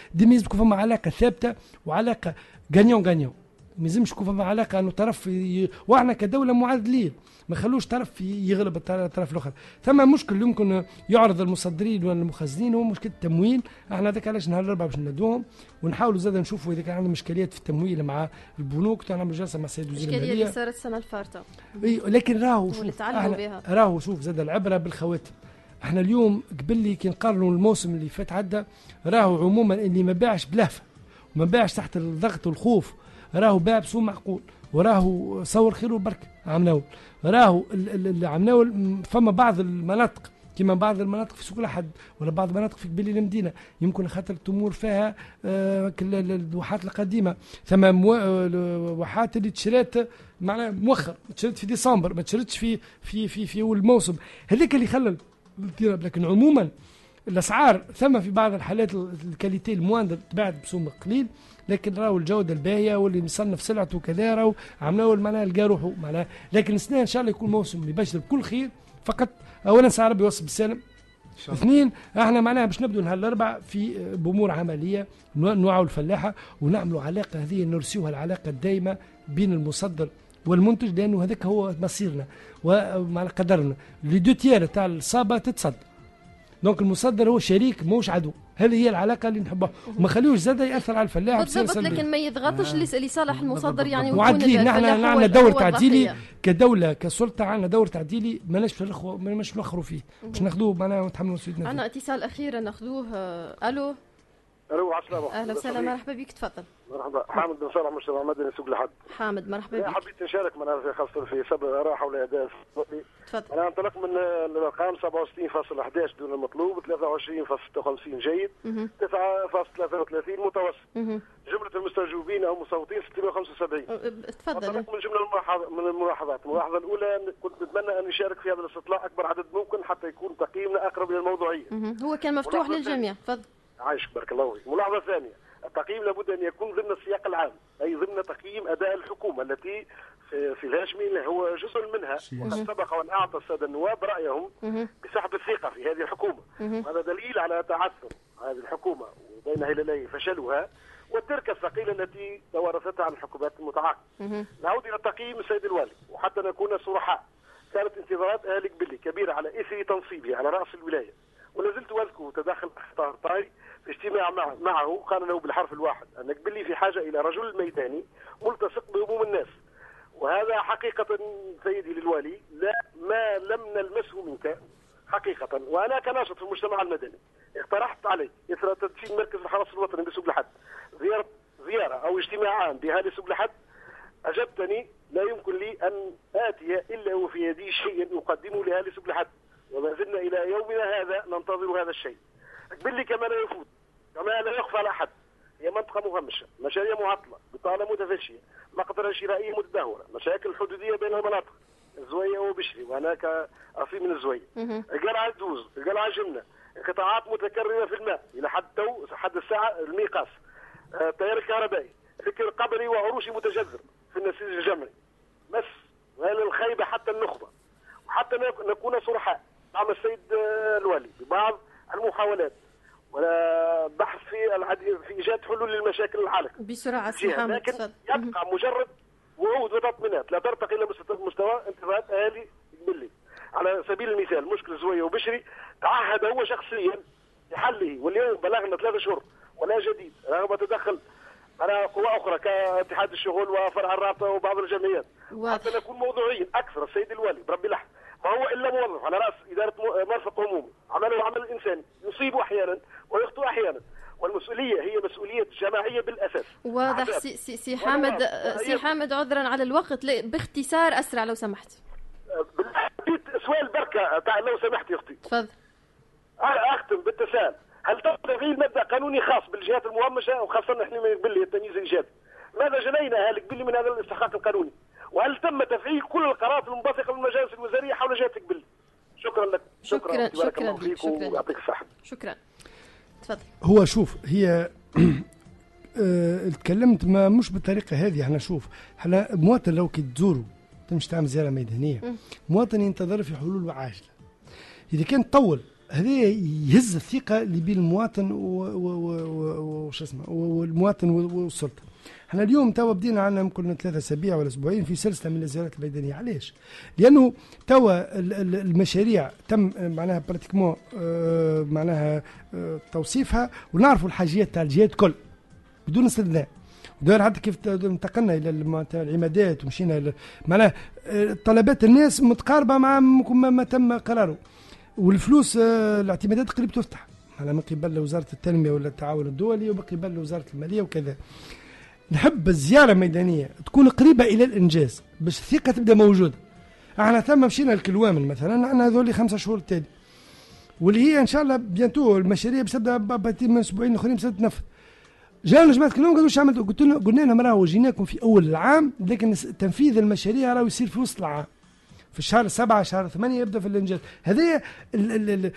C: تكون فما علاقة ثابتة وعلاقة غانيون غانيون ما لازمش يكون فما علاقة انه طرف ي... وإحنا كدولة معادلين ما خلوش طرف يغلب الطر- الطرف الآخر. ثم مشكل يمكن يعرض المصدرين والمخزنين هو مشكلة التمويل. إحنا هذاك علاش نهار الاربعاء باش ندوهم ونحاولوا زاد نشوفوا إذا كان عندهم اشكاليات في التمويل مع البنوك. نعملوا جلسه مع السيد وزير المالية.
B: اللي صارت السنة الفارطه
C: إي لكن راهو شوف. راهو شوف زاد العبرة بالخواتم. إحنا اليوم قبل لي كي نقارنوا الموسم اللي فات عدى راهو عموما اللي ما باعش بلهفة وما باعش تحت الضغط والخوف. راهو باع بسوق معقول وراهو صور خير وبركة عام ناول. راهو ال- ال- ال- عام ناول م- فما بعض المناطق كما بعض المناطق في سوق الأحد ولا بعض المناطق في قبيل المدينة. يمكن خاطر التمور فيها آه، كل ال- الواحات القديمة. ثم مو- آه، الواحات اللي تشرات معناها مؤخر تشرت في ديسمبر ما تشرتش في في في في أول الموسم هذاك اللي خلى الاضطراب لكن عموما الأسعار ثم في بعض الحالات ال- ال qualité moindre تباعت بسوم قليل. لكن راهو الجودة الباهية واللي مصنف سلعته كذا راهو عملوا معناها لقى روحه. معناها لكن السنة إن شاء الله يكون موسم يبشر بكل خير. فقط اولا سعر ربي يوصل بالسالم. اثنين إحنا معناها باش نبدو نهار الأربعاء في بامور عملية نوع- نوعوا الفلاحة ونعملوا علاقة هذه نرسيوها العلاقة الدائمه بين المصدر والمنتج لأنه هذاك هو مصيرنا ومع قدرنا. les deux tiers تاع الصابة تتصدر donc المصدر هو شريك موش عدو. هذه هي العلاقة اللي نحبها. وما خليوش زاد يأثر على الفلاح
B: بالضبط. لكن ما يضغطش لس- لصالح المصدر يعني
C: معدلين نحن عندنا دور تعديلي. كدولة كسلطة عندنا دور تعديلي ماناش ماناش نخروا فيه. باش ناخذوه معناها ونتحملوا مسؤوليتنا
B: عندنا. اتصال أخير ناخذوه آه، ألو؟
L: ألو عسلامة
B: أهلا وسهلا مرحبا بك تفضل.
L: مرحبا. حامد بن صالح مجتمع مدني سوق الحد.
B: حامد مرحبا
L: أنا
B: بك.
L: حبيت نشارك من في خاصة في سبب أداء الفوتبولي.
B: تفضل.
L: أنا أنطلق من الأرقام 67.11 دون المطلوب 23.56 جيد
B: مهم.
L: 9.33 متوسط. جملة المستجوبين أو المصوتين 675
B: تفضل.
L: أنطلق من جملة الملاحظ- من الملاحظات. الملاحظة الأولى أن كنت نتمنى أن يشارك في هذا الاستطلاع أكبر عدد ممكن حتى يكون تقييمنا أقرب إلى الموضوعية.
B: مهم. هو كان مفتوح للجميع. تفضل.
L: عايشك بارك الله فيك. الملاحظة الثانية التقييم لابد أن يكون ضمن السياق العام أي ضمن تقييم أداء الحكومة التي في الهاشمي هو جزء منها. وقد سبق وأن أعطى السادة النواب رأيهم
B: مهم.
L: بسحب الثقة في هذه الحكومة.
B: مهم.
L: هذا دليل على تعثر هذه الحكومة وبين هلالي فشلها والتركة الثقيلة التي توارثتها عن الحكومات المتعاقبة. نعود إلى تقييم السيد الوالي. وحتى نكون صرحاء كانت انتظارات أهل قبلي كبيرة على إثر تنصيبه على رأس الولاية. ولا زلت أذكر تدخل طاهر طاي في اجتماع مع- معه قال له بالحرف الواحد أن قبلي في حاجة إلى رجل ميداني ملتصق بهموم الناس. وهذا حقيقة سيدي للوالي لا ما لم نلمسه منك حقيقة وأنا كناشط في المجتمع المدني. اقترحت عليك إثر تدشين مركز الحرس الوطني بسوق الحد. زيارة زيارة أو اجتماعان بأهالي سوق الحد. أجبتني لا يمكن لي أن آتي إلا وفي يدي شيء أقدمه لأهالي سوق الحد. وما زلنا إلى يومنا هذا ننتظر هذا الشيء. قبل كما لا يفوت كما لا يخفى على أحد. هي منطقة مهمشة. مشاريع معطلة. بطاله متفشيه مقدره شرائيه متدهوره مشاكل حدودية بين المناطق. الزويه وبشري. وهناك اصيل من الزوية. القلعه دوز. القلعه جمنه انقطاعات متكررة في الماء. إلى حد تو حد الساعة الميقاس. آه، التيار الكهربائي فكر قبلي وعروشي متجذر. في النسيج الجمعي بس. وهذا الخيبة حتى النخبة. وحتى نك- نكون صرحاء. مع السيد آه، الوالي. ببعض المحاولات. والبحث في العد- في إيجاد حلول للمشاكل
B: العالقة.
L: بسرعة
B: حامد
L: لكن يبقى مجرد وعود وتطمينات. لا ترتقي إلى مست- مستوى انتظارات اهالي قبلي على سبيل المثال مشكل زوية وبشري تعهد هو شخصيا لحله. واليوم بلغنا ثلاثة شهور ولا جديد. رغم تدخل على قوى أخرى كاتحاد الشغل وفرع الرابطة وبعض الجمعيات. حتى نكون موضوعيين. أكثر السيد الوالي بربي لحم. ما هو الا موظف على رأس إدارة مرفق عمومي. عمله عمل انساني يصيب أحيانا ويخطئ أحيانا. والمسؤولية هي مسؤولية جماعية بالأساس.
B: واضح. سي, سي, سي حامد سي حامد عذرا على الوقت باختصار أسرع لو سمحت.
L: سؤال بركة تاع لو سمحت يا أختي.
B: تفضل.
L: أنا أختم بالتساؤل هل تم تفعيل مبدأ قانوني خاص بالجهات المهمشة؟ وخاصة من قبل التمييز الإيجابي. ماذا جنينا؟ أهل قبل من هذا الاستحقاق القانوني؟ وهل تم تفعيل كل القرارات المنبثقة من المجالس الوزارية حول جهة قبل شكرا لك.
B: شكرا. شكرا
L: الله
B: لك
L: فيك
B: شكرا.
L: ويعطيك الصحة.
B: شكرا. تفضل.
C: هو شوف هي آه، تكلمت ما مش بالطريقة هذه. إحنا شوف إحنا مواطن لو كي تزوروا تمشي تعمل زيارة
B: ميدانية.
C: مواطن ينتظر في حلول عاجله إذا كان طول هذا يهز الثقة اللي بين المواطن و- و- و- و- وش اسمه و- والمواطن و- والسلطة. إحنا اليوم توا بدينا عندنا يمكن ثلاثة أسابيع ولا أسبوعين في سلسلة من الزيارات الميدانيه علاش؟ لأنه توا ال- ال- المشاريع تم معناها براتيكمون آه، معناها آه، توصيفها ونعرفوا الحاجيات تاع الجهات الكل بدون استثناء. ودار حتى كيف انتقلنا إلى العمادات ومشينا معناها آه، طلبات الناس متقاربة مع ما ما تم قراره. والفلوس آه، الاعتمادات قريب تفتح. على من قبل وزارة التنمية ولا التعاون الدولي ومن قبل وزارة المالية وكذا. نحب الزيارة الميدانية تكون قريبة إلى الإنجاز باش الثقة تبدأ موجودة. إحنا ثم مشينا الكلوامل مثلا عندنا هذول خمسة شهور التالي. واللي هي إن شاء الله بيانتو المشاريع باش تبدأ من أسبوعين آخرين باش تنفذ جانا جماعة كلهم قالوا عملتوا؟ قلت لهم قلنا لهم راهو جيناكم في أول العام لكن تنفيذ المشاريع راهو يصير في وسط العام. في الشهر سبعة شهر ثمانية يبدأ في الانجاز ال-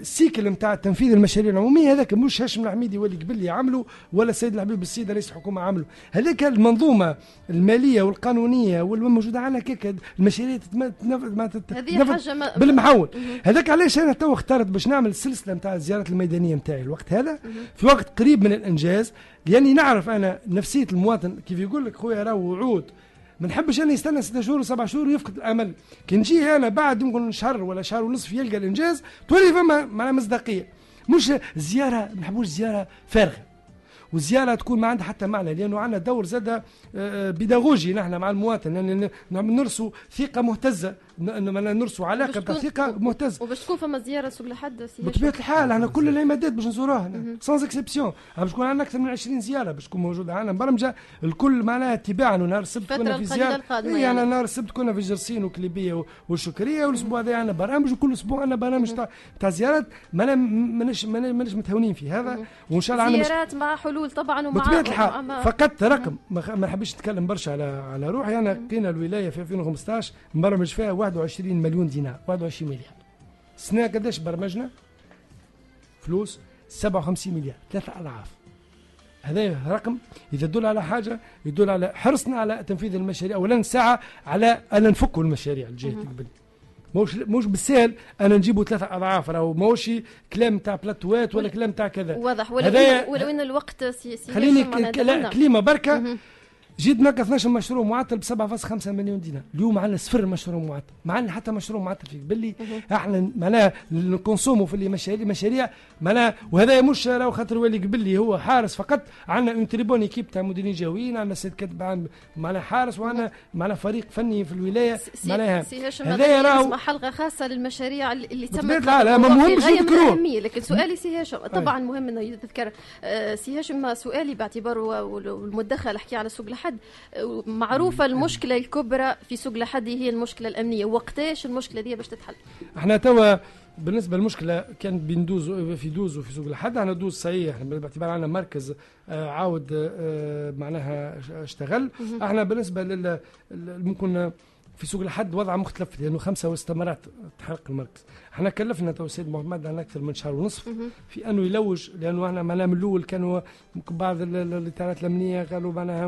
C: ال cycle نتاع تنفيذ المشاريع العمومية. هذاك مش هاشم الحميدي واللي قبل لي عمله ولا السيد الحبيب السيد رئيس الحكومة عمله. هذاك المنظومة المالية والقانونية والموجوده عندنا كيك المشاريع تتم- تنفذ ما تت-
B: هذه
C: تنفذ
B: حاجة ما-
C: بالمحول. هذاك علاش أنا تو اخترت باش نعمل السلسله نتاع الزيارات الميدانية نتاعي الوقت هذا. في وقت قريب من الإنجاز لأني نعرف أنا نفسية المواطن كيف يقول لك خويا راهو وعود ما نحبش أنا يستنى ستة شهور وسبع شهور ويفقد الأمل. كي نجي أنا بعد يمكن شهر ولا شهر ونصف يلقى الإنجاز تولي فما معناها مصداقية. مش زيارة ما نحبوش زيارة فارغة. والزياره تكون ما عندها حتى معنى لأنه عندنا دور زاد بيداغوجي نحن مع المواطن يعني نرسوا ثقة مهتزة. نرسوا علاقه بتاع ثقة مهتزه
B: وباش تكون فما زيارة سوق لحد بطبيعة.
C: الحال إحنا كل العمادات باش نزوروها sans exception باش تكون عندنا أكثر من 20 زيارة باش تكون موجودة عندنا. برمجه الكل معناها اتباعا ونهار السبت كنا في
B: زيارة.
C: إيه،
B: يعني.
C: يعني. نهار السبت كنا في جرسين وكليبية والشكريه والأسبوع هذا عندنا برامج وكل أسبوع عندنا برامج تاع تاع زيارات مانا ماناش مانا- ماناش متهاونين في هذا وإن شاء الله عندنا
B: زيارات مع حلول طبعا ومع بطبيعة
C: الحال فقدت رقم. ما نحبش نتكلم برشا على على روحي. أنا لقينا الولايه في 2015 مبرمج فيها 21 مليون دينار 21 مليار. السنة قداش برمجنا؟ فلوس 57 مليار ثلاثة أضعاف. هذا رقم إذا يدل على حاجة يدل على حرصنا على تنفيذ المشاريع أولا نسعى على أن نفكوا المشاريع الجهة قبل موش موش بالسهل أنا نجيبوا ثلاثة أضعاف راهو موش كلام تاع بلاتوات ولا كلام تاع كذا.
B: واضح. ولو ان الوقت سي سي
C: خليني. كلمة بركة. جيت نقص 12 مشروع معطل ب 7.5 مليون دينار. اليوم عندنا صفر مشروع معطل. ما عندنا حتى مشروع معطل فيه. باللي إحنا معناها نكونسومو في اللي مشاريع مشاريع معناها وهذا مش راهو خاطر ولي قبل لي هو حارس فقط. عندنا une très bonne équipe تاع مديرين جهويين عندنا سيد كاتب عام معناها حارس وعندنا معناها فريق فني في الولاية. معناها هذايا
B: هذا
C: راهو
B: حلقة خاصة للمشاريع اللي تمت
C: الحال،
B: قبل
C: ما مهمش نذكروه.
B: لكن سؤالي سي هاشم طبعا مهم إنه يتذكر آه، سي هاشم سؤالي باعتباره والمدخل أحكي على سوق الحد لحد معروفة المشكلة الكبرى في سوق لحد هي المشكلة الأمنية. وقتاش المشكلة دي باش تتحل؟
C: إحنا توا بالنسبة للمشكلة كانت بين دوز في دوز وفي سوق الحد إحنا دوز صحيح إحنا باعتبار عندنا مركز آه، عاود آه، معناها اشتغل. إحنا بالنسبة لل- ممكن في سوق الحد وضع مختلف لأنه خمسة واستمرت تحرق المركز. إحنا كلفنا تو السيد محمد عن أكثر من شهر ونصف. في أنه يلوج لأنه إحنا معناها من الأول كانوا بعض ال- ال- الإطارات الأمنية قالوا معناها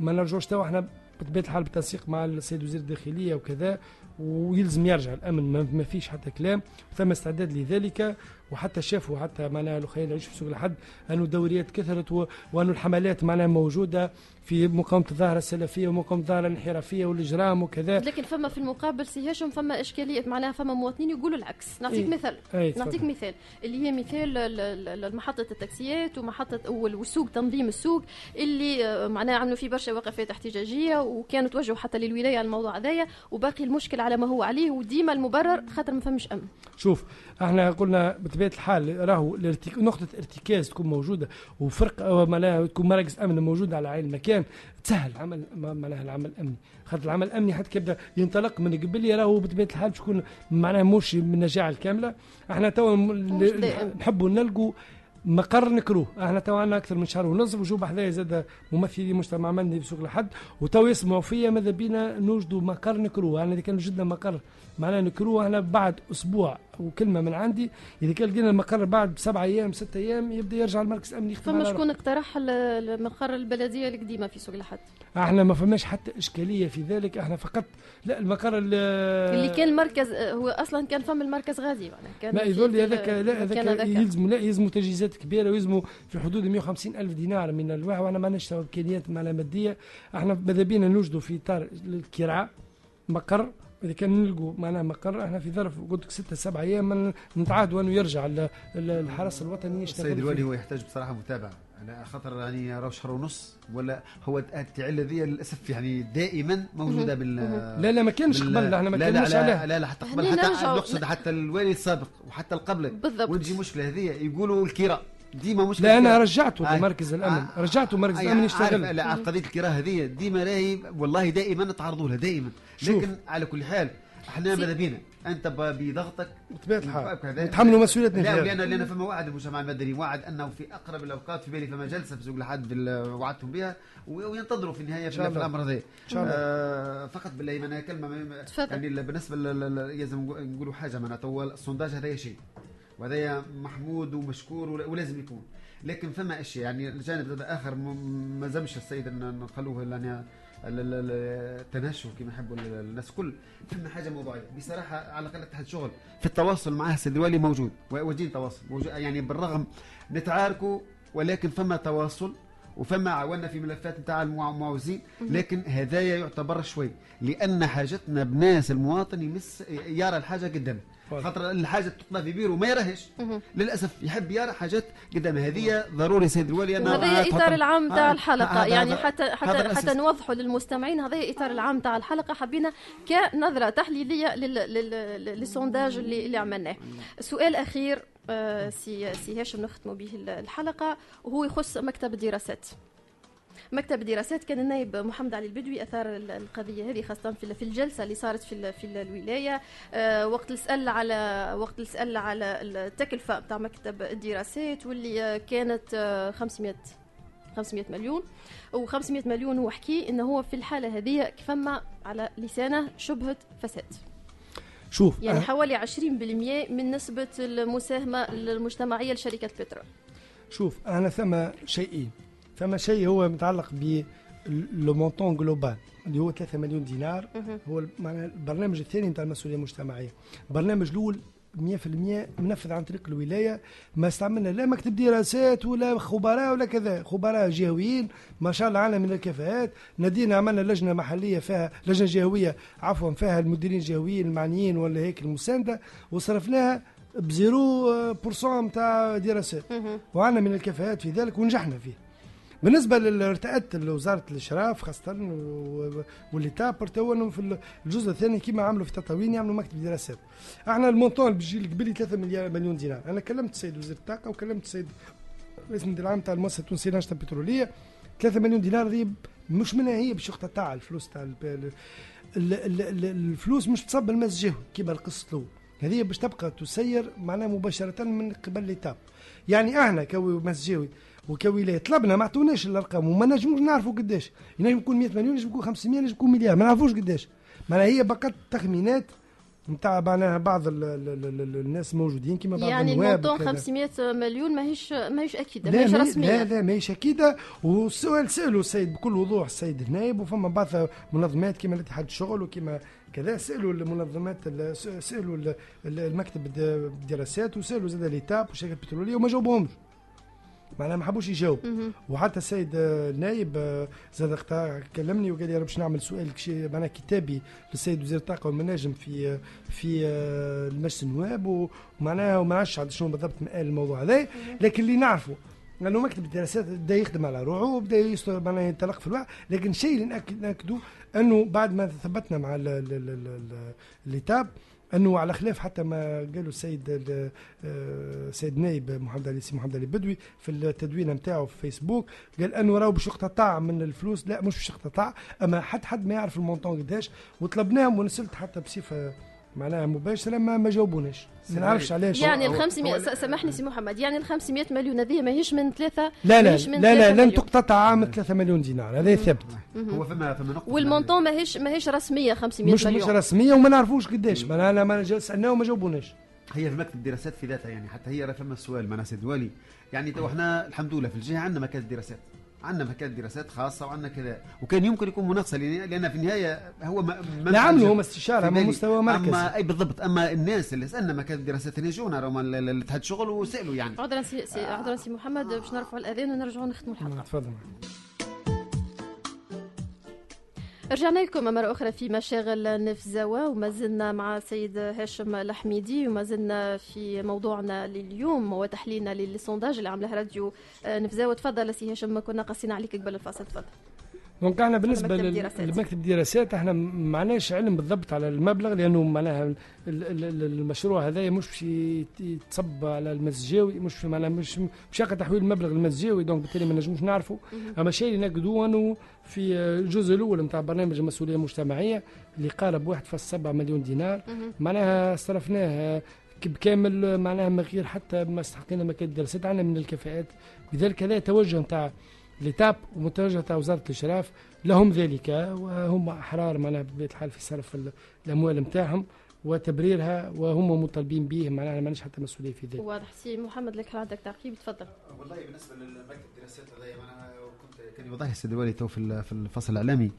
C: ما نرجعوش تو إحنا بطبيعة الحال بالتنسيق مع السيد وزير الداخلية وكذا ويلزم يرجع الأمن ما فيش حتى كلام ثم استعداد لذلك. وحتى شافوا حتى معناها لو خلينا نعيش في سوق الحد انه الدوريات كثرت و- وانه الحملات معناها موجودة في مقاومة الظاهرة السلفية ومقاومة الظاهرة الانحرافية والإجرام وكذا.
B: لكن فما في المقابل سي هاشم فما اشكاليه معناها فما مواطنين يقولوا العكس. نعطيك
C: إيه.
B: مثال.
C: إيه،
B: نعطيك. مثال. اللي هي مثال ال- ال- ال- محطه التاكسيات ومحطة وال- والسوق تنظيم السوق اللي آه، معناها عملوا فيه برشا وقفات احتجاجية وكانوا توجهوا حتى للولاية على الموضوع هذايا وباقي المشكل على ما هو عليه وديما المبرر خاطر ما فماش أمن.
C: شوف إحنا قلنا بطبيعة الحال راهو الارتك... نقطة ارتكاز تكون موجودة وفرق معناها تكون مراكز أمن موجودة على عين المكان تسهل عمل معناها العمل الأمني. خاطر العمل الأمني حتى كيبدا ينطلق من قبل راهو بطبيعة الحال باش يكون معناها مش من النجاعه الكاملة. إحنا توا. نحبوا نلقوا مقر نكروه. إحنا تو عندنا أكثر من شهر ونصف وجوب حذايا زاد ممثلي مجتمع مدني في سوق الحد وتو يسمعوا فيا ماذا بينا نوجدوا مقر نكروه. أنا إذا كان وجدنا مقر معناها نكروه إحنا بعد أسبوع وكلمه من عندي إذا كان لقينا المقر بعد بسبع أيام ست أيام يبدأ يرجع المركز الأمني يخدم
B: فما شكون اقترح ال- المقر البلدية القديمة في سوق الحد؟
C: إحنا ما فماش حتى إشكالية في ذلك إحنا فقط لا المقر ال-
B: اللي كان مركز هو أصلا كان فما المركز غازي كان
C: لا يظل هذاك لا هذاك. يلزموا لا يلزموا تجهيزات كبيرة ويلزموا في حدود 150 ألف دينار من الواحد وإحنا ما عندناش إمكانيات مادية. إحنا ماذا بينا نوجدوا في إطار الكراع مقر إذا كان نلقوا معناها مقر إحنا في ظرف قلت لك ستة سبعة أيام من- نتعاهدوا انه يرجع ال- ال- الحرس الوطني يشتغل
D: السيد الوالي. هو يحتاج بصراحة متابعة على خاطر يعني راهو شهر ونص ولا هو التعله ذي للأسف يعني دائما
C: موجودة.
D: بال.
C: لا، لا، ما كانش قبل، إحنا ما كناش
D: لا,
C: عليها.
D: لا لا حتى قبل حتى نقصد حتى الوالي السابق وحتى القبل
B: بالضبط
D: وتجي مشكلة هذه يقولوا الكراء ديما مشكله
C: لا
D: أنا.
C: رجعته
D: آه.
C: لمركز الأمن رجعته مركز
D: آه،
C: الأمن
D: عارف-
C: يشتغل
D: لا قضية الكراء هذه ديما راهي والله دائما نتعرضوا لها دائما
C: شوف.
D: لكن على كل حال إحنا ماذا بينا أنت بضغطك
C: بطبيعة الحال نتحملوا مسؤوليتنا
D: لا. لأن لأن فما وعد المجتمع المدني وعد أنه في أقرب الأوقات في بالي فما جلسه في سوق الحد وعدتهم بها وينتظروا في النهاية في, في. الامر هذا
C: إن شاء الله.
D: آه فقط بالله أنا
B: كلمة.
D: يعني ال- بالنسبة نقو- نقولوا حاجة معناتها تو السونداج هذا شيء وهذا محمود ومشكور ول- ولازم يكون. لكن فما أشياء يعني الجانب هذا آخر ما زمش السيد إن نخلوه لأن ال- ال- ال- التنشؤ كما يحبوا ال- الناس كل. فما حاجة موضوعية. بصراحة على الأقل اتحاد الشغل في التواصل معاه السيد الوالي موجود. وجين تواصل. موجود. يعني بالرغم نتعاركوا ولكن فما تواصل وفما عاونا في ملفات نتاع المعوزين لكن هذايا يعتبر شوي. لأن حاجتنا بناس المواطن يمس يرى الحاجة قدامه. خاطر الحاجة تقضى في بيرو ما يراهش. للأسف يحب يرى حاجات قدامه هذه ضروري سيد الوالي.
B: وهذا
D: تحط-
B: إطار العام تاع
D: آه،
B: الحلقة.
D: هذا-
B: يعني
D: هذا-
B: حتى
D: هذا
B: حتى. حتى نوضحوا للمستمعين هذا إطار العام تاع الحلقة. حبينا كنظرة تحليلية لل- لل- للسونداج اللي اللي عملناه. سؤال أخير آه، سي سي هاشم نختموا به الحلقة. وهو يخص مكتب الدراسات. مكتب الدراسات كان النائب محمد علي البدوي أثار ال- القضية هذه خاصة في ال- في الجلسة اللي صارت في في ال- الولاية. آه، وقت السأل على وقت السأل على التكلفة بتاع مكتب الدراسات واللي كانت آه، 500 500 مليون. و500 مليون هو حكي انه هو في الحالة هذه فما على لسانه شبهة فساد.
C: شوف
B: يعني
C: أه-
B: حوالي 20% من نسبة المساهمة المجتمعيه لشركة بترول.
C: شوف أنا ثم شيئين. ثم شيء هو متعلق ب لو مونتون جلوبال اللي هو 3 مليون دينار. هو معناها البرنامج الثاني نتاع المسؤولية المجتمعية. البرنامج الأول 100% منفذ عن طريق الولاية ما استعملنا لا مكتب دراسات ولا خبراء ولا كذا. خبراء جهويين ما شاء الله عنا من الكفاءات. نادينا عملنا لجنة محلية فيها لجنة جهوية عفوا فيها المديرين الجهويين المعنيين والهياكل المساندة وصرفناها ب zéro pour cent نتاع دراسات. وعنا من الكفاءات في ذلك ونجحنا فيه. بالنسبة لارتأت وزارة الإشراف خاصة و l'ETAP ارتأوا إنهم في الجزء الثاني كما عملوا في تطاوين يعملوا مكتب دراسات. أحنا ال montant اللي بيجي قبلي 3 مليار مليون دينار. أنا كلمت السيد وزير الطاقة وكلمت السيد رئيس المدير العام تاع المؤسسة التونسية للنشطه البترولية. 3 مليون دينار هذه مش منها هي باش تاع الفلوس تاع ال- ال- ال- ال- ال- الفلوس مش تصب المسجد كيما القصة له هذه باش تبقى تسير معناها مباشرة من قبل ليتاب يعني أحنا كمسجاوي وكولاية طلبنا ما عطوناش الأرقام وما نجموش نعرفوا قداش. ينجم يكون 100 مليون ينجم يكون 500 ينجم يكون مليار. ما نعرفوش قداش. معناها هي بقت تخمينات نتاع معناها بعض ال ال ال ال الناس موجودين كما بعض
B: يعني المونطون
C: وكذا.
B: 500 مليون ماهيش ماهيش اكيده
C: لا
B: ماهيش
C: ما-
B: رسمية.
C: لا لا ماهيش اكيده والسؤال سالوا السيد بكل وضوح السيد النائب وفما بعض منظمات كما الاتحاد الشغل وكما كذا. سألوا المنظمات ال- سألوا ال- ال- المكتب الد- الدراسات وسألوا زاد ليتاب والشركة البترولية وما جاوبهمش. معناها ما حبوش يجاوب. وحتى السيد النائب آه، زاد كلمني وقال لي باش نعمل سؤال معناها كتابي للسيد وزير الطاقة والمناجم في آه، في آه، المجلس النواب ومعناها وما نعرفش عاد شنو بالضبط مآل الموضوع هذا. لكن اللي نعرفه لأنه مكتب الدراسات بدا يخدم على روحه وبدا معناها ينطلق في الوعي لكن الشيء اللي ناكد ناكدوا أنه بعد ما ثبتنا مع ال- أنه على خلاف حتى ما قالوا السيد ال- آه، السيد نائب محمد علي سي محمد علي بدوي في التدوينة نتاعو في فيسبوك قال أنه راهو باش يقتطع من الفلوس لا مش باش يقتطع أما حد حد ما يعرف ال montant قداش وطلبناهم ونسلت حتى بصفة معناها مباشرة ما ما جاوبوناش. ما نعرفش علاش.
B: يعني ال
D: هو-
B: 500
D: هو-
B: س- سامحني سي محمد يعني ال 500 مليون هذه ماهيش من ثلاثة
C: لا لا
B: ماهيش من
C: لا لا
B: 3
C: لن. تقتطع عام 3 مليون دينار هذا ثابت
D: هو فما فما نقطة
B: وال montant ماهيش ماهيش رسمية 500
C: مش مش
B: مليون.
C: رسمية وما نعرفوش قداش. ما أنا ما سالناه وما جاوبوناش.
D: هي في مكتب الدراسات في ذاتها يعني حتى هي راه فما سؤال معنا سيد والي. يعني تو إحنا الحمد لله في الجهة عندنا مكاتب دراسات. عندنا مكاتب دراسات خاصة وعندنا كذا. وكان يمكن يكون مناقصه لأن لأن في النهاية هو ما ما-
C: لا عملوا
D: ما-
C: هم استشارة
D: بالي.
C: مستوى مركزي
D: اما أي بالضبط. أما الناس اللي سألنا مكاتب دراسات هنا جونا راهم ال- ال- الاتحاد الشغل وسألوا يعني.
B: عذرا سي سي- عذرا سي محمد باش نرفعوا الأذان ونرجعوا نختموا الحلقة.
C: تفضل.
B: رجعنا لكم مرة أخرى في مشاغل نفزاوة وما زلنا مع السيد هاشم الحميدي وما زلنا في موضوعنا لليوم وتحليلنا لل sondage اللي عامله راديو نفزاوة. تفضل سي هاشم كنا قاسين عليك قبل الفاصل تفضل. donc
C: إحنا
B: بالنسبة.
C: لمكتب الدراسات إحنا ما معناش علم بالضبط على المبلغ لأنه معناها ال- ال- ال- المشروع هذا مش باش يت- يتصب على المجلس الجهوي مش معناها مش مش تحويل المبلغ للمجلس الجهوي. donc بالتالي ما نجموش نعرفوا. أما الشيء اللي نأكدوه أنه في الجزء الأول نتاع برنامج المسؤولية المجتمعية اللي قارب 1.7 مليون دينار. معناها صرفناه بكامل معناها من غير حتى ما استحقينا مكاتب الدراسات عندنا من الكفاءات. بذلك هذا توجه نتاع l'ETAP وتوجه نتاع وزارة الإشراف لهم ذلك وهم أحرار معناها بطبيعه الحال في صرف ال- الأموال نتاعهم وتبريرها وهم مطالبين به معناها ما عندناش حتى مسؤولية في ذلك.
B: واضح. سي محمد لك عندك تعقيب تفضل.
D: والله بالنسبة للمكتب الدراسات هذا معناها كنت كان يوضح لي السيد الوالي تو في ال- في الفصل الإعلامي.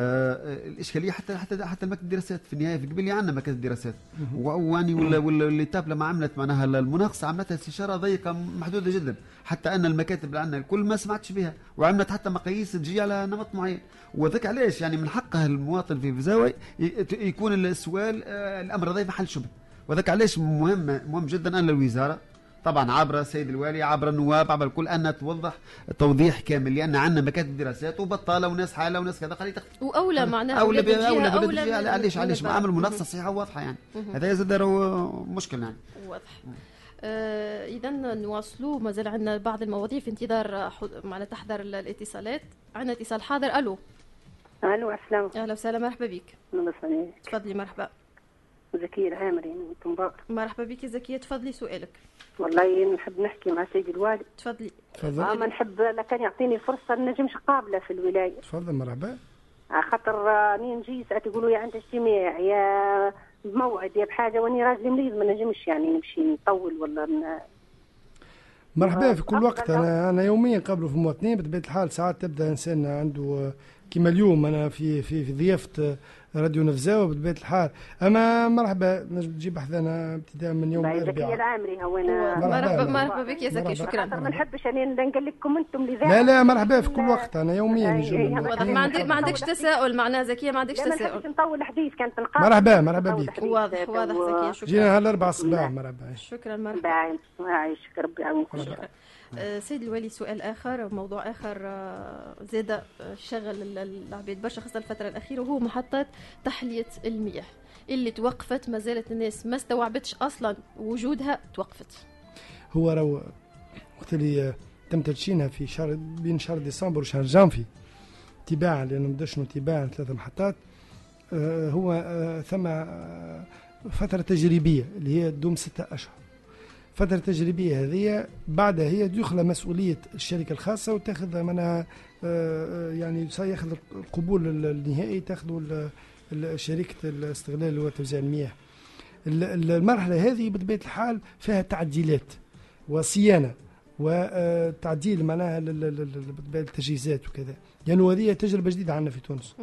D: الإشكالية حتى حتى حتى المكتب الدراسات في النهاية في قبل عندنا مكاتب دراسات ويعني ولا ولا اللي تاب لما عملت معناها المناقصة عملتها استشارة ضيقة محدودة جدا. حتى أن المكاتب اللي عندنا الكل ما سمعتش بها وعملت حتى مقاييس تجي على نمط معين. وذاك علاش؟ يعني من حقه المواطن في فيزاوي يكون السؤال آه، الأمر هذا محل شبه وذاك علاش مهم مهم جدا أن الوزارة طبعا عبر السيد الوالي عبر النواب عبر الكل أن توضح توضيح كامل لأن عندنا مكاتب دراسات وبطالة وناس حالة وناس كذا خلي تخ-
B: وأولى معناها أولى
D: أولى.
B: من-
D: علاش علاش. عمل مناقصه
B: مهم.
D: صحيحة واضحه يعني. هذا راهو مشكل يعني.
B: واضح. آه اذا نواصلوا ما زال عندنا بعض المواضيع في انتظار معنا تحضر ال- الاتصالات. عندنا اتصال حاضر. ألو.
M: ألو السلام
B: أهلا وسهلا مرحبا بك.
M: الله يسلمك.
B: تفضلي مرحبا.
M: زكية العامري من مبارك
B: مرحبا بك زكية تفضلي سؤالك.
M: والله نحب نحكي مع سيدي الوالد.
B: تفضلي.
C: تفضل
M: اما نحب لكان يعطيني فرصه نجمش قابلة في الولاية.
C: تفضل مرحبا.
M: على خاطر راني نجي ساعات يقولوا يا عند اجتماع يا بموعد يا بحاجة وأني راجلي مريض ما نجمش يعني نمشي نطول ولا ن...
C: مرحبا في كل وقت. أنا أنا يوميا قبله في المواطنين بطبيعة الحال ساعات تبدأ إنسان عنده آه، كما اليوم أنا في في في ضيافة آه، راديو نفزاوة بطبيعه الحال أما مرحبا نجم تجيب بحث أنا ابتداء من يوم
M: زكيه
C: الأربعاء.
M: العامري هو أنا.
B: مرحبا مرحبا بك يا
C: مرحبا.
B: شكرا.
M: ما نحبش اني نقول لكم أنتم اللي
C: لا لا مرحبا في كل وقت. أنا يوميا نجم
B: ما عندك ما عندكش تساؤل معناها زكيه ما عندكش
M: ما
B: تساؤل.
M: نحبش نطول الحديث كانت نقابل
C: مرحبا مرحبا بك.
B: واضح واضح زكيه شكرا.
C: جينا هالاربعة الصباح مرحبا.
B: شكرا مرحبا.
M: يعيشك ربي يعاونك
B: شكرا. سيد الوالي سؤال آخر موضوع آخر آه، زاد آه، شغل ال- ال- العباد برشا خاصة الفترة الأخيرة وهو محطه تحلية المياه اللي توقفت ما زالت الناس ما استوعبتش أصلا وجودها توقفت.
C: هو راهو وقت اللي تم تدشينها في شهر بين شهر ديسمبر وشهر جانفي تباعا لأنهم دشنوا تباعا ثلاثة محطات آه، هو آه، ثم آه، فترة تجريبية اللي هي تدوم ستة أشهر. فترة تجريبية هذه بعدها هي يدخل مسؤولية الشركة الخاصة وتاخذ منها آه، يعني سياخذ القبول النهائي ال- شركة الاستغلال وتوزيع المياه. ال- ال- المرحلة هذه بطبيعة الحال فيها تعديلات وصيانة وتعديل معناها لل- بطبيعة التجهيزات وكذا. لأنه هذه تجربة جديدة عندنا في تونس.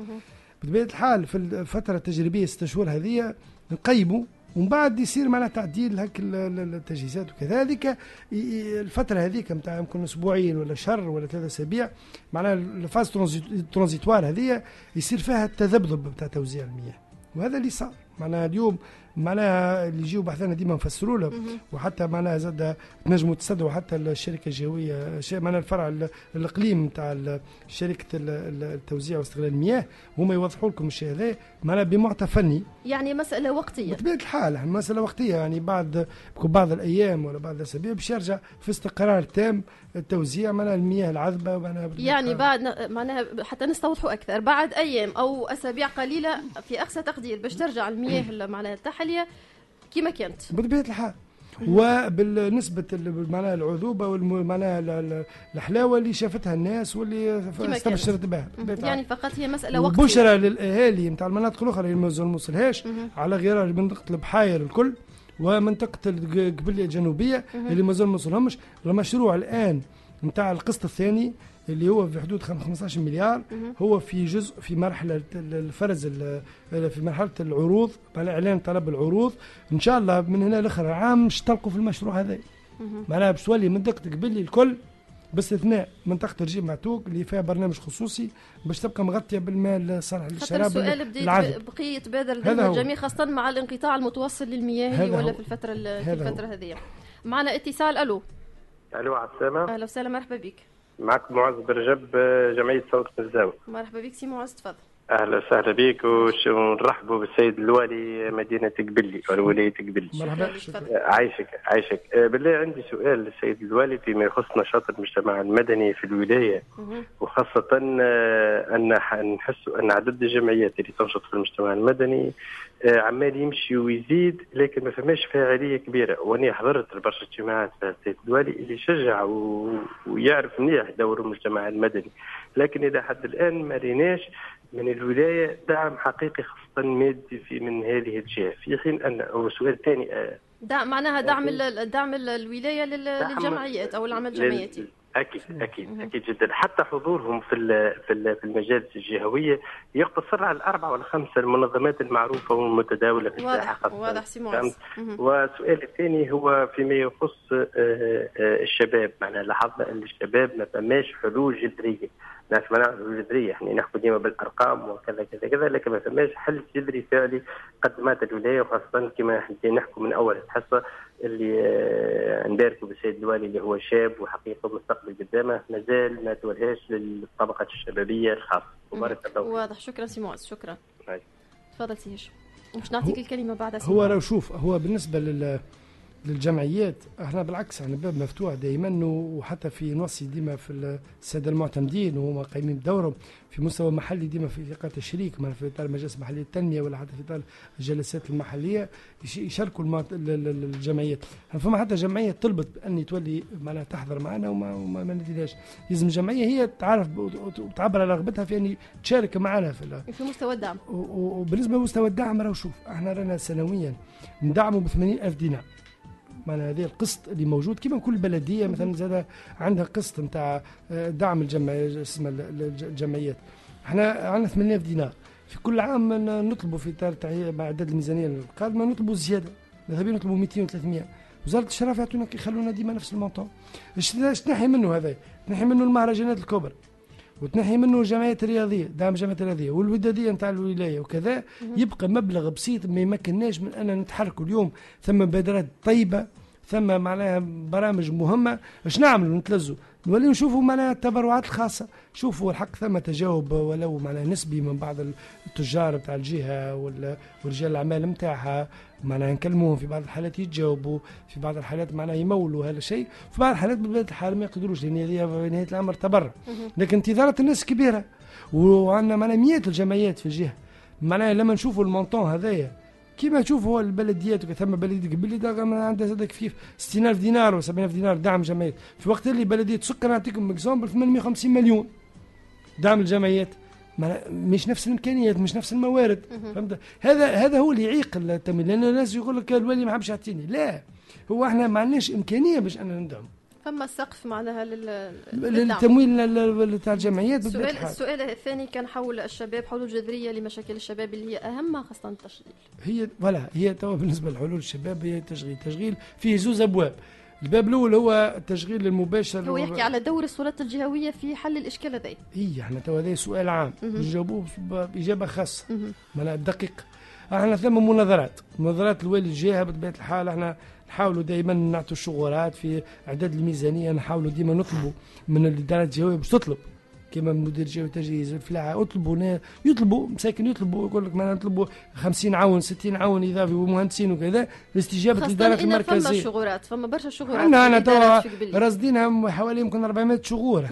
C: بطبيعة الحال في الفترة التجريبية ست شهور هذه نقيموا ومن بعد يصير معنا تعديل هك ال- ال- التجهيزات وكذلك. الفترة هذيك نتاع يمكن أسبوعين ولا شهر ولا ثلاثة أسابيع معناها الفاز ترانزيت- ترانزيتوار هذه يصير فيها التذبذب نتاع توزيع المياه. وهذا اللي صار. معناها اليوم معناها اللي يجيو بحثنا ديما نفسروا له وحتى معناها زاد تنجموا تستدعوا حتى الشركة الجوية معناها الفرع ال- الإقليم نتاع شركة ال- ال- التوزيع واستغلال المياه هما يوضحوا لكم الشيء هذا معناها بمعطى فني.
B: يعني مسألة وقتية.
C: بطبيعة الحال إحنا مسألة وقتية يعني بعد بعض الأيام ولا بعض الأسابيع باش يرجع في استقرار تام التوزيع معناها المياه العذبة معناها
B: يعني بعد معناها حتى نستوضحوا أكثر بعد أيام أو أسابيع قليلة في أقصى تقدير باش ترجع المياه معناها التحليه كما كانت
C: بطبيعة الحال وبالنسبة ال- معناها العذوبة معناها ال- ال- الحلاوة اللي شافتها الناس واللي استبشرت. بها.
B: يعني فقط هي مسألة وقتية
C: وبشرى للأهالي نتاع المناطق الأخرى اللي ما نوصلهاش
B: مهم.
C: على غرار منطقة البحاير الكل ومنطقة الج- قبلية الجنوبيه
B: مهم.
C: اللي مازال ما وصلهمش المشروع الآن نتاع القسط الثاني اللي هو في حدود خم- 15 مليار. هو في جزء في مرحلة ال- الفرز ال- في مرحلة العروض على إعلان طلب العروض إن شاء الله من هنا لآخر العام مش تلقوا في المشروع هذا. معناها باش تولي منطقه قبلي الكل باستثناء منطقة رجيم معتوق اللي فيها برنامج خصوصي باش تبقى مغطية بالماء الصالح
B: خاطر
C: للشراب
B: السؤال بقي يتبادر ذهن
C: هو.
B: الجميع خاصة مع الانقطاع المتوصل للمياه ولا
C: هو.
B: في الفترة ال- في. الفترة هذه معنا اتصال ألو
N: ألو على السلامة
B: أهلا وسهلا مرحبا بك
N: معكم معز برجب جمعية صوت الزاوية
B: مرحبا بك سي معز تفضل.
N: أهلا وسهلا بك ونرحبوا بالسيد الوالي مدينة قبلي ولاية قبلي.
C: مرحبا.
N: عايشك عايشك. آه، بالله عندي سؤال للسيد الوالي فيما يخص نشاط المجتمع المدني في الولاية وخاصة آه، أن ح- نحس أن عدد الجمعيات اللي تنشط في المجتمع المدني عمال يمشي ويزيد لكن ما فماش فاعلية كبيرة. وأنا حضرت برشا اجتماعات في السيد الوالي اللي يشجع و... ويعرف منيح دور المجتمع المدني. لكن إلى حد الآن ما ريناش من الولاية دعم حقيقي خاصة مادي في من هذه الجهة. في حين أن والسؤال الثاني آه،
B: دعم معناها دعم دعم ال-
N: الولاية
B: للجمعيات أو العمل الجمعياتي.
N: أكيد أكيد أكيد جدا. حتى حضورهم في ال- في ال- في المجالس الجهوية يقتصر على الاربعه ولا خمسه المنظمات المعروفة والمتداولة في الساحة
B: واضح. واضح سي.
N: والسؤال الثاني هو فيما يخص آه، آه، الشباب. معناها لاحظنا إن الشباب ما فماش حلول جذرية. ناس ما نعرف حلول جذرية إحنا نحكوا ديما بالأرقام وكذا كذا كذا لكن ما فماش حل جذري فعلي قدمت الولاية وخاصة كما نحكوا من أول الحصة اللي آه، نداركوا بالسيد الوالي اللي هو شاب وحقيقة مستقبل قدامه مازال ما تولهاش للطبقة الشبابية الخاصة وبارك الله فيك.
B: واضح شكرا سي معز شكرا
N: هاي.
B: تفضل سي هشام مش نعطيك الكلمة بعد سي
C: هو. لو شوف هو بالنسبة لل للجمعيات. إحنا بالعكس إحنا باب مفتوح دائما وحتى في نوصي ديما في السادة المعتمدين وهم قايمين بدورهم. في مستوى محلي ديما في اطار التشريك مثلا في إطار المجالس المحليه للتنميه ولا حتى في إطار الجلسات المحلية يش- يشاركوا الجمعيات. فما حتى جمعية طلبت بان تولي معناها تحضر معنا وما وما ما نديرهاش. لازم الجمعيه هي تعرف وتعبر على رغبتها في ان تشارك معنا في
B: في مستوى الدعم.
C: وبالنسبة لمستوى الدعم راهو شوف إحنا رانا سنويا ندعموا ب 80000 دينار. معناها هذا القسط اللي موجود. كما كل بلدية مثلا زاد عندها قسط نتاع دعم الجمع اسمها ال- الج- الجمعيات. إحنا عندنا 8000 دينار. في كل عام نطلبوا في إطار مع اعداد الميزانية القادمة نطلبوا زيادة. ماذا بينا نطلبوا 200 و300 وزارة الشرف يعطونا يخلونا ديما نفس المونطون. إيش تنحي منه هذا؟ تنحي منه المهرجانات الكبرى. وتنحي منه الجمعيات الرياضية دعم الجمعيات الرياضية والودادية نتاع الولاية وكذا يبقى مبلغ بسيط ما يمكنناش من أن نتحركوا اليوم. ثم مبادرات طيبة ثم معناها برامج مهمة. اش نعملوا؟ نتلزوا. نولي نشوفوا معناها التبرعات الخاصة. شوفوا الحق ثم تجاوب ولو معناها نسبي من بعض التجار بتاع الجهة ولا ورجال الأعمال نتاعها. معناها نكلموهم في بعض الحالات يتجاوبوا في بعض الحالات معناها يمولوا هذا الشيء. في بعض الحالات بطبيعه الحال ما يقدروش لأن هذه نهاية الأمر تبرع. لكن انتظارات الناس كبيرة وعندنا معناها مئات الجمعيات في الجهة. معناها لما نشوفوا المونطون هذايا كيما تشوفوا البلديات ثم بلديه قبلي عندها زاد كفيف 60000 دينار و 70000 دينار دعم جمعيات في وقت اللي بلدية سكر نعطيكم اكزومبل 850 مليون دعم الجمعيات. مش نفس الإمكانيات مش نفس الموارد. فهمت؟ هذا هذا هو اللي يعيق التمويل. لأن الناس يقول لك الوالي ما حبش يعطيني. لا. هو إحنا ما عندناش إمكانية باش أنا ندعم
B: فما سقف معناها لل...
C: للتمويل تاع الجمعيات
B: السؤال السؤال الثاني كان حول الشباب حلول جذريه لمشاكل الشباب اللي هي اهمها خاصة التشغيل.
C: هي ولا هي توا بالنسبة لحلول الشباب هي تشغيل تشغيل فيه زوز أبواب. الباب الأول هو التشغيل المباشر
B: هو يحكي على دور السلطات الجهوية في حل الإشكال هذا.
C: اي إحنا توا هذا سؤال عام. نجاوبوه بإجابة خاصة. معناها دقيق. إحنا ثم مناظرات. مناظرات الوالي الجهة بطبيعة الحال إحنا نحاولوا دائما نعطوا شغلات في إعداد الميزانية نحاولوا ديما نطلبوا من الإدارات الجهوية باش تطلب. كما مدير جهوي تجهيز الفلاحة اطلبوا يطلبوا مساكن يطلبوا يقول لك ما نطلبوا 50 عون 60 عون إضافي ومهندسين وكذا لاستجابة الادارات المركزيه
B: فما شغورات فما برشا شغورات
C: إحنا أنا توا راصدينها حوالي يمكن 400 شغور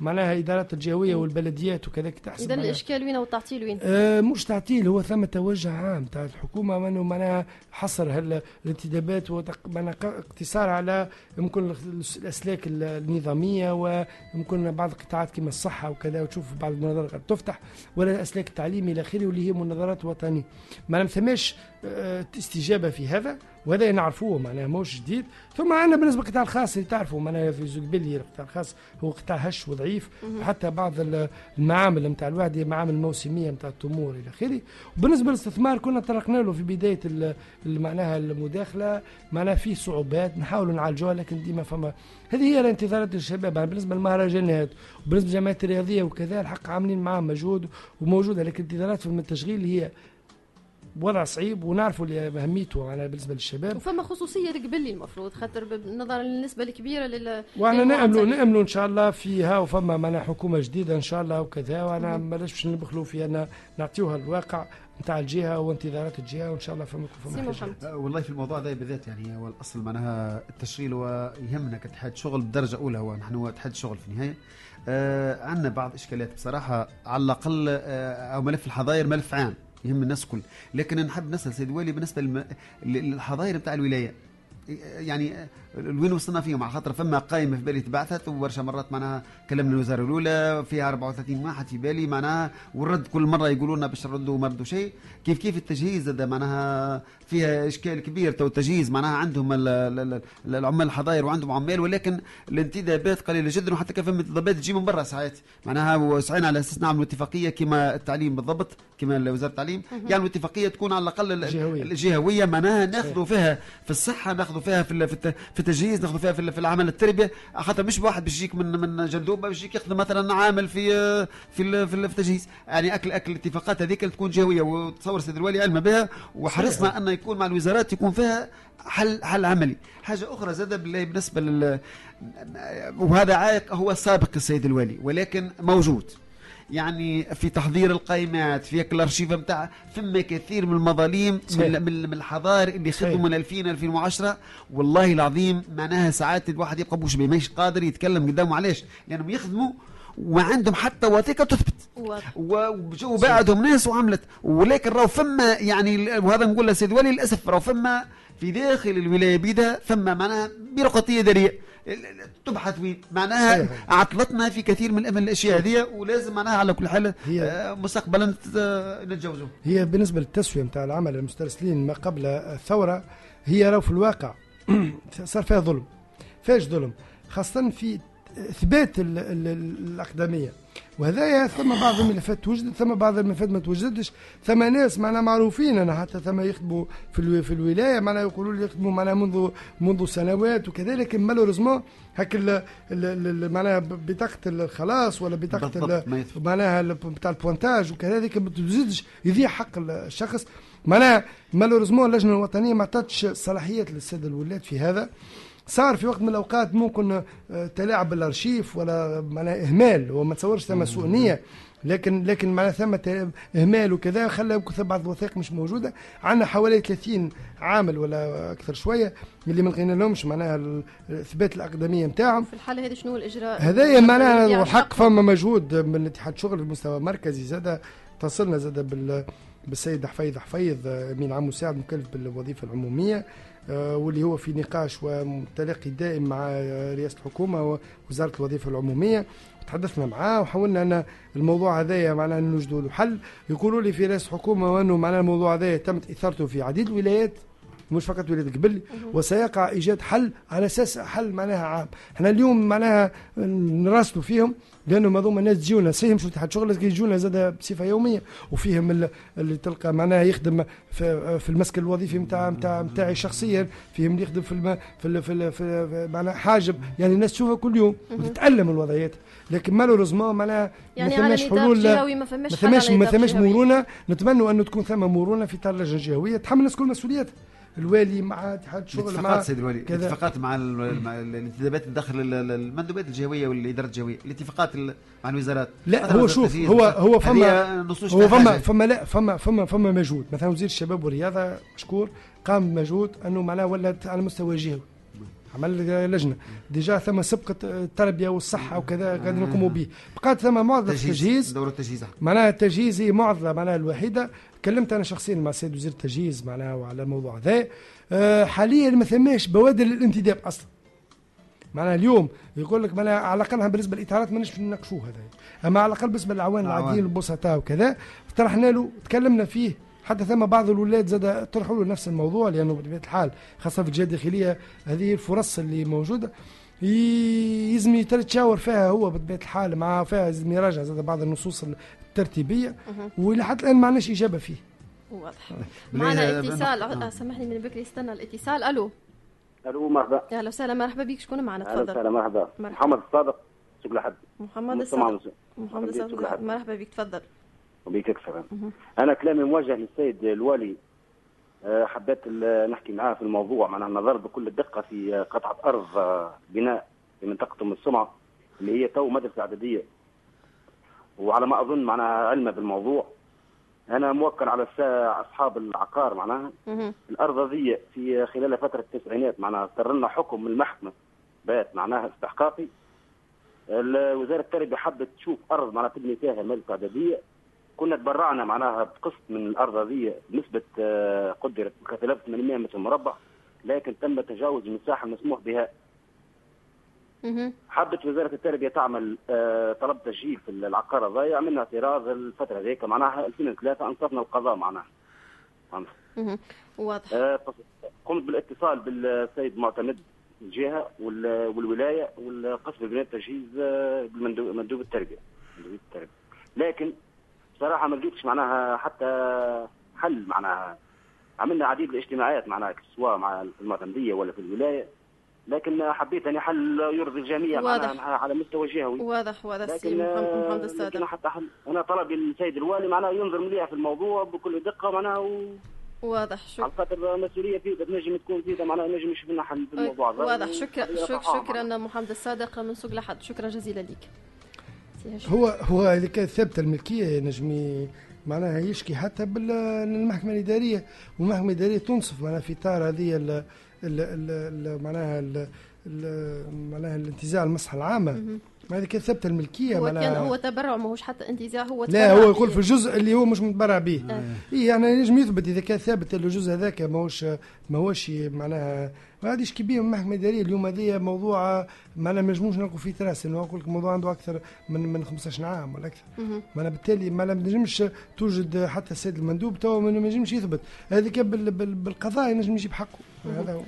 C: معناها الادارات الجهويه والبلديات وكذا
B: اذا الإشكال وين والتعطيل وين؟
C: آه مش تعطيل هو ثم توجه عام تاع الحكومة معناها حصر الانتدابات اقتصار على يمكن الأسلاك النظامية ويمكن بعض القطاعات كما الصحة وكذا وتشوف بعض المناظرات تفتح. ولا الاسلاك التعليمي إلى آخره واللي هي مناظرات وطنية. ما ثماش آه، استجابة في هذا وهذا نعرفوه معناها موش جديد. ثم عندنا بالنسبة للقطاع الخاص اللي تعرفوا معناها في زوجبيلي القطاع الخاص هو قطاع هش وضعيف. وحتى بعض المعامل نتاع الوحده معامل موسمية نتاع التمور إلى آخره. وبالنسبة للاستثمار كنا طرقنا له في بداية معناها المداخلة معناها فيه صعوبات نحاولوا نعالجوها لكن ديما فما. هذه هي الانتظارات الشباب يعني بالنسبة للمهرجانات وبالنسبة للجمعيات الرياضية وكذا الحق عاملين معاهم مجهود وموجودة لكن الانتظارات في التشغيل هي وضع صعيب ونعرفوا أهميته على بالنسبة للشباب.
B: وفما خصوصية لقبلي المفروض خاطر نظرا للنسبة الكبيرة لل
C: وإحنا ناملوا ناملوا إن شاء الله فيها وفما معنا حكومة جديدة إن شاء الله وكذا وأنا مالاش باش نبخلوا في أن نعطيوها الواقع نتاع الجهة وانتظارات الجهة وإن شاء الله فما
B: فما
D: أه، والله في الموضوع ده بالذات يعني هو الأصل معناها التشغيل هو يهمنا كاتحاد شغل بدرجه اولى هو نحن هو اتحاد شغل في النهاية. آه عندنا بعض اشكالات بصراحة على الأقل آه أو ملف الحظاير ملف عام. يهم الناس كل. لكن نحب نسأل سيد والي بالنسبة للحظاير بتاع الولاية. يعني وين وصلنا فيهم على خاطر فما قائمة في بالي تبعثت وبرشا مرات معناها كلمنا الوزارة الأولى فيها 34 واحد في بالي معناها والرد كل مرة يقولوا لنا باش نردوا ما ردوا شيء. كيف كيف التجهيز هذا معناها؟ فيها إشكال كبير تو التجهيز معناها عندهم العمال الحضاير وعندهم عمال ولكن الانتدابات قليلة جدا وحتى كان فما انتدابات تجي من برا ساعات. معناها وسعينا على أساس نعملوا اتفاقية كما التعليم بالضبط كما وزارة التعليم. يعني اتفاقيه تكون على الأقل الجهوية. معناها ناخذوا فيها في الصحة ناخذوا فيها في في التجهيز ناخذ فيها في العمل التربيه خاطر مش واحد باش يجيك من من جندوبه باش يجيك ياخذ مثلا عامل في في في التجهيز يعني اكل أكل الاتفاقات هذيك تكون جهويه وتصور سيد الوالي علم بها وحرصنا أن يكون مع الوزارات يكون فيها حل حل عملي. حاجة أخرى زاد بالله بالنسبة لل وهذا عائق هو سابق السيد الوالي ولكن موجود. يعني في تحضير القائمات في الارشيف نتاع فما كثير من المظاليم من, من الحضارة اللي خدموا من 2000 2010 والله العظيم معناها ساعات الواحد يبقى بوش ماهيش قادر يتكلم قدامه علاش لأنهم يخدموا وعندهم حتى وثيقة تثبت. وبعدهم ناس وعملت. ولكن راهو فما يعني وهذا نقول لسيد ولي للأسف راهو فما في داخل الولاية بيدها فما معناها بيروقراطية داريه تبحث وين معناها عطلتنا في كثير من الأشياء هذه ولازم معناها على كل حال هي آه، مستقبلا نتجاوزوا
C: هي بالنسبة للتسوية نتاع العمل المسترسلين ما قبل الثورة هي راهو في الواقع صار فيها ظلم فيش ظلم خاصة في اثبات الأقدمية. وهذايا ثم بعض الملفات توجد ثم بعض الملفات ما توجدش. ثم ناس معنا معروفين أنا حتى ثم يخدموا في في الولاية معنا يقولوا لي يخدموا معنا منذ منذ سنوات وكذلك malheureusement هك معناها بطاقة الخلاص ولا بطاقة معناها بتاع ال pointage وكذلك ما توجدش. يضيع حق الشخص. معناها malheureusement اللجنة الوطنية ما عطتش صلاحيات للسادة الولاة في هذا. صار في وقت من الأوقات ممكن آه، تلاعب بالارشيف ولا معناها إهمال وما تصورش ثم سوء نيه لكن لكن معناها ثم ت- إهمال وكذا خلى يمكن بعض الوثائق مش موجودة. عندنا حوالي 30 عامل ولا أكثر شوية اللي ما لقينا لهمش معناها اثبات الأقدمية نتاعهم.
B: في الحالة هذه شنو الإجراء؟
C: هذايا معناها الحق فما مجهود من اتحاد شغل المستوى مركزي. زاد اتصلنا زاد بال بالسيد حفيظ حفيظ أمين عام مساعد مكلف بالوظيفة العمومية. آه، واللي هو في نقاش وتلاقي دائم مع آه، رئاسة الحكومة ووزارة الوظيفة العمومية. تحدثنا معاه وحاولنا أن الموضوع هذايا معناها نوجدوا له حل. يقولوا لي في رئاسة الحكومة وانه معناها الموضوع هذايا تمت إثارته في عديد الولايات مش فقط ولاية قبل وسيقع إيجاد حل على أساس حل معناها عام. إحنا اليوم معناها نراسلوا فيهم لأنهم هذوما ناس تجيونا سيهم شو اتحاد شغل يجونا زاد بصفة يومية وفيهم ال- اللي تلقى معناها يخدم في, في المسك الوظيفي نتاع نتاع نتاعي شخصيا فيهم اللي يخدم في الم في ال في, ال في, معناها حاجب يعني الناس تشوفها كل يوم. وتتألم الوضعيات لكن مالوريزمون معناها
B: يعني
C: ما ثماش حلول
B: ما
C: ثماش ما ثماش. مرونة نتمنوا انه تكون ثم مرونة في اطار اللجنه الجهويه تحمل الناس كل مسؤولياتها الوالي مع اتحاد شغل مع
D: سيد الولي
C: كذا.
D: الاتفاقات مع, ال- مع ال- الانتدابات داخل ال- ال- المندوبات الجهوية والادارات الجهوية الاتفاقات ال- مع الوزارات
C: لا هو شوف هو. هو فما هو فما. فما لا فما فما فما مجهود مثلا وزير الشباب والرياضة مشكور قام بمجهود أنه معناه ولات على مستوى جهوي عمل لجنة. déjà ثم سبقه التربية والصحة وكذا قاعدين نقوموا به. بقات ثم معضله
D: تجهيز
C: التجهيز.
D: دورة التجهيز
C: معناها التجهيز هي معضلة معناها الوحيدة. كلمت أنا شخصيا مع السيد وزير التجهيز معناها وعلى الموضوع ذا. آه، حاليا ما ثماش بوادر للانتداب أصلا. معناها اليوم يقول لك معناها على الأقل بالنسبة للإطارات ماناش نناقشوه هذا. أما على الأقل بالنسبة للعوان. العاديين البسطاء وكذا طرحنا له تكلمنا فيه. حتى ثم بعض الولاد زاد طرحوا له نفس الموضوع لأنه بطبيعة الحال خاصة في الجهة الداخلية هذه الفرص اللي موجودة. يلزم يتشاور فيها هو بطبيعة الحال مع فيها لازم يراجع زاد بعض النصوص الترتيبية. والى حتى الآن ما عندناش إجابة فيه.
B: واضح. معنا اتصال.
D: آه.
B: آه، سامحني من بكري استنى الاتصال. ألو.
J: ألو مرحبا.
B: أهلا وسهلا مرحبا بك شكون معنا؟
J: أهلا وسهلا
B: تفضل
J: مرحبا.
B: مرحبا.
J: محمد الصادق سوق لحد
B: محمد الصادق. محمد الصادق. مرحبا بك تفضل.
J: وبيك
B: أكثر.
J: أنا كلامي موجه للسيد الوالي آه، حبيت نحكي معاه في الموضوع معناها النظر بكل الدقه في قطعة أرض آه، بناء في منطقة أم السمعة اللي هي تو مدرسة اعداديه وعلى ما أظن معناها علمه بالموضوع. أنا موكل على أصحاب العقار معناها. الأرض ذي في خلال فترة التسعينات معناها لنا حكم من المحكمة. بات معناها استحقاقي. وزارة التربية حبت تشوف أرض معناها تبني فيها مدرسة اعداديه كنا تبرعنا معناها بقسط من الأرض ذي بنسبه آه، قدرت ب 3800 متر مربع لكن تم تجاوز المساحة المسموح بها. حبت وزارة التربية تعمل آه، طلب تسجيل في العقار هذايا عملنا اعتراض الفترة ذيك معناها 2003 أنصفنا القضاء معناها. فهمت؟
B: واضح.
J: آه، قمت بالاتصال بالسيد معتمد الجهة وال- والولاية والقسم بناء التجهيز آه، بالمندوب مندوب التربية. مندوب التربية. لكن بصراحة ما لقيتش معناها حتى حل معناها. عملنا عديد الاجتماعات معناها سواء مع المعتمديه ولا في الولاية لكن حبيت أني حل يرضي الجميع
B: واضح.
J: معناها على مستوى جهوي.
B: واضح واضح
J: لكن
B: محمد
J: آه،
B: محمد
J: لكن
B: الصادق
J: حتى حل. أنا طلبي للسيد الوالي معناها ينظر مليح في الموضوع بكل دقة معناها و...
B: واضح
J: على
B: شكرا
J: خاطر مسؤولية فيه تنجم تكون فيه معناها نجم يشوف لنا حل في الموضوع.
B: واضح شكرا شكرا محمد الصادق من سوق لحد. شكرا جزيلا لك.
C: هو هو اذا كانت ثابته الملكية ينجم ي- معناها يشكي حتى بالمحكمه الإدارية. والمحكمة الإدارية تنصف معناها في اطار هذه ال- ال- معناها ال- معناها الانتزاع المصلحه العامة. اذا كانت ثابته الملكية
B: هو
C: معناها.
B: كان هو تبرع ماهوش حتى انتزاع هو
C: لا
B: تبرع
C: هو
B: فيه.
C: يقول في الجزء اللي هو مش متبرع به.
B: آه.
C: إيه يعني ينجم يثبت إذا كان ثابت الجزء هذاك ماهوش ماهوش معناها هذه يشكي به من المحكمه الاداريه اليوم هذه موضوع معناها ما نجموش نلقوا فيه تراس. انه نقول لك الموضوع عنده أكثر من من 15 عام ولا أكثر.
B: مهم.
C: معناها بالتالي ما نجمش توجد حتى السيد المندوب تو ما ينجمش يثبت. بال- بالقضاء ينجم يجيب حقه. هذا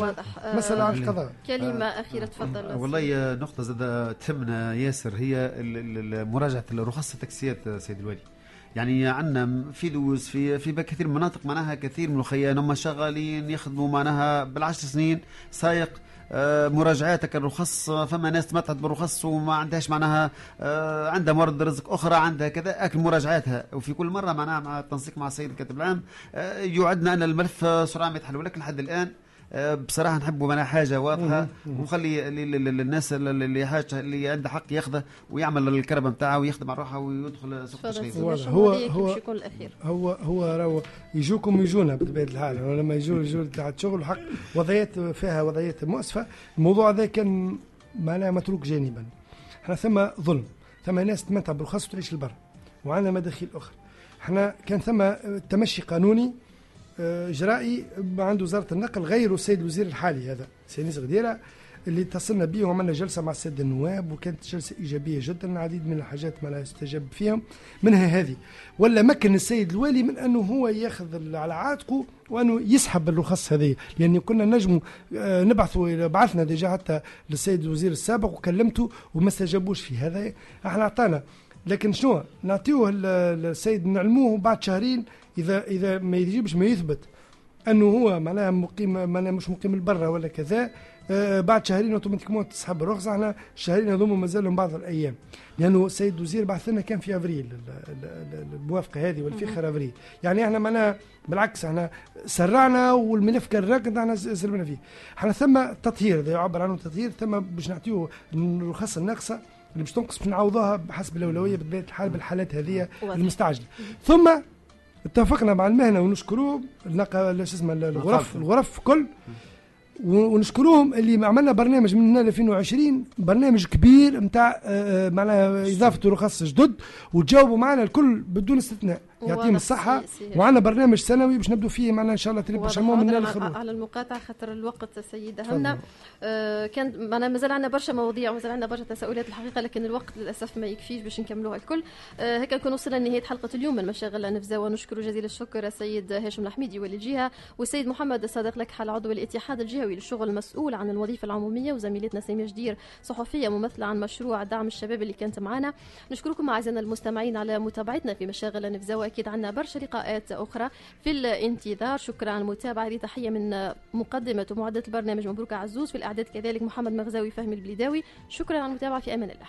B: واضح. آه،
C: مسألة على القضاء.
B: كلمة أخيرة تفضل.
D: آه، والله نقطة زاد تهمنا ياسر. هي ال- ال- ال- مراجعة رخص التاكسيات آه، سيد الوالي. يعني عندنا في لوز في في كثير من المناطق معناها كثير من الخيان هم شغالين يخدموا معناها بالعشر سنين. سايق آه، مراجعاتك الرخص فما ناس تمتعت بالرخص وما عندهاش معناها آه، عندها موارد رزق أخرى عندها كذا. أكل مراجعاتها. وفي كل مرة معناها مع التنسيق مع السيد الكاتب العام آه، يوعدنا أن الملف سرعان ما يتحل. ولكن لحد الآن بصراحة نحبوا معناها حاجة
C: واضحة.
D: ونخلي للناس اللي حاجة اللي عنده حق ياخذه ويعمل الكربه نتاعه ويخدم على روحه ويدخل سوق التشغيل.
B: الشغل
C: هو هو
B: الأخير.
C: هو هو راهو يجوكم ويجونا بطبيعه الحال هو لما يجوا يجوا تاع شغل حق وضعيات فيها وضعيات مؤسفة الموضوع هذا كان معناها متروك جانبا إحنا ثم ظلم ثم ناس تمتع بالرخص وتعيش البر وعندنا مداخيل أخرى إحنا كان ثم تمشي قانوني آه، إجرائي عند وزارة النقل غير السيد الوزير الحالي هذا سي أنيس غديره اللي اتصلنا به وعملنا جلسة مع الساده النواب وكانت جلسة إيجابية جدا العديد من الحاجات ما لا يستجاب فيهم منها هذه. ولا مكن السيد الوالي من أنه هو يأخذ على عاتقه وأنه يسحب الرخص هذه. لأن كنا نجموا آه، نبعثوا بعثنا déjà حتى للسيد الوزير السابق وكلمته وما استجابوش في هذا. إحنا أعطانا. لكن شنو؟ نعطيوه ال- السيد نعلموه بعد شهرين إذا إذا ما يجيبش ما يثبت أنه هو معناها مقيم معناها مش مقيم البرة ولا كذا آه بعد شهرين automatiquement تسحب الرخصه إحنا الشهرين هذوما مازال لهم بعض الأيام. لأنه السيد الوزير بعث لنا كان في أفريل ال- ال- ال- الموافقة هذه ولا في اخر أفريل. يعني إحنا معناها بالعكس إحنا سرعنا والملف كان راكد إحنا سلمنا فيه. إحنا ثم تطهير إذا يعبر عنه تطهير ثم باش نعطيوه الرخص الناقصة اللي باش تنقص باش نعوضوها بحسب الأولوية بطبيعة الحال بالحالات هذه. المستعجلة. ثم اتفقنا مع المهنة ونشكروه. شو اسمه الغرف. الغرف كل. ونشكروهم اللي عملنا برنامج من هنا ل 2020 برنامج كبير نتاع معناها إضافة رخص جدد. وتجاوبوا معنا الكل بدون استثناء. يعطيهم
B: الصحة.
C: وعندنا برنامج سنوي باش نبدو فيه معنا إن شاء الله
B: واضح.
C: برشلونه من الآخر
B: على المقاطعة خاطر الوقت سيدة
C: تفضل.
B: همنا آه كان معنا مازال عندنا برشا مواضيع ومازال عندنا برشا تساؤلات الحقيقة لكن الوقت للأسف ما يكفيش باش نكملوها الكل. آه هكا نكون وصلنا لنهاية حلقة اليوم. من مشاغل نفزة ونشكر جزيل الشكر السيد هاشم الحميدي ولي الجهة والسيد محمد الصادق لكحل عضو الاتحاد الجهوي للشغل المسؤول عن الوظيفة العمومية وزميلتنا سامية جدير صحفية ممثلة عن مشروع دعم الشباب اللي كانت معنا نشكركم أعزائنا المستمعين على متابعتنا في مشاغل نفزة وأكيد عندنا برشا لقاءات أخرى في الانتظار. شكرا على المتابعة هذه تحية من مقدمة ومعدة البرنامج مبروك عزوز. في الإعداد كذلك محمد مغزاوي فهمي البليداوي شكرا على المتابعة. في أمان الله.